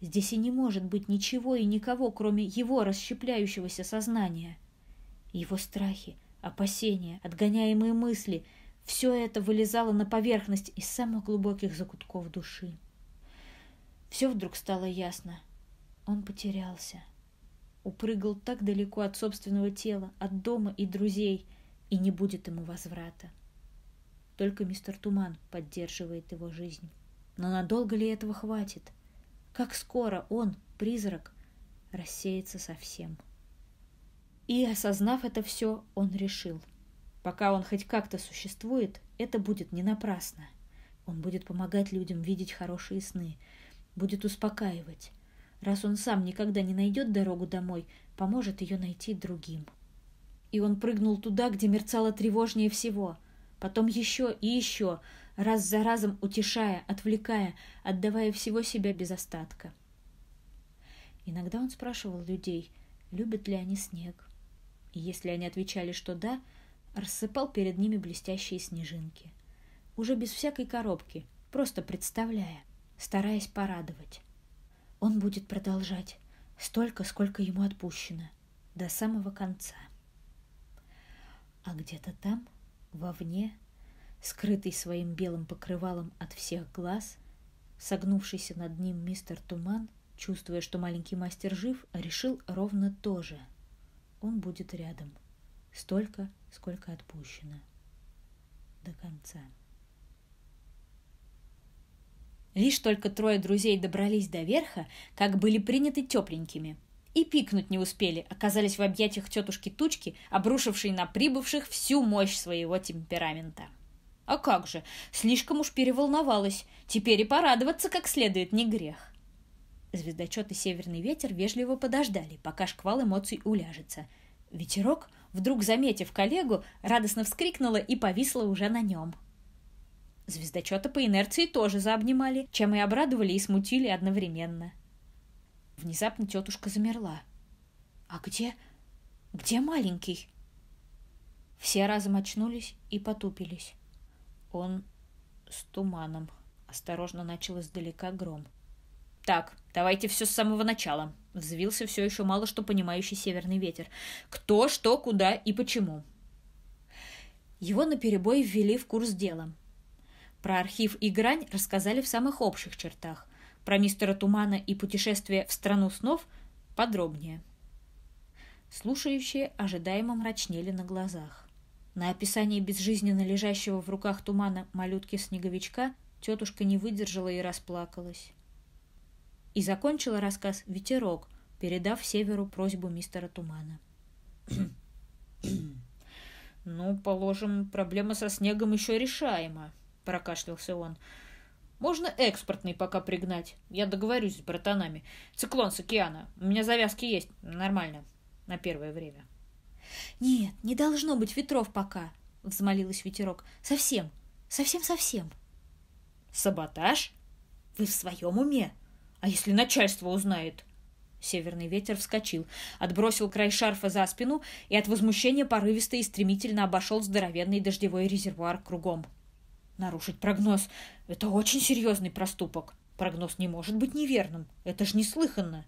[SPEAKER 2] Здесь и не может быть ничего и никого, кроме его расщепляющегося сознания. Его страхи, опасения, отгоняемые мысли — все это вылезало на поверхность из самых глубоких закутков души. Все вдруг стало ясно. Он потерялся. Упрыгал так далеко от собственного тела, от дома и друзей, и не будет ему возврата. Только мистер Туман поддерживает его жизнь. Но надолго ли этого хватит? Как скоро он, призрак, рассеется совсем? И, осознав это все, он решил. Пока он хоть как-то существует, это будет не напрасно. Он будет помогать людям видеть хорошие сны, будет успокаивать. Раз он сам никогда не найдет дорогу домой, поможет ее найти другим. И он прыгнул туда, где мерцало тревожнее всего. Потом еще и еще, раз за разом утешая, отвлекая, отдавая всего себя без остатка. Иногда он спрашивал людей, любят ли они снег. И если они отвечали, что да, рассыпал перед ними блестящие снежинки. Уже без всякой коробки, просто представляя, стараясь порадовать. Он будет продолжать столько, сколько ему отпущено, до самого конца. А где-то там, вовне, скрытый своим белым покрывалом от всех глаз, согнувшийся над ним мистер Туман, чувствуя, что маленький мастер жив, решил ровно то же. Он будет рядом. Столько, сколько отпущено. До конца. Лишь только трое друзей добрались до верха, как были приняты тепленькими. И пикнуть не успели, оказались в объятиях тетушки Тучки, обрушившей на прибывших всю мощь своего темперамента. А как же, слишком уж переволновалась, теперь и порадоваться как следует не грех. Звездочет и северный ветер вежливо подождали, пока шквал эмоций уляжется. Ветерок, вдруг заметив коллегу, радостно вскрикнула и повисла уже на нем. Звездочета по инерции тоже заобнимали, чем и обрадовали и смутили одновременно. Внезапно тетушка замерла. «А где... где маленький?» Все разом очнулись и потупились. Он с туманом. Осторожно начал издалека гром. «Так, давайте все с самого начала», — взвился все еще мало что понимающий северный ветер. «Кто, что, куда и почему?» Его наперебой ввели в курс дела. Про архив и грань рассказали в самых общих чертах. Про мистера Тумана и путешествие в страну снов подробнее. Слушающие ожидаемо мрачнели на глазах. На описании безжизненно лежащего в руках тумана малютки-снеговичка тетушка не выдержала и расплакалась. И закончила рассказ «Ветерок», передав Северу просьбу мистера Тумана. [CLEARS THROAT] «Ну, положим, проблема со снегом еще решаема», — прокашлялся он. «Можно экспортный пока пригнать. Я договорюсь с братанами. Циклон с океана. У меня завязки есть. Нормально. На первое время».
[SPEAKER 1] «Нет, не должно быть ветров пока», — взмолилась ветерок. «Совсем. Совсем-совсем».
[SPEAKER 2] «Саботаж? Вы в своем уме? А если начальство узнает?» Северный ветер вскочил, отбросил край шарфа за спину и от возмущения порывисто и стремительно обошел здоровенный дождевой резервуар кругом. Нарушить прогноз — это очень серьезный проступок. Прогноз не может быть неверным. Это ж неслыханно.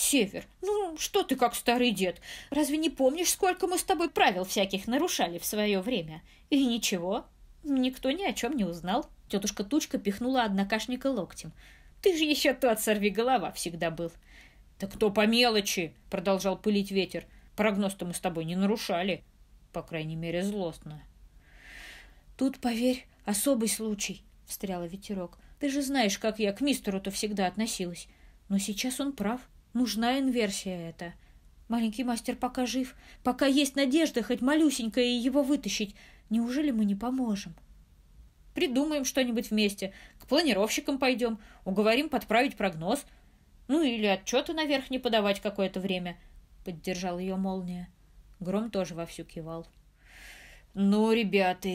[SPEAKER 2] Север, ну что ты как старый дед? Разве не помнишь, сколько мы с тобой правил всяких нарушали в свое время? И ничего, никто ни о чем не узнал. Тетушка Тучка пихнула однокашника локтем. Ты же еще тот сорви голова всегда был. Так кто по мелочи, продолжал пылить ветер. Прогноз-то мы с тобой не нарушали. По крайней мере, злостно.
[SPEAKER 1] Тут, поверь, особый случай, встряла ветерок. Ты же знаешь, как я к мистеру-то всегда относилась. Но сейчас он прав. Нужна инверсия эта. Маленький мастер пока жив, пока есть надежда хоть малюсенькая его вытащить. Неужели мы не поможем?
[SPEAKER 2] Придумаем что-нибудь вместе. К планировщикам пойдем. Уговорим подправить прогноз. Ну или отчеты наверх не подавать какое-то время. Поддержал ее молния. Гром тоже вовсю кивал. Ну, ребята,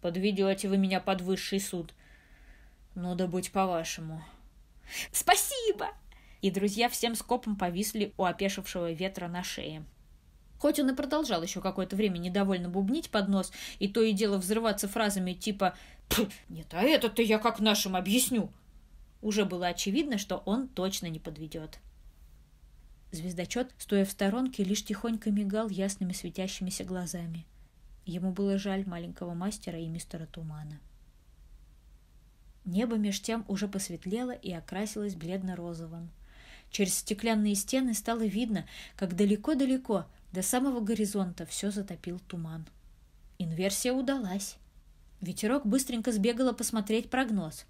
[SPEAKER 2] подведете вы меня под высший суд. Ну да будь по-вашему. Спасибо! И друзья всем скопом повисли у опешившего ветра на шее. Хоть он и продолжал еще какое-то время недовольно бубнить под нос и то и дело взрываться фразами типа «Нет, а это-то я как нашим объясню!» Уже было очевидно, что он точно не подведет. Звездочет, стоя в сторонке, лишь тихонько мигал ясными светящимися глазами. Ему было жаль маленького мастера и мистера Тумана. Небо меж тем уже посветлело и окрасилось бледно-розовым. Через стеклянные стены стало видно, как далеко-далеко до самого горизонта все затопил туман. Инверсия удалась. Ветерок быстренько сбегала посмотреть прогноз.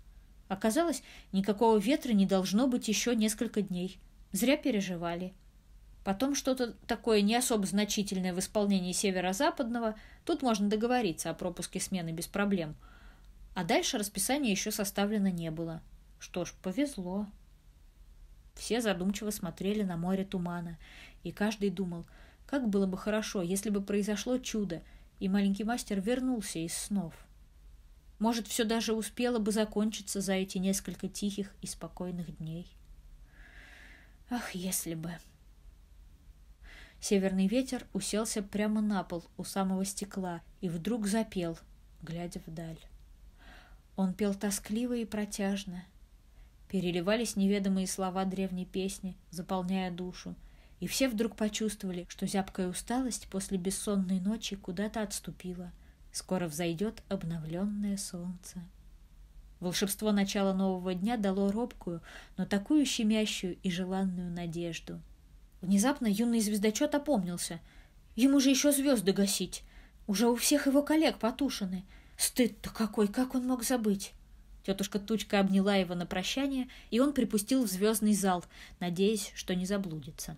[SPEAKER 2] Оказалось, никакого ветра не должно быть еще несколько дней. Зря переживали. Потом что-то такое не особо значительное в исполнении северо-западного, тут можно договориться о пропуске смены без проблем. А дальше расписание еще составлено не было. Что ж, повезло. Все задумчиво смотрели на море тумана, и каждый думал – как было бы хорошо, если бы произошло чудо, и маленький мастер вернулся из снов. Может, все даже успело бы закончиться за эти несколько тихих и спокойных дней. Ах, если бы... Северный ветер уселся прямо на пол у самого стекла и вдруг запел, глядя вдаль. Он пел тоскливо и протяжно. Переливались неведомые слова древней песни, заполняя душу, и все вдруг почувствовали, что зябкая усталость после бессонной ночи куда-то отступила. Скоро взойдет обновленное солнце. Волшебство начала нового дня дало робкую, но такую щемящую и желанную надежду. Внезапно юный звездочет опомнился. Ему же еще звезды гасить. Уже у всех его коллег потушены. Стыд-то какой, как он мог забыть? Тетушка Тучка обняла его на прощание, и он припустил в звездный зал, надеясь, что не заблудится.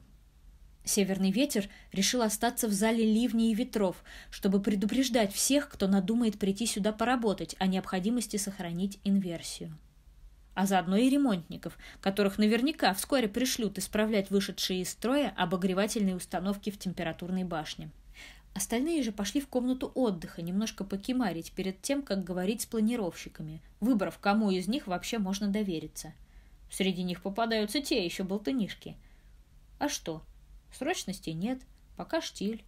[SPEAKER 2] Северный ветер решил остаться в зале ливней и ветров, чтобы предупреждать всех, кто надумает прийти сюда поработать о необходимости сохранить инверсию. А заодно и ремонтников, которых наверняка вскоре пришлют исправлять вышедшие из строя обогревательные установки в температурной башне. Остальные же пошли в комнату отдыха немножко покемарить перед тем, как говорить с планировщиками, выбрав, кому из них вообще можно довериться. Среди них попадаются те еще болтынишки. А что? Срочности нет, пока штиль.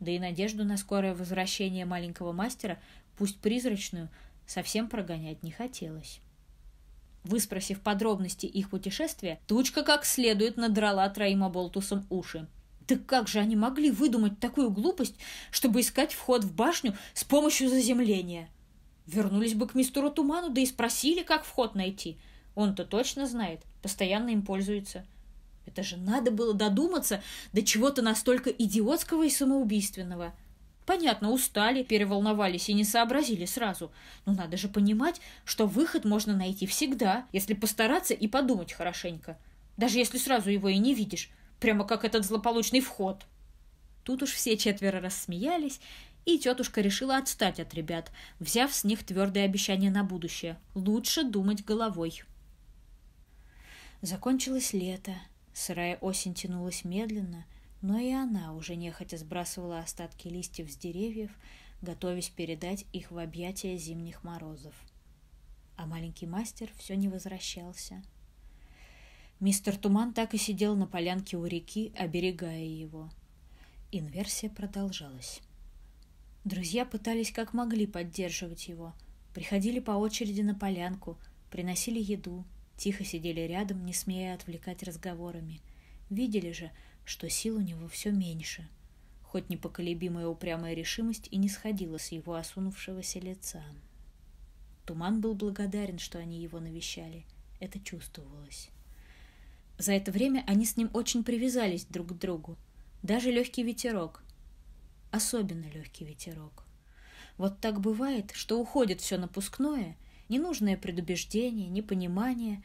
[SPEAKER 2] Да и надежду на скорое возвращение маленького мастера, пусть призрачную, совсем прогонять не хотелось. Выспросив подробности их путешествия, Тучка как следует надрала троим оболтусом уши. Так как же они могли выдумать такую глупость, чтобы искать вход в башню с помощью заземления? Вернулись бы к мистеру Туману, да и спросили, как вход найти. Он-то точно знает, постоянно им пользуется. — это же надо было додуматься до чего-то настолько идиотского и самоубийственного. Понятно, устали, переволновались и не сообразили сразу. Но надо же понимать, что выход можно найти всегда, если постараться и подумать хорошенько. Даже если сразу его и не видишь. Прямо как этот злополучный вход. Тут уж все четверо рассмеялись, и тетушка решила отстать от ребят, взяв с них твердое обещание на будущее. Лучше думать головой. Закончилось лето. Сырая осень тянулась медленно, но и она уже нехотя сбрасывала остатки листьев с деревьев, готовясь передать их в объятия зимних морозов. А маленький мастер все не возвращался. Мистер Туман так и сидел на полянке у реки, оберегая его. Инверсия продолжалась. Друзья пытались как могли поддерживать его. Приходили по очереди на полянку, приносили еду, Тихо сидели рядом, не смея отвлекать разговорами. Видели же, что сил у него все меньше, хоть непоколебимая упрямая решимость и не сходила с его осунувшегося лица. Туман был благодарен, что они его навещали. Это чувствовалось. За это время они с ним очень привязались друг к другу. Даже легкий ветерок. Особенно легкий ветерок. Вот так бывает, что уходит все напускное, ненужное предубеждение, непонимание,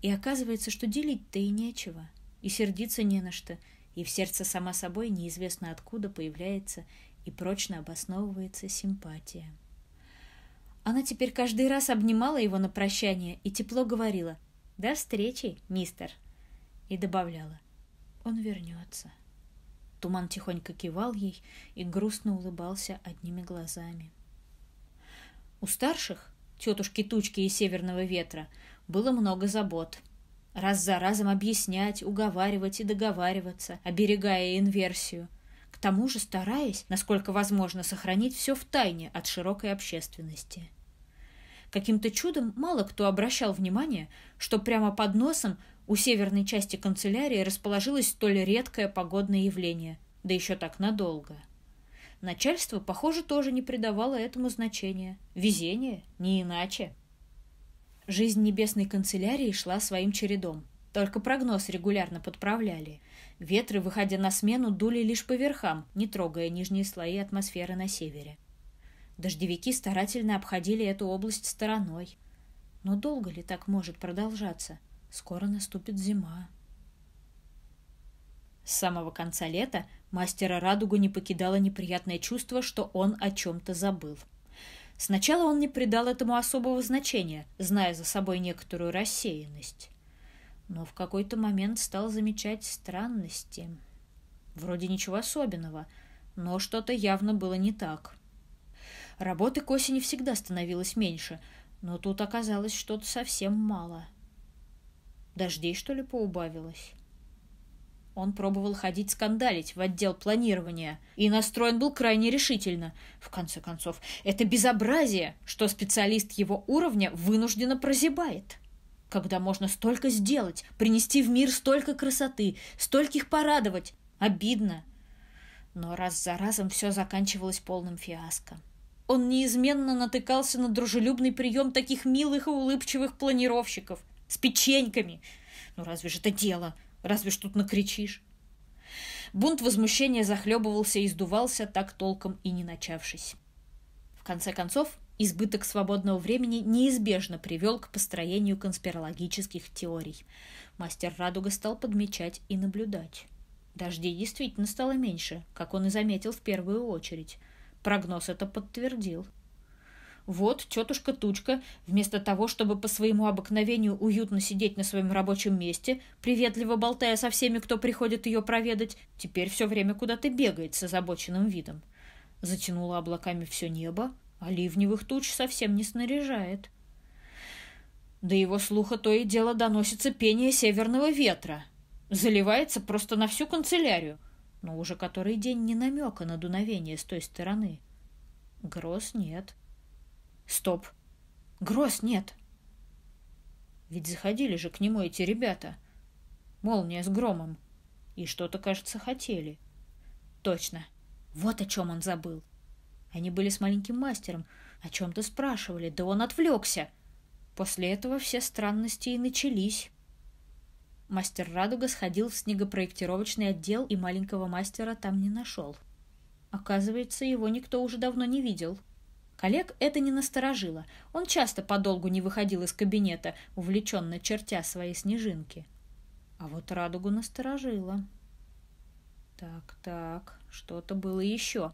[SPEAKER 2] и оказывается, что делить-то и нечего, и сердиться не на что, и в сердце сама собой неизвестно откуда появляется и прочно обосновывается симпатия. Она теперь каждый раз обнимала его на прощание и тепло говорила «До встречи, мистер!» И добавляла «Он вернется». Туман тихонько кивал ей и грустно улыбался одними глазами. У старших, тетушки Тучки и Северного Ветра, было много забот. Раз за разом объяснять, уговаривать и договариваться, оберегая инверсию. К тому же стараясь, насколько возможно, сохранить все в тайне от широкой общественности. Каким-то чудом мало кто обращал внимание, что прямо под носом у северной части канцелярии расположилось столь редкое погодное явление, да еще так надолго. Начальство, похоже, тоже не придавало этому значения. Везение, не иначе. Жизнь небесной канцелярии шла своим чередом. Только прогноз регулярно подправляли. Ветры, выходя на смену, дули лишь по верхам, не трогая нижние слои атмосферы на севере. Дождевики старательно обходили эту область стороной. Но долго ли так может продолжаться? Скоро наступит зима. С самого конца лета мастера Радугу не покидало неприятное чувство, что он о чем-то забыл. Сначала он не придал этому особого значения, зная за собой некоторую рассеянность. Но в какой-то момент стал замечать странности. Вроде ничего особенного, но что-то явно было не так. Работы к осени всегда становилось меньше, но тут оказалось что-то совсем мало. Дождей, что ли, поубавилось? Он пробовал ходить скандалить в отдел планирования и настроен был крайне решительно. В конце концов, это безобразие, что специалист его уровня вынужденно прозябает. Когда можно столько сделать, принести в мир столько красоты, стольких порадовать. Обидно. Но раз за разом все заканчивалось полным фиаско. Он неизменно натыкался на дружелюбный прием таких милых и улыбчивых планировщиков с печеньками. Ну разве же это дело? Разве ж тут накричишь? Бунт возмущения захлебывался и сдувался, так толком и не начавшись. В конце концов, избыток свободного времени неизбежно привел к построению конспирологических теорий. Мастер Радуга стал подмечать и наблюдать. Дождей действительно стало меньше, как он и заметил в первую очередь – Прогноз это подтвердил. Вот тетушка Тучка, вместо того, чтобы по своему обыкновению уютно сидеть на своем рабочем месте, приветливо болтая со всеми, кто приходит ее проведать, теперь все время куда-то бегает с озабоченным видом. Затянула облаками все небо, а ливневых туч совсем не снаряжает. До его слуха то и дело доносится пение северного ветра. Заливается просто на всю канцелярию но уже который день не намека на дуновение с той стороны. Гроз нет. Стоп. Гроз нет. Ведь заходили же к нему эти ребята. Молния с громом. И что-то, кажется, хотели. Точно. Вот о чем он забыл. Они были с маленьким мастером, о чем-то спрашивали, да он отвлекся. После этого все странности и начались. Мастер Радуга сходил в снегопроектировочный отдел и маленького мастера там не нашел. Оказывается, его никто уже давно не видел. Коллег это не насторожило. Он часто подолгу не выходил из кабинета, увлеченно чертя свои снежинки. А вот Радугу насторожило. Так, так, что-то было еще.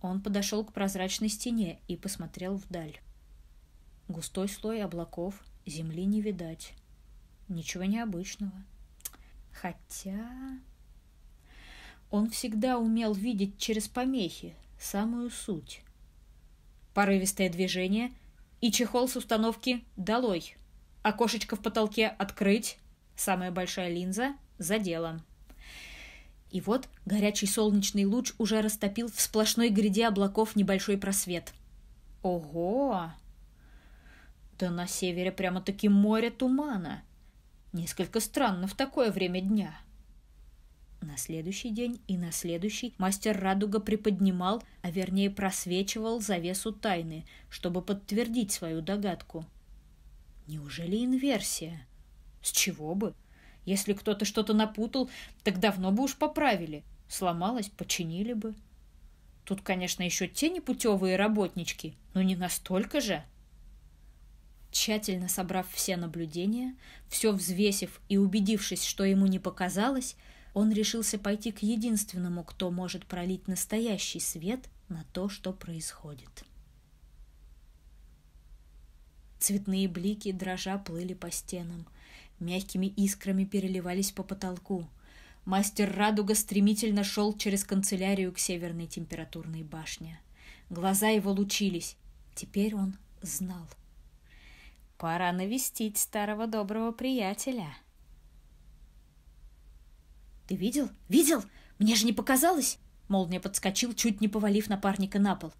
[SPEAKER 2] Он подошел к прозрачной стене и посмотрел вдаль. Густой слой облаков, земли не видать. Ничего необычного. Хотя... Он всегда умел видеть через помехи самую суть. Порывистое движение и чехол с установки «Долой». Окошечко в потолке открыть. Самая большая линза за делом. И вот горячий солнечный луч уже растопил в сплошной гряде облаков небольшой просвет. Ого! Да на севере прямо-таки море тумана. Несколько странно в такое время дня. На следующий день и на следующий мастер Радуга приподнимал, а вернее просвечивал завесу тайны, чтобы подтвердить свою догадку. Неужели инверсия? С чего бы? Если кто-то что-то напутал, так давно бы уж поправили. Сломалось, починили бы. Тут, конечно, еще те непутевые работнички, но не настолько же. Тщательно собрав все наблюдения, все взвесив и убедившись, что ему не показалось, он решился пойти к единственному, кто может пролить настоящий свет на то, что происходит. Цветные блики дрожа плыли по стенам. Мягкими искрами переливались по потолку. Мастер Радуга стремительно шел через канцелярию к северной температурной башне. Глаза его лучились. Теперь он знал. Пора навестить старого доброго приятеля. «Ты видел? Видел? Мне же не показалось!» Молния подскочил, чуть не повалив напарника на пол.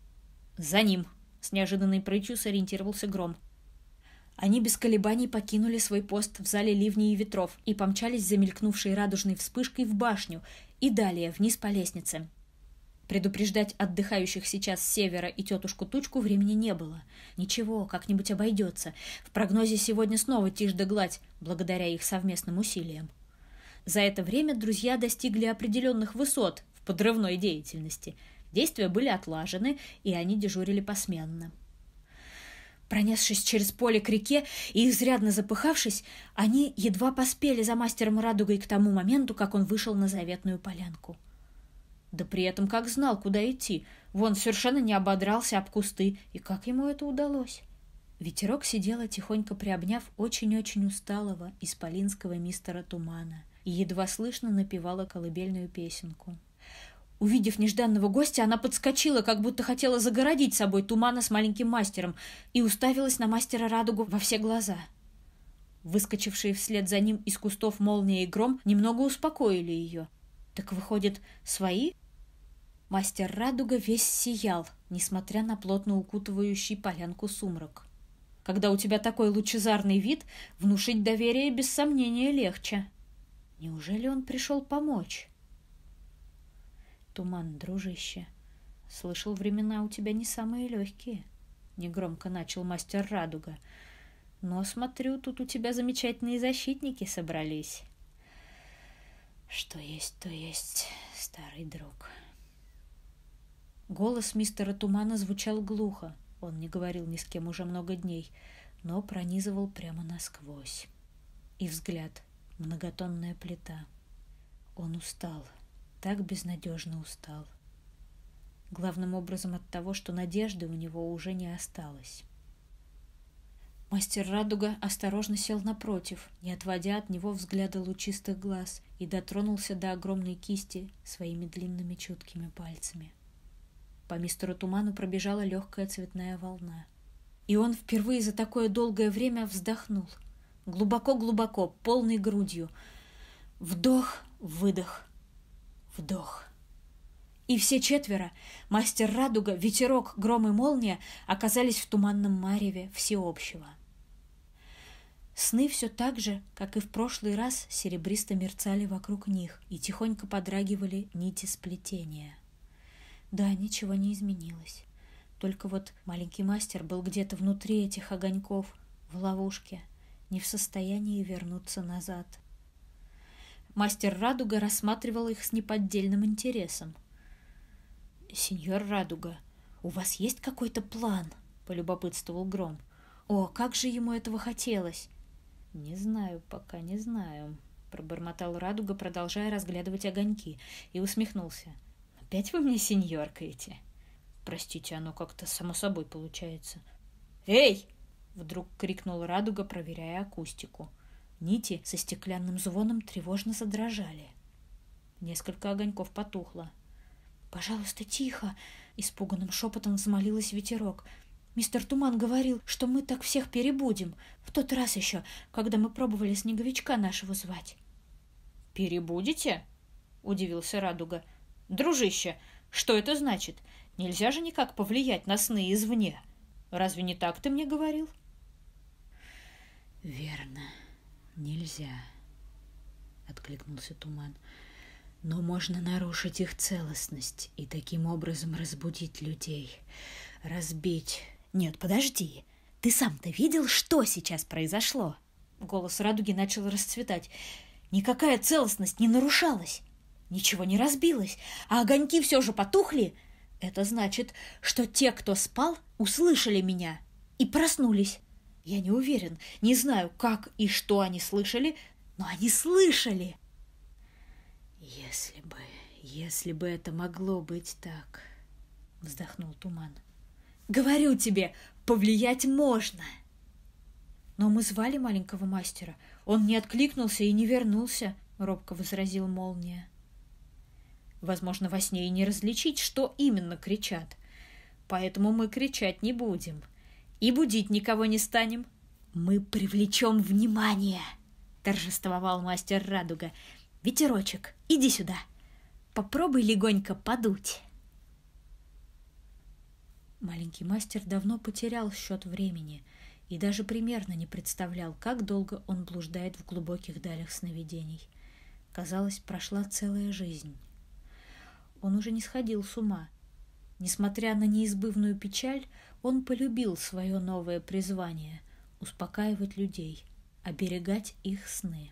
[SPEAKER 2] «За ним!» — с неожиданной прытью сориентировался Гром. Они без колебаний покинули свой пост в зале ливней и ветров и помчались за мелькнувшей радужной вспышкой в башню и далее вниз по лестнице. Предупреждать отдыхающих сейчас с севера и тетушку Тучку времени не было. Ничего, как-нибудь обойдется. В прогнозе сегодня снова тишь да гладь, благодаря их совместным усилиям. За это время друзья достигли определенных высот в подрывной деятельности. Действия были отлажены, и они дежурили посменно. Пронесшись через поле к реке и изрядно запыхавшись, они едва поспели за мастером Радугой к тому моменту, как он вышел на заветную полянку. Да при этом как знал, куда идти. Вон совершенно не ободрался об кусты, и как ему это удалось? Ветерок сидела, тихонько приобняв очень-очень усталого исполинского мистера Тумана и едва слышно напевала колыбельную песенку. Увидев нежданного гостя, она подскочила, как будто хотела загородить собой тумана с маленьким мастером, и уставилась на мастера радугу во все глаза. Выскочившие вслед за ним из кустов молния и гром немного успокоили ее. Так выходит, свои? Мастер радуга весь сиял, несмотря на плотно укутывающий полянку сумрак. Когда у тебя такой лучезарный вид, внушить доверие без сомнения легче. Неужели он пришел помочь? Туман, дружище, слышал, времена у тебя не самые легкие. Негромко начал мастер Радуга. Но, смотрю, тут у тебя замечательные защитники собрались. Что есть, то есть, старый друг. Голос мистера Тумана звучал глухо. Он не говорил ни с кем уже много дней, но пронизывал прямо насквозь. И взгляд многотонная плита. Он устал, так безнадежно устал. Главным образом от того, что надежды у него уже не осталось. Мастер Радуга осторожно сел напротив, не отводя от него взгляда лучистых глаз, и дотронулся до огромной кисти своими длинными чуткими пальцами. По мистеру Туману пробежала легкая цветная волна. И он впервые за такое долгое время вздохнул — Глубоко-глубоко, полной грудью. Вдох, выдох, вдох. И все четверо, мастер Радуга, Ветерок, Гром и Молния, оказались в туманном мареве всеобщего. Сны все так же, как и в прошлый раз, серебристо мерцали вокруг них и тихонько подрагивали нити сплетения. Да, ничего не изменилось. Только вот маленький мастер был где-то внутри этих огоньков, в ловушке, не в состоянии вернуться назад. Мастер Радуга рассматривал их с неподдельным интересом. «Сеньор Радуга, у вас есть какой-то план?» — полюбопытствовал Гром. «О, как же ему этого хотелось!» «Не знаю, пока не знаю», — пробормотал Радуга, продолжая разглядывать огоньки, и усмехнулся. «Опять вы мне сеньоркаете?» «Простите, оно как-то само собой получается». «Эй!» Вдруг крикнул Радуга, проверяя акустику. Нити со стеклянным звоном тревожно задрожали. Несколько огоньков потухло. «Пожалуйста, тихо!» — испуганным шепотом взмолилась ветерок. «Мистер Туман говорил, что мы так всех перебудем. В тот раз еще, когда мы пробовали снеговичка нашего звать». «Перебудете?» — удивился Радуга. «Дружище, что это значит? Нельзя же никак повлиять на сны извне. Разве не так ты мне говорил?»
[SPEAKER 1] «Верно, нельзя», — откликнулся туман. «Но можно нарушить их целостность и таким образом разбудить людей, разбить...» «Нет, подожди, ты сам-то видел, что сейчас произошло?»
[SPEAKER 2] Голос радуги начал расцветать. «Никакая целостность не нарушалась, ничего не разбилось, а огоньки все же потухли. Это значит, что те, кто спал, услышали меня и проснулись». Я не уверен, не знаю, как и что они слышали, но они слышали.
[SPEAKER 1] Если бы, если бы это могло быть так, вздохнул Туман.
[SPEAKER 2] Говорю тебе, повлиять можно. Но мы звали маленького мастера. Он не откликнулся и не вернулся, робко возразил молния. Возможно, во сне и не различить, что именно кричат. Поэтому мы кричать не будем. И будить никого не станем. Мы привлечем внимание, торжествовал мастер Радуга. Ветерочек, иди сюда. Попробуй легонько подуть. Маленький мастер давно потерял счет времени и даже примерно не представлял, как долго он блуждает в глубоких далях сновидений. Казалось, прошла целая жизнь. Он уже не сходил с ума. Несмотря на неизбывную печаль, он полюбил свое новое призвание — успокаивать людей, оберегать их сны.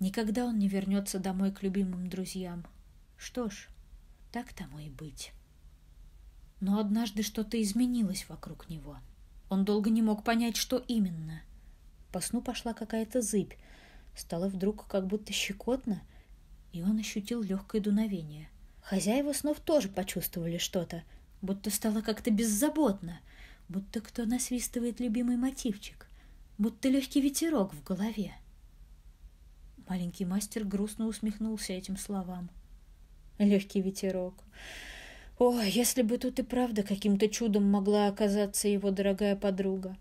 [SPEAKER 2] Никогда он не вернется домой к любимым друзьям. Что ж, так тому и быть. Но однажды что-то изменилось вокруг него. Он долго не мог понять, что именно. По сну пошла какая-то зыбь. Стало вдруг как будто щекотно, и он ощутил легкое дуновение. Хозяева снов тоже почувствовали что-то, будто стало как-то беззаботно, будто кто насвистывает любимый мотивчик, будто легкий ветерок в голове. Маленький мастер грустно усмехнулся этим словам. Легкий ветерок. О, если бы тут и правда каким-то чудом могла оказаться его дорогая подруга.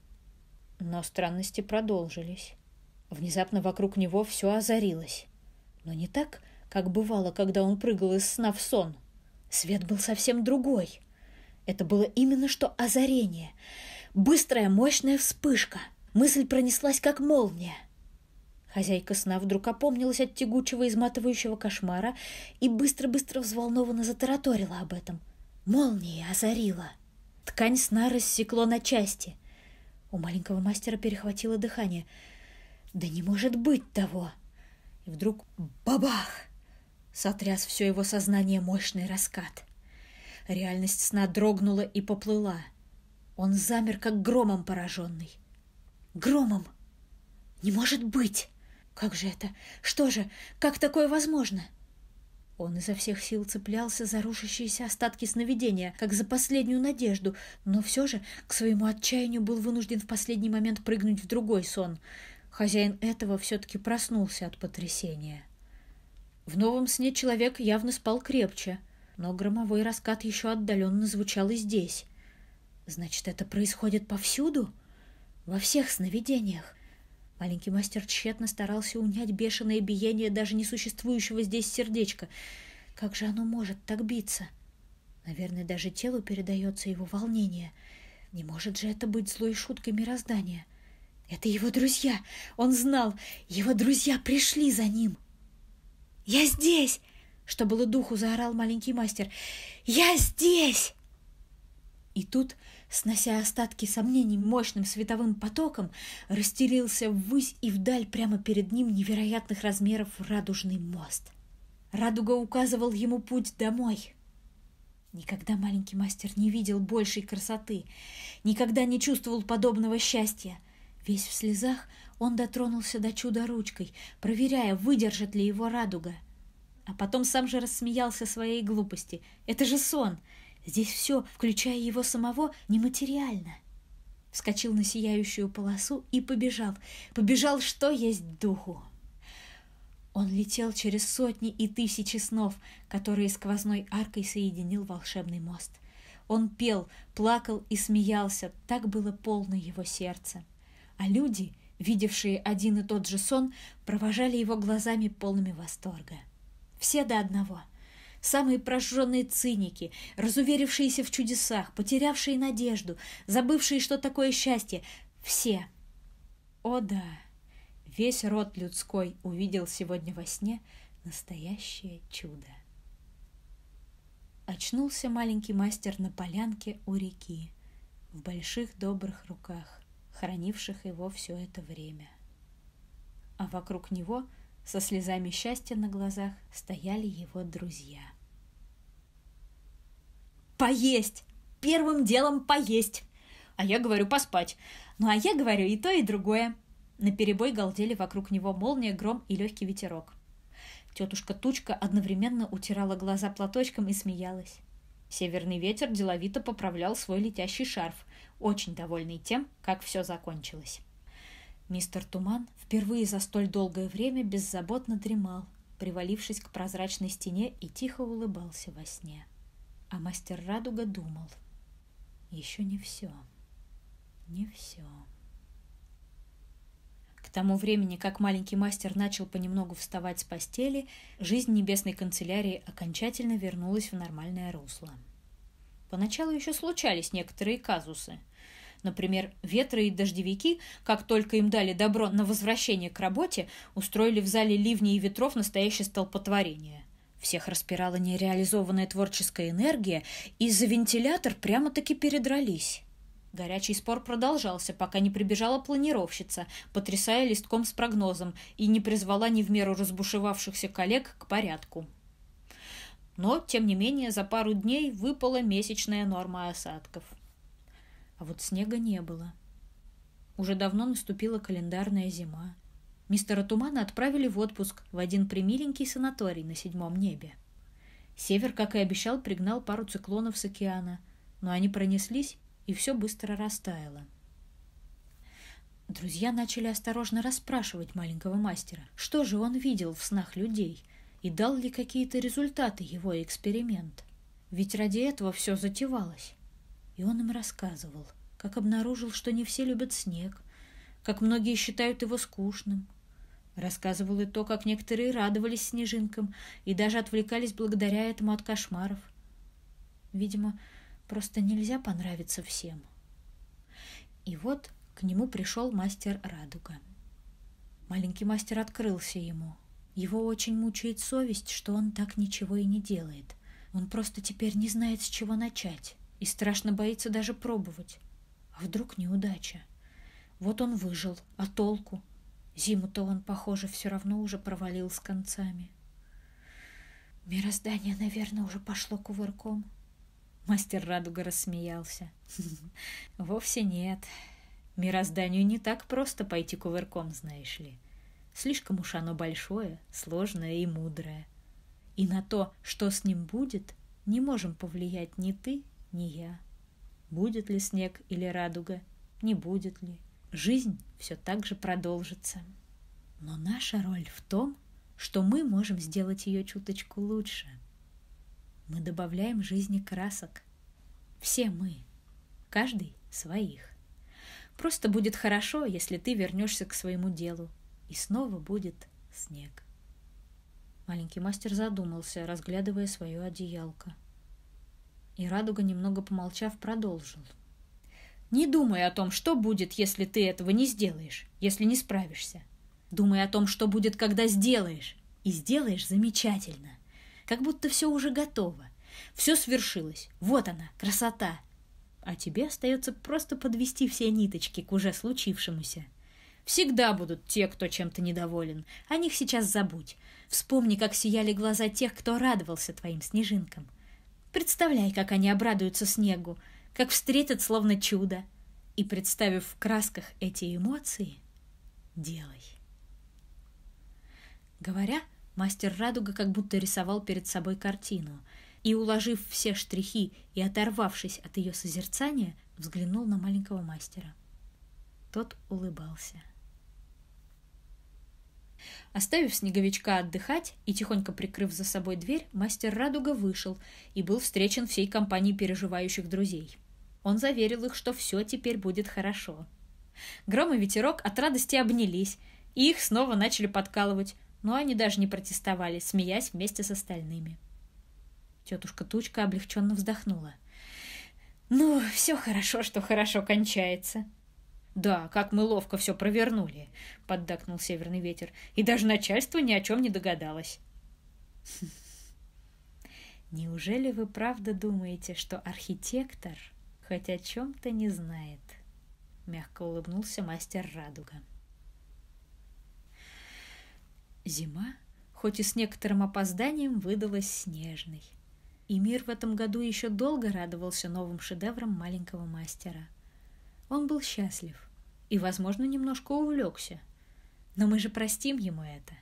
[SPEAKER 2] Но странности продолжились. Внезапно вокруг него все озарилось. Но не так, как бывало, когда он прыгал из сна в сон. Свет был совсем другой. Это было именно что озарение. Быстрая, мощная вспышка. Мысль пронеслась, как молния. Хозяйка сна вдруг опомнилась от тягучего, изматывающего кошмара и быстро-быстро взволнованно затараторила об этом. Молния озарила. Ткань сна рассекло на части. У маленького мастера перехватило дыхание. «Да не может быть того!» И вдруг бабах! Сотряс все его сознание мощный раскат. Реальность сна дрогнула и поплыла. Он замер, как громом пораженный. Громом! Не может быть! Как же это? Что же? Как такое возможно? Он изо всех сил цеплялся за рушащиеся остатки сновидения, как за последнюю надежду, но все же к своему отчаянию был вынужден в последний момент прыгнуть в другой сон. Хозяин этого все-таки проснулся от потрясения. В новом сне человек явно спал крепче, но громовой раскат еще отдаленно звучал и здесь. Значит, это происходит повсюду? Во всех сновидениях? Маленький мастер тщетно старался унять бешеное биение даже несуществующего здесь сердечка. Как же оно может так биться? Наверное, даже телу передается его волнение. Не может же это быть злой шуткой мироздания. Это его друзья. Он знал. Его друзья пришли за ним. «Я здесь!» — что было духу, заорал маленький мастер. «Я здесь!» И тут снося остатки сомнений мощным световым потоком, расстелился ввысь и вдаль прямо перед ним невероятных размеров радужный мост. Радуга указывал ему путь домой. Никогда маленький мастер не видел большей красоты, никогда не чувствовал подобного счастья. Весь в слезах он дотронулся до чуда ручкой, проверяя, выдержит ли его радуга. А потом сам же рассмеялся своей глупости. Это же сон! Здесь все, включая его самого, нематериально. Вскочил на сияющую полосу и побежал. Побежал, что есть духу. Он летел через сотни и тысячи снов, которые сквозной аркой соединил волшебный мост. Он пел, плакал и смеялся, так было полно его сердце. А люди, видевшие один и тот же сон, провожали его глазами полными восторга. Все до одного — самые прожженные циники, разуверившиеся в чудесах, потерявшие надежду, забывшие, что такое счастье. Все. О да, весь род людской увидел сегодня во сне настоящее чудо. Очнулся маленький мастер на полянке у реки, в больших добрых руках, хранивших его все это время. А вокруг него — со слезами счастья на глазах стояли его друзья. «Поесть! Первым делом поесть!» А я говорю поспать. Ну а я говорю и то, и другое. На перебой галдели вокруг него молния, гром и легкий ветерок. Тетушка Тучка одновременно утирала глаза платочком и смеялась. Северный ветер деловито поправлял свой летящий шарф, очень довольный тем, как все закончилось. Мистер Туман впервые за столь долгое время беззаботно дремал, привалившись к прозрачной стене и тихо улыбался во сне. А мастер Радуга думал. Еще не все. Не все. К тому времени, как маленький мастер начал понемногу вставать с постели, жизнь небесной канцелярии окончательно вернулась в нормальное русло. Поначалу еще случались некоторые казусы – Например, ветры и дождевики, как только им дали добро на возвращение к работе, устроили в зале ливней и ветров настоящее столпотворение. Всех распирала нереализованная творческая энергия, и за вентилятор прямо-таки передрались. Горячий спор продолжался, пока не прибежала планировщица, потрясая листком с прогнозом, и не призвала ни в меру разбушевавшихся коллег к порядку. Но, тем не менее, за пару дней выпала месячная норма осадков – а вот снега не было. Уже давно наступила календарная зима. Мистера Тумана отправили в отпуск в один примиленький санаторий на седьмом небе. Север, как и обещал, пригнал пару циклонов с океана, но они пронеслись, и все быстро растаяло. Друзья начали осторожно расспрашивать маленького мастера, что же он видел в снах людей, и дал ли какие-то результаты его эксперимент. Ведь ради этого все затевалось. И он им рассказывал, как обнаружил, что не все любят снег, как многие считают его скучным. Рассказывал и то, как некоторые радовались снежинкам и даже отвлекались благодаря этому от кошмаров. Видимо, просто нельзя понравиться всем. И вот к нему пришел мастер Радуга. Маленький мастер открылся ему. Его очень мучает совесть, что он так ничего и не делает. Он просто теперь не знает, с чего начать и страшно боится даже пробовать. А вдруг неудача? Вот он выжил, а толку? Зиму-то он, похоже, все равно уже провалил с концами. Мироздание, наверное, уже пошло кувырком. Мастер Радуга рассмеялся. [LAUGHS] Вовсе нет. Мирозданию не так просто пойти кувырком, знаешь ли. Слишком уж оно большое, сложное и мудрое. И на то, что с ним будет, не можем повлиять ни ты, ни я. Будет ли снег или радуга, не будет ли. Жизнь все так же продолжится. Но наша роль в том, что мы можем сделать ее чуточку лучше. Мы добавляем жизни красок. Все мы. Каждый своих. Просто будет хорошо, если ты вернешься к своему делу, и снова будет снег. Маленький мастер задумался, разглядывая свое одеялко. И Радуга, немного помолчав, продолжил. Не думай о том, что будет, если ты этого не сделаешь, если не справишься. Думай о том, что будет, когда сделаешь. И сделаешь замечательно. Как будто все уже готово. Все свершилось. Вот она, красота. А тебе остается просто подвести все ниточки к уже случившемуся. Всегда будут те, кто чем-то недоволен. О них сейчас забудь. Вспомни, как сияли глаза тех, кто радовался твоим снежинкам. Представляй, как они обрадуются снегу, как встретят словно чудо. И, представив в красках эти эмоции, делай. Говоря, мастер Радуга как будто рисовал перед собой картину и, уложив все штрихи и оторвавшись от ее созерцания, взглянул на маленького мастера. Тот улыбался. — Оставив снеговичка отдыхать и тихонько прикрыв за собой дверь, мастер Радуга вышел и был встречен всей компанией переживающих друзей. Он заверил их, что все теперь будет хорошо. Гром и ветерок от радости обнялись, и их снова начали подкалывать, но они даже не протестовали, смеясь вместе с остальными. Тетушка Тучка облегченно вздохнула. «Ну, все хорошо, что хорошо кончается», «Да, как мы ловко все провернули», — поддакнул Северный ветер. «И даже начальство ни о чем не догадалось». [LAUGHS] «Неужели вы правда думаете, что архитектор хоть о чем-то не знает?» — мягко улыбнулся мастер Радуга. Зима, хоть и с некоторым опозданием, выдалась снежной. И мир в этом году еще долго радовался новым шедеврам маленького мастера — он был счастлив и, возможно, немножко увлекся. Но мы же простим ему это.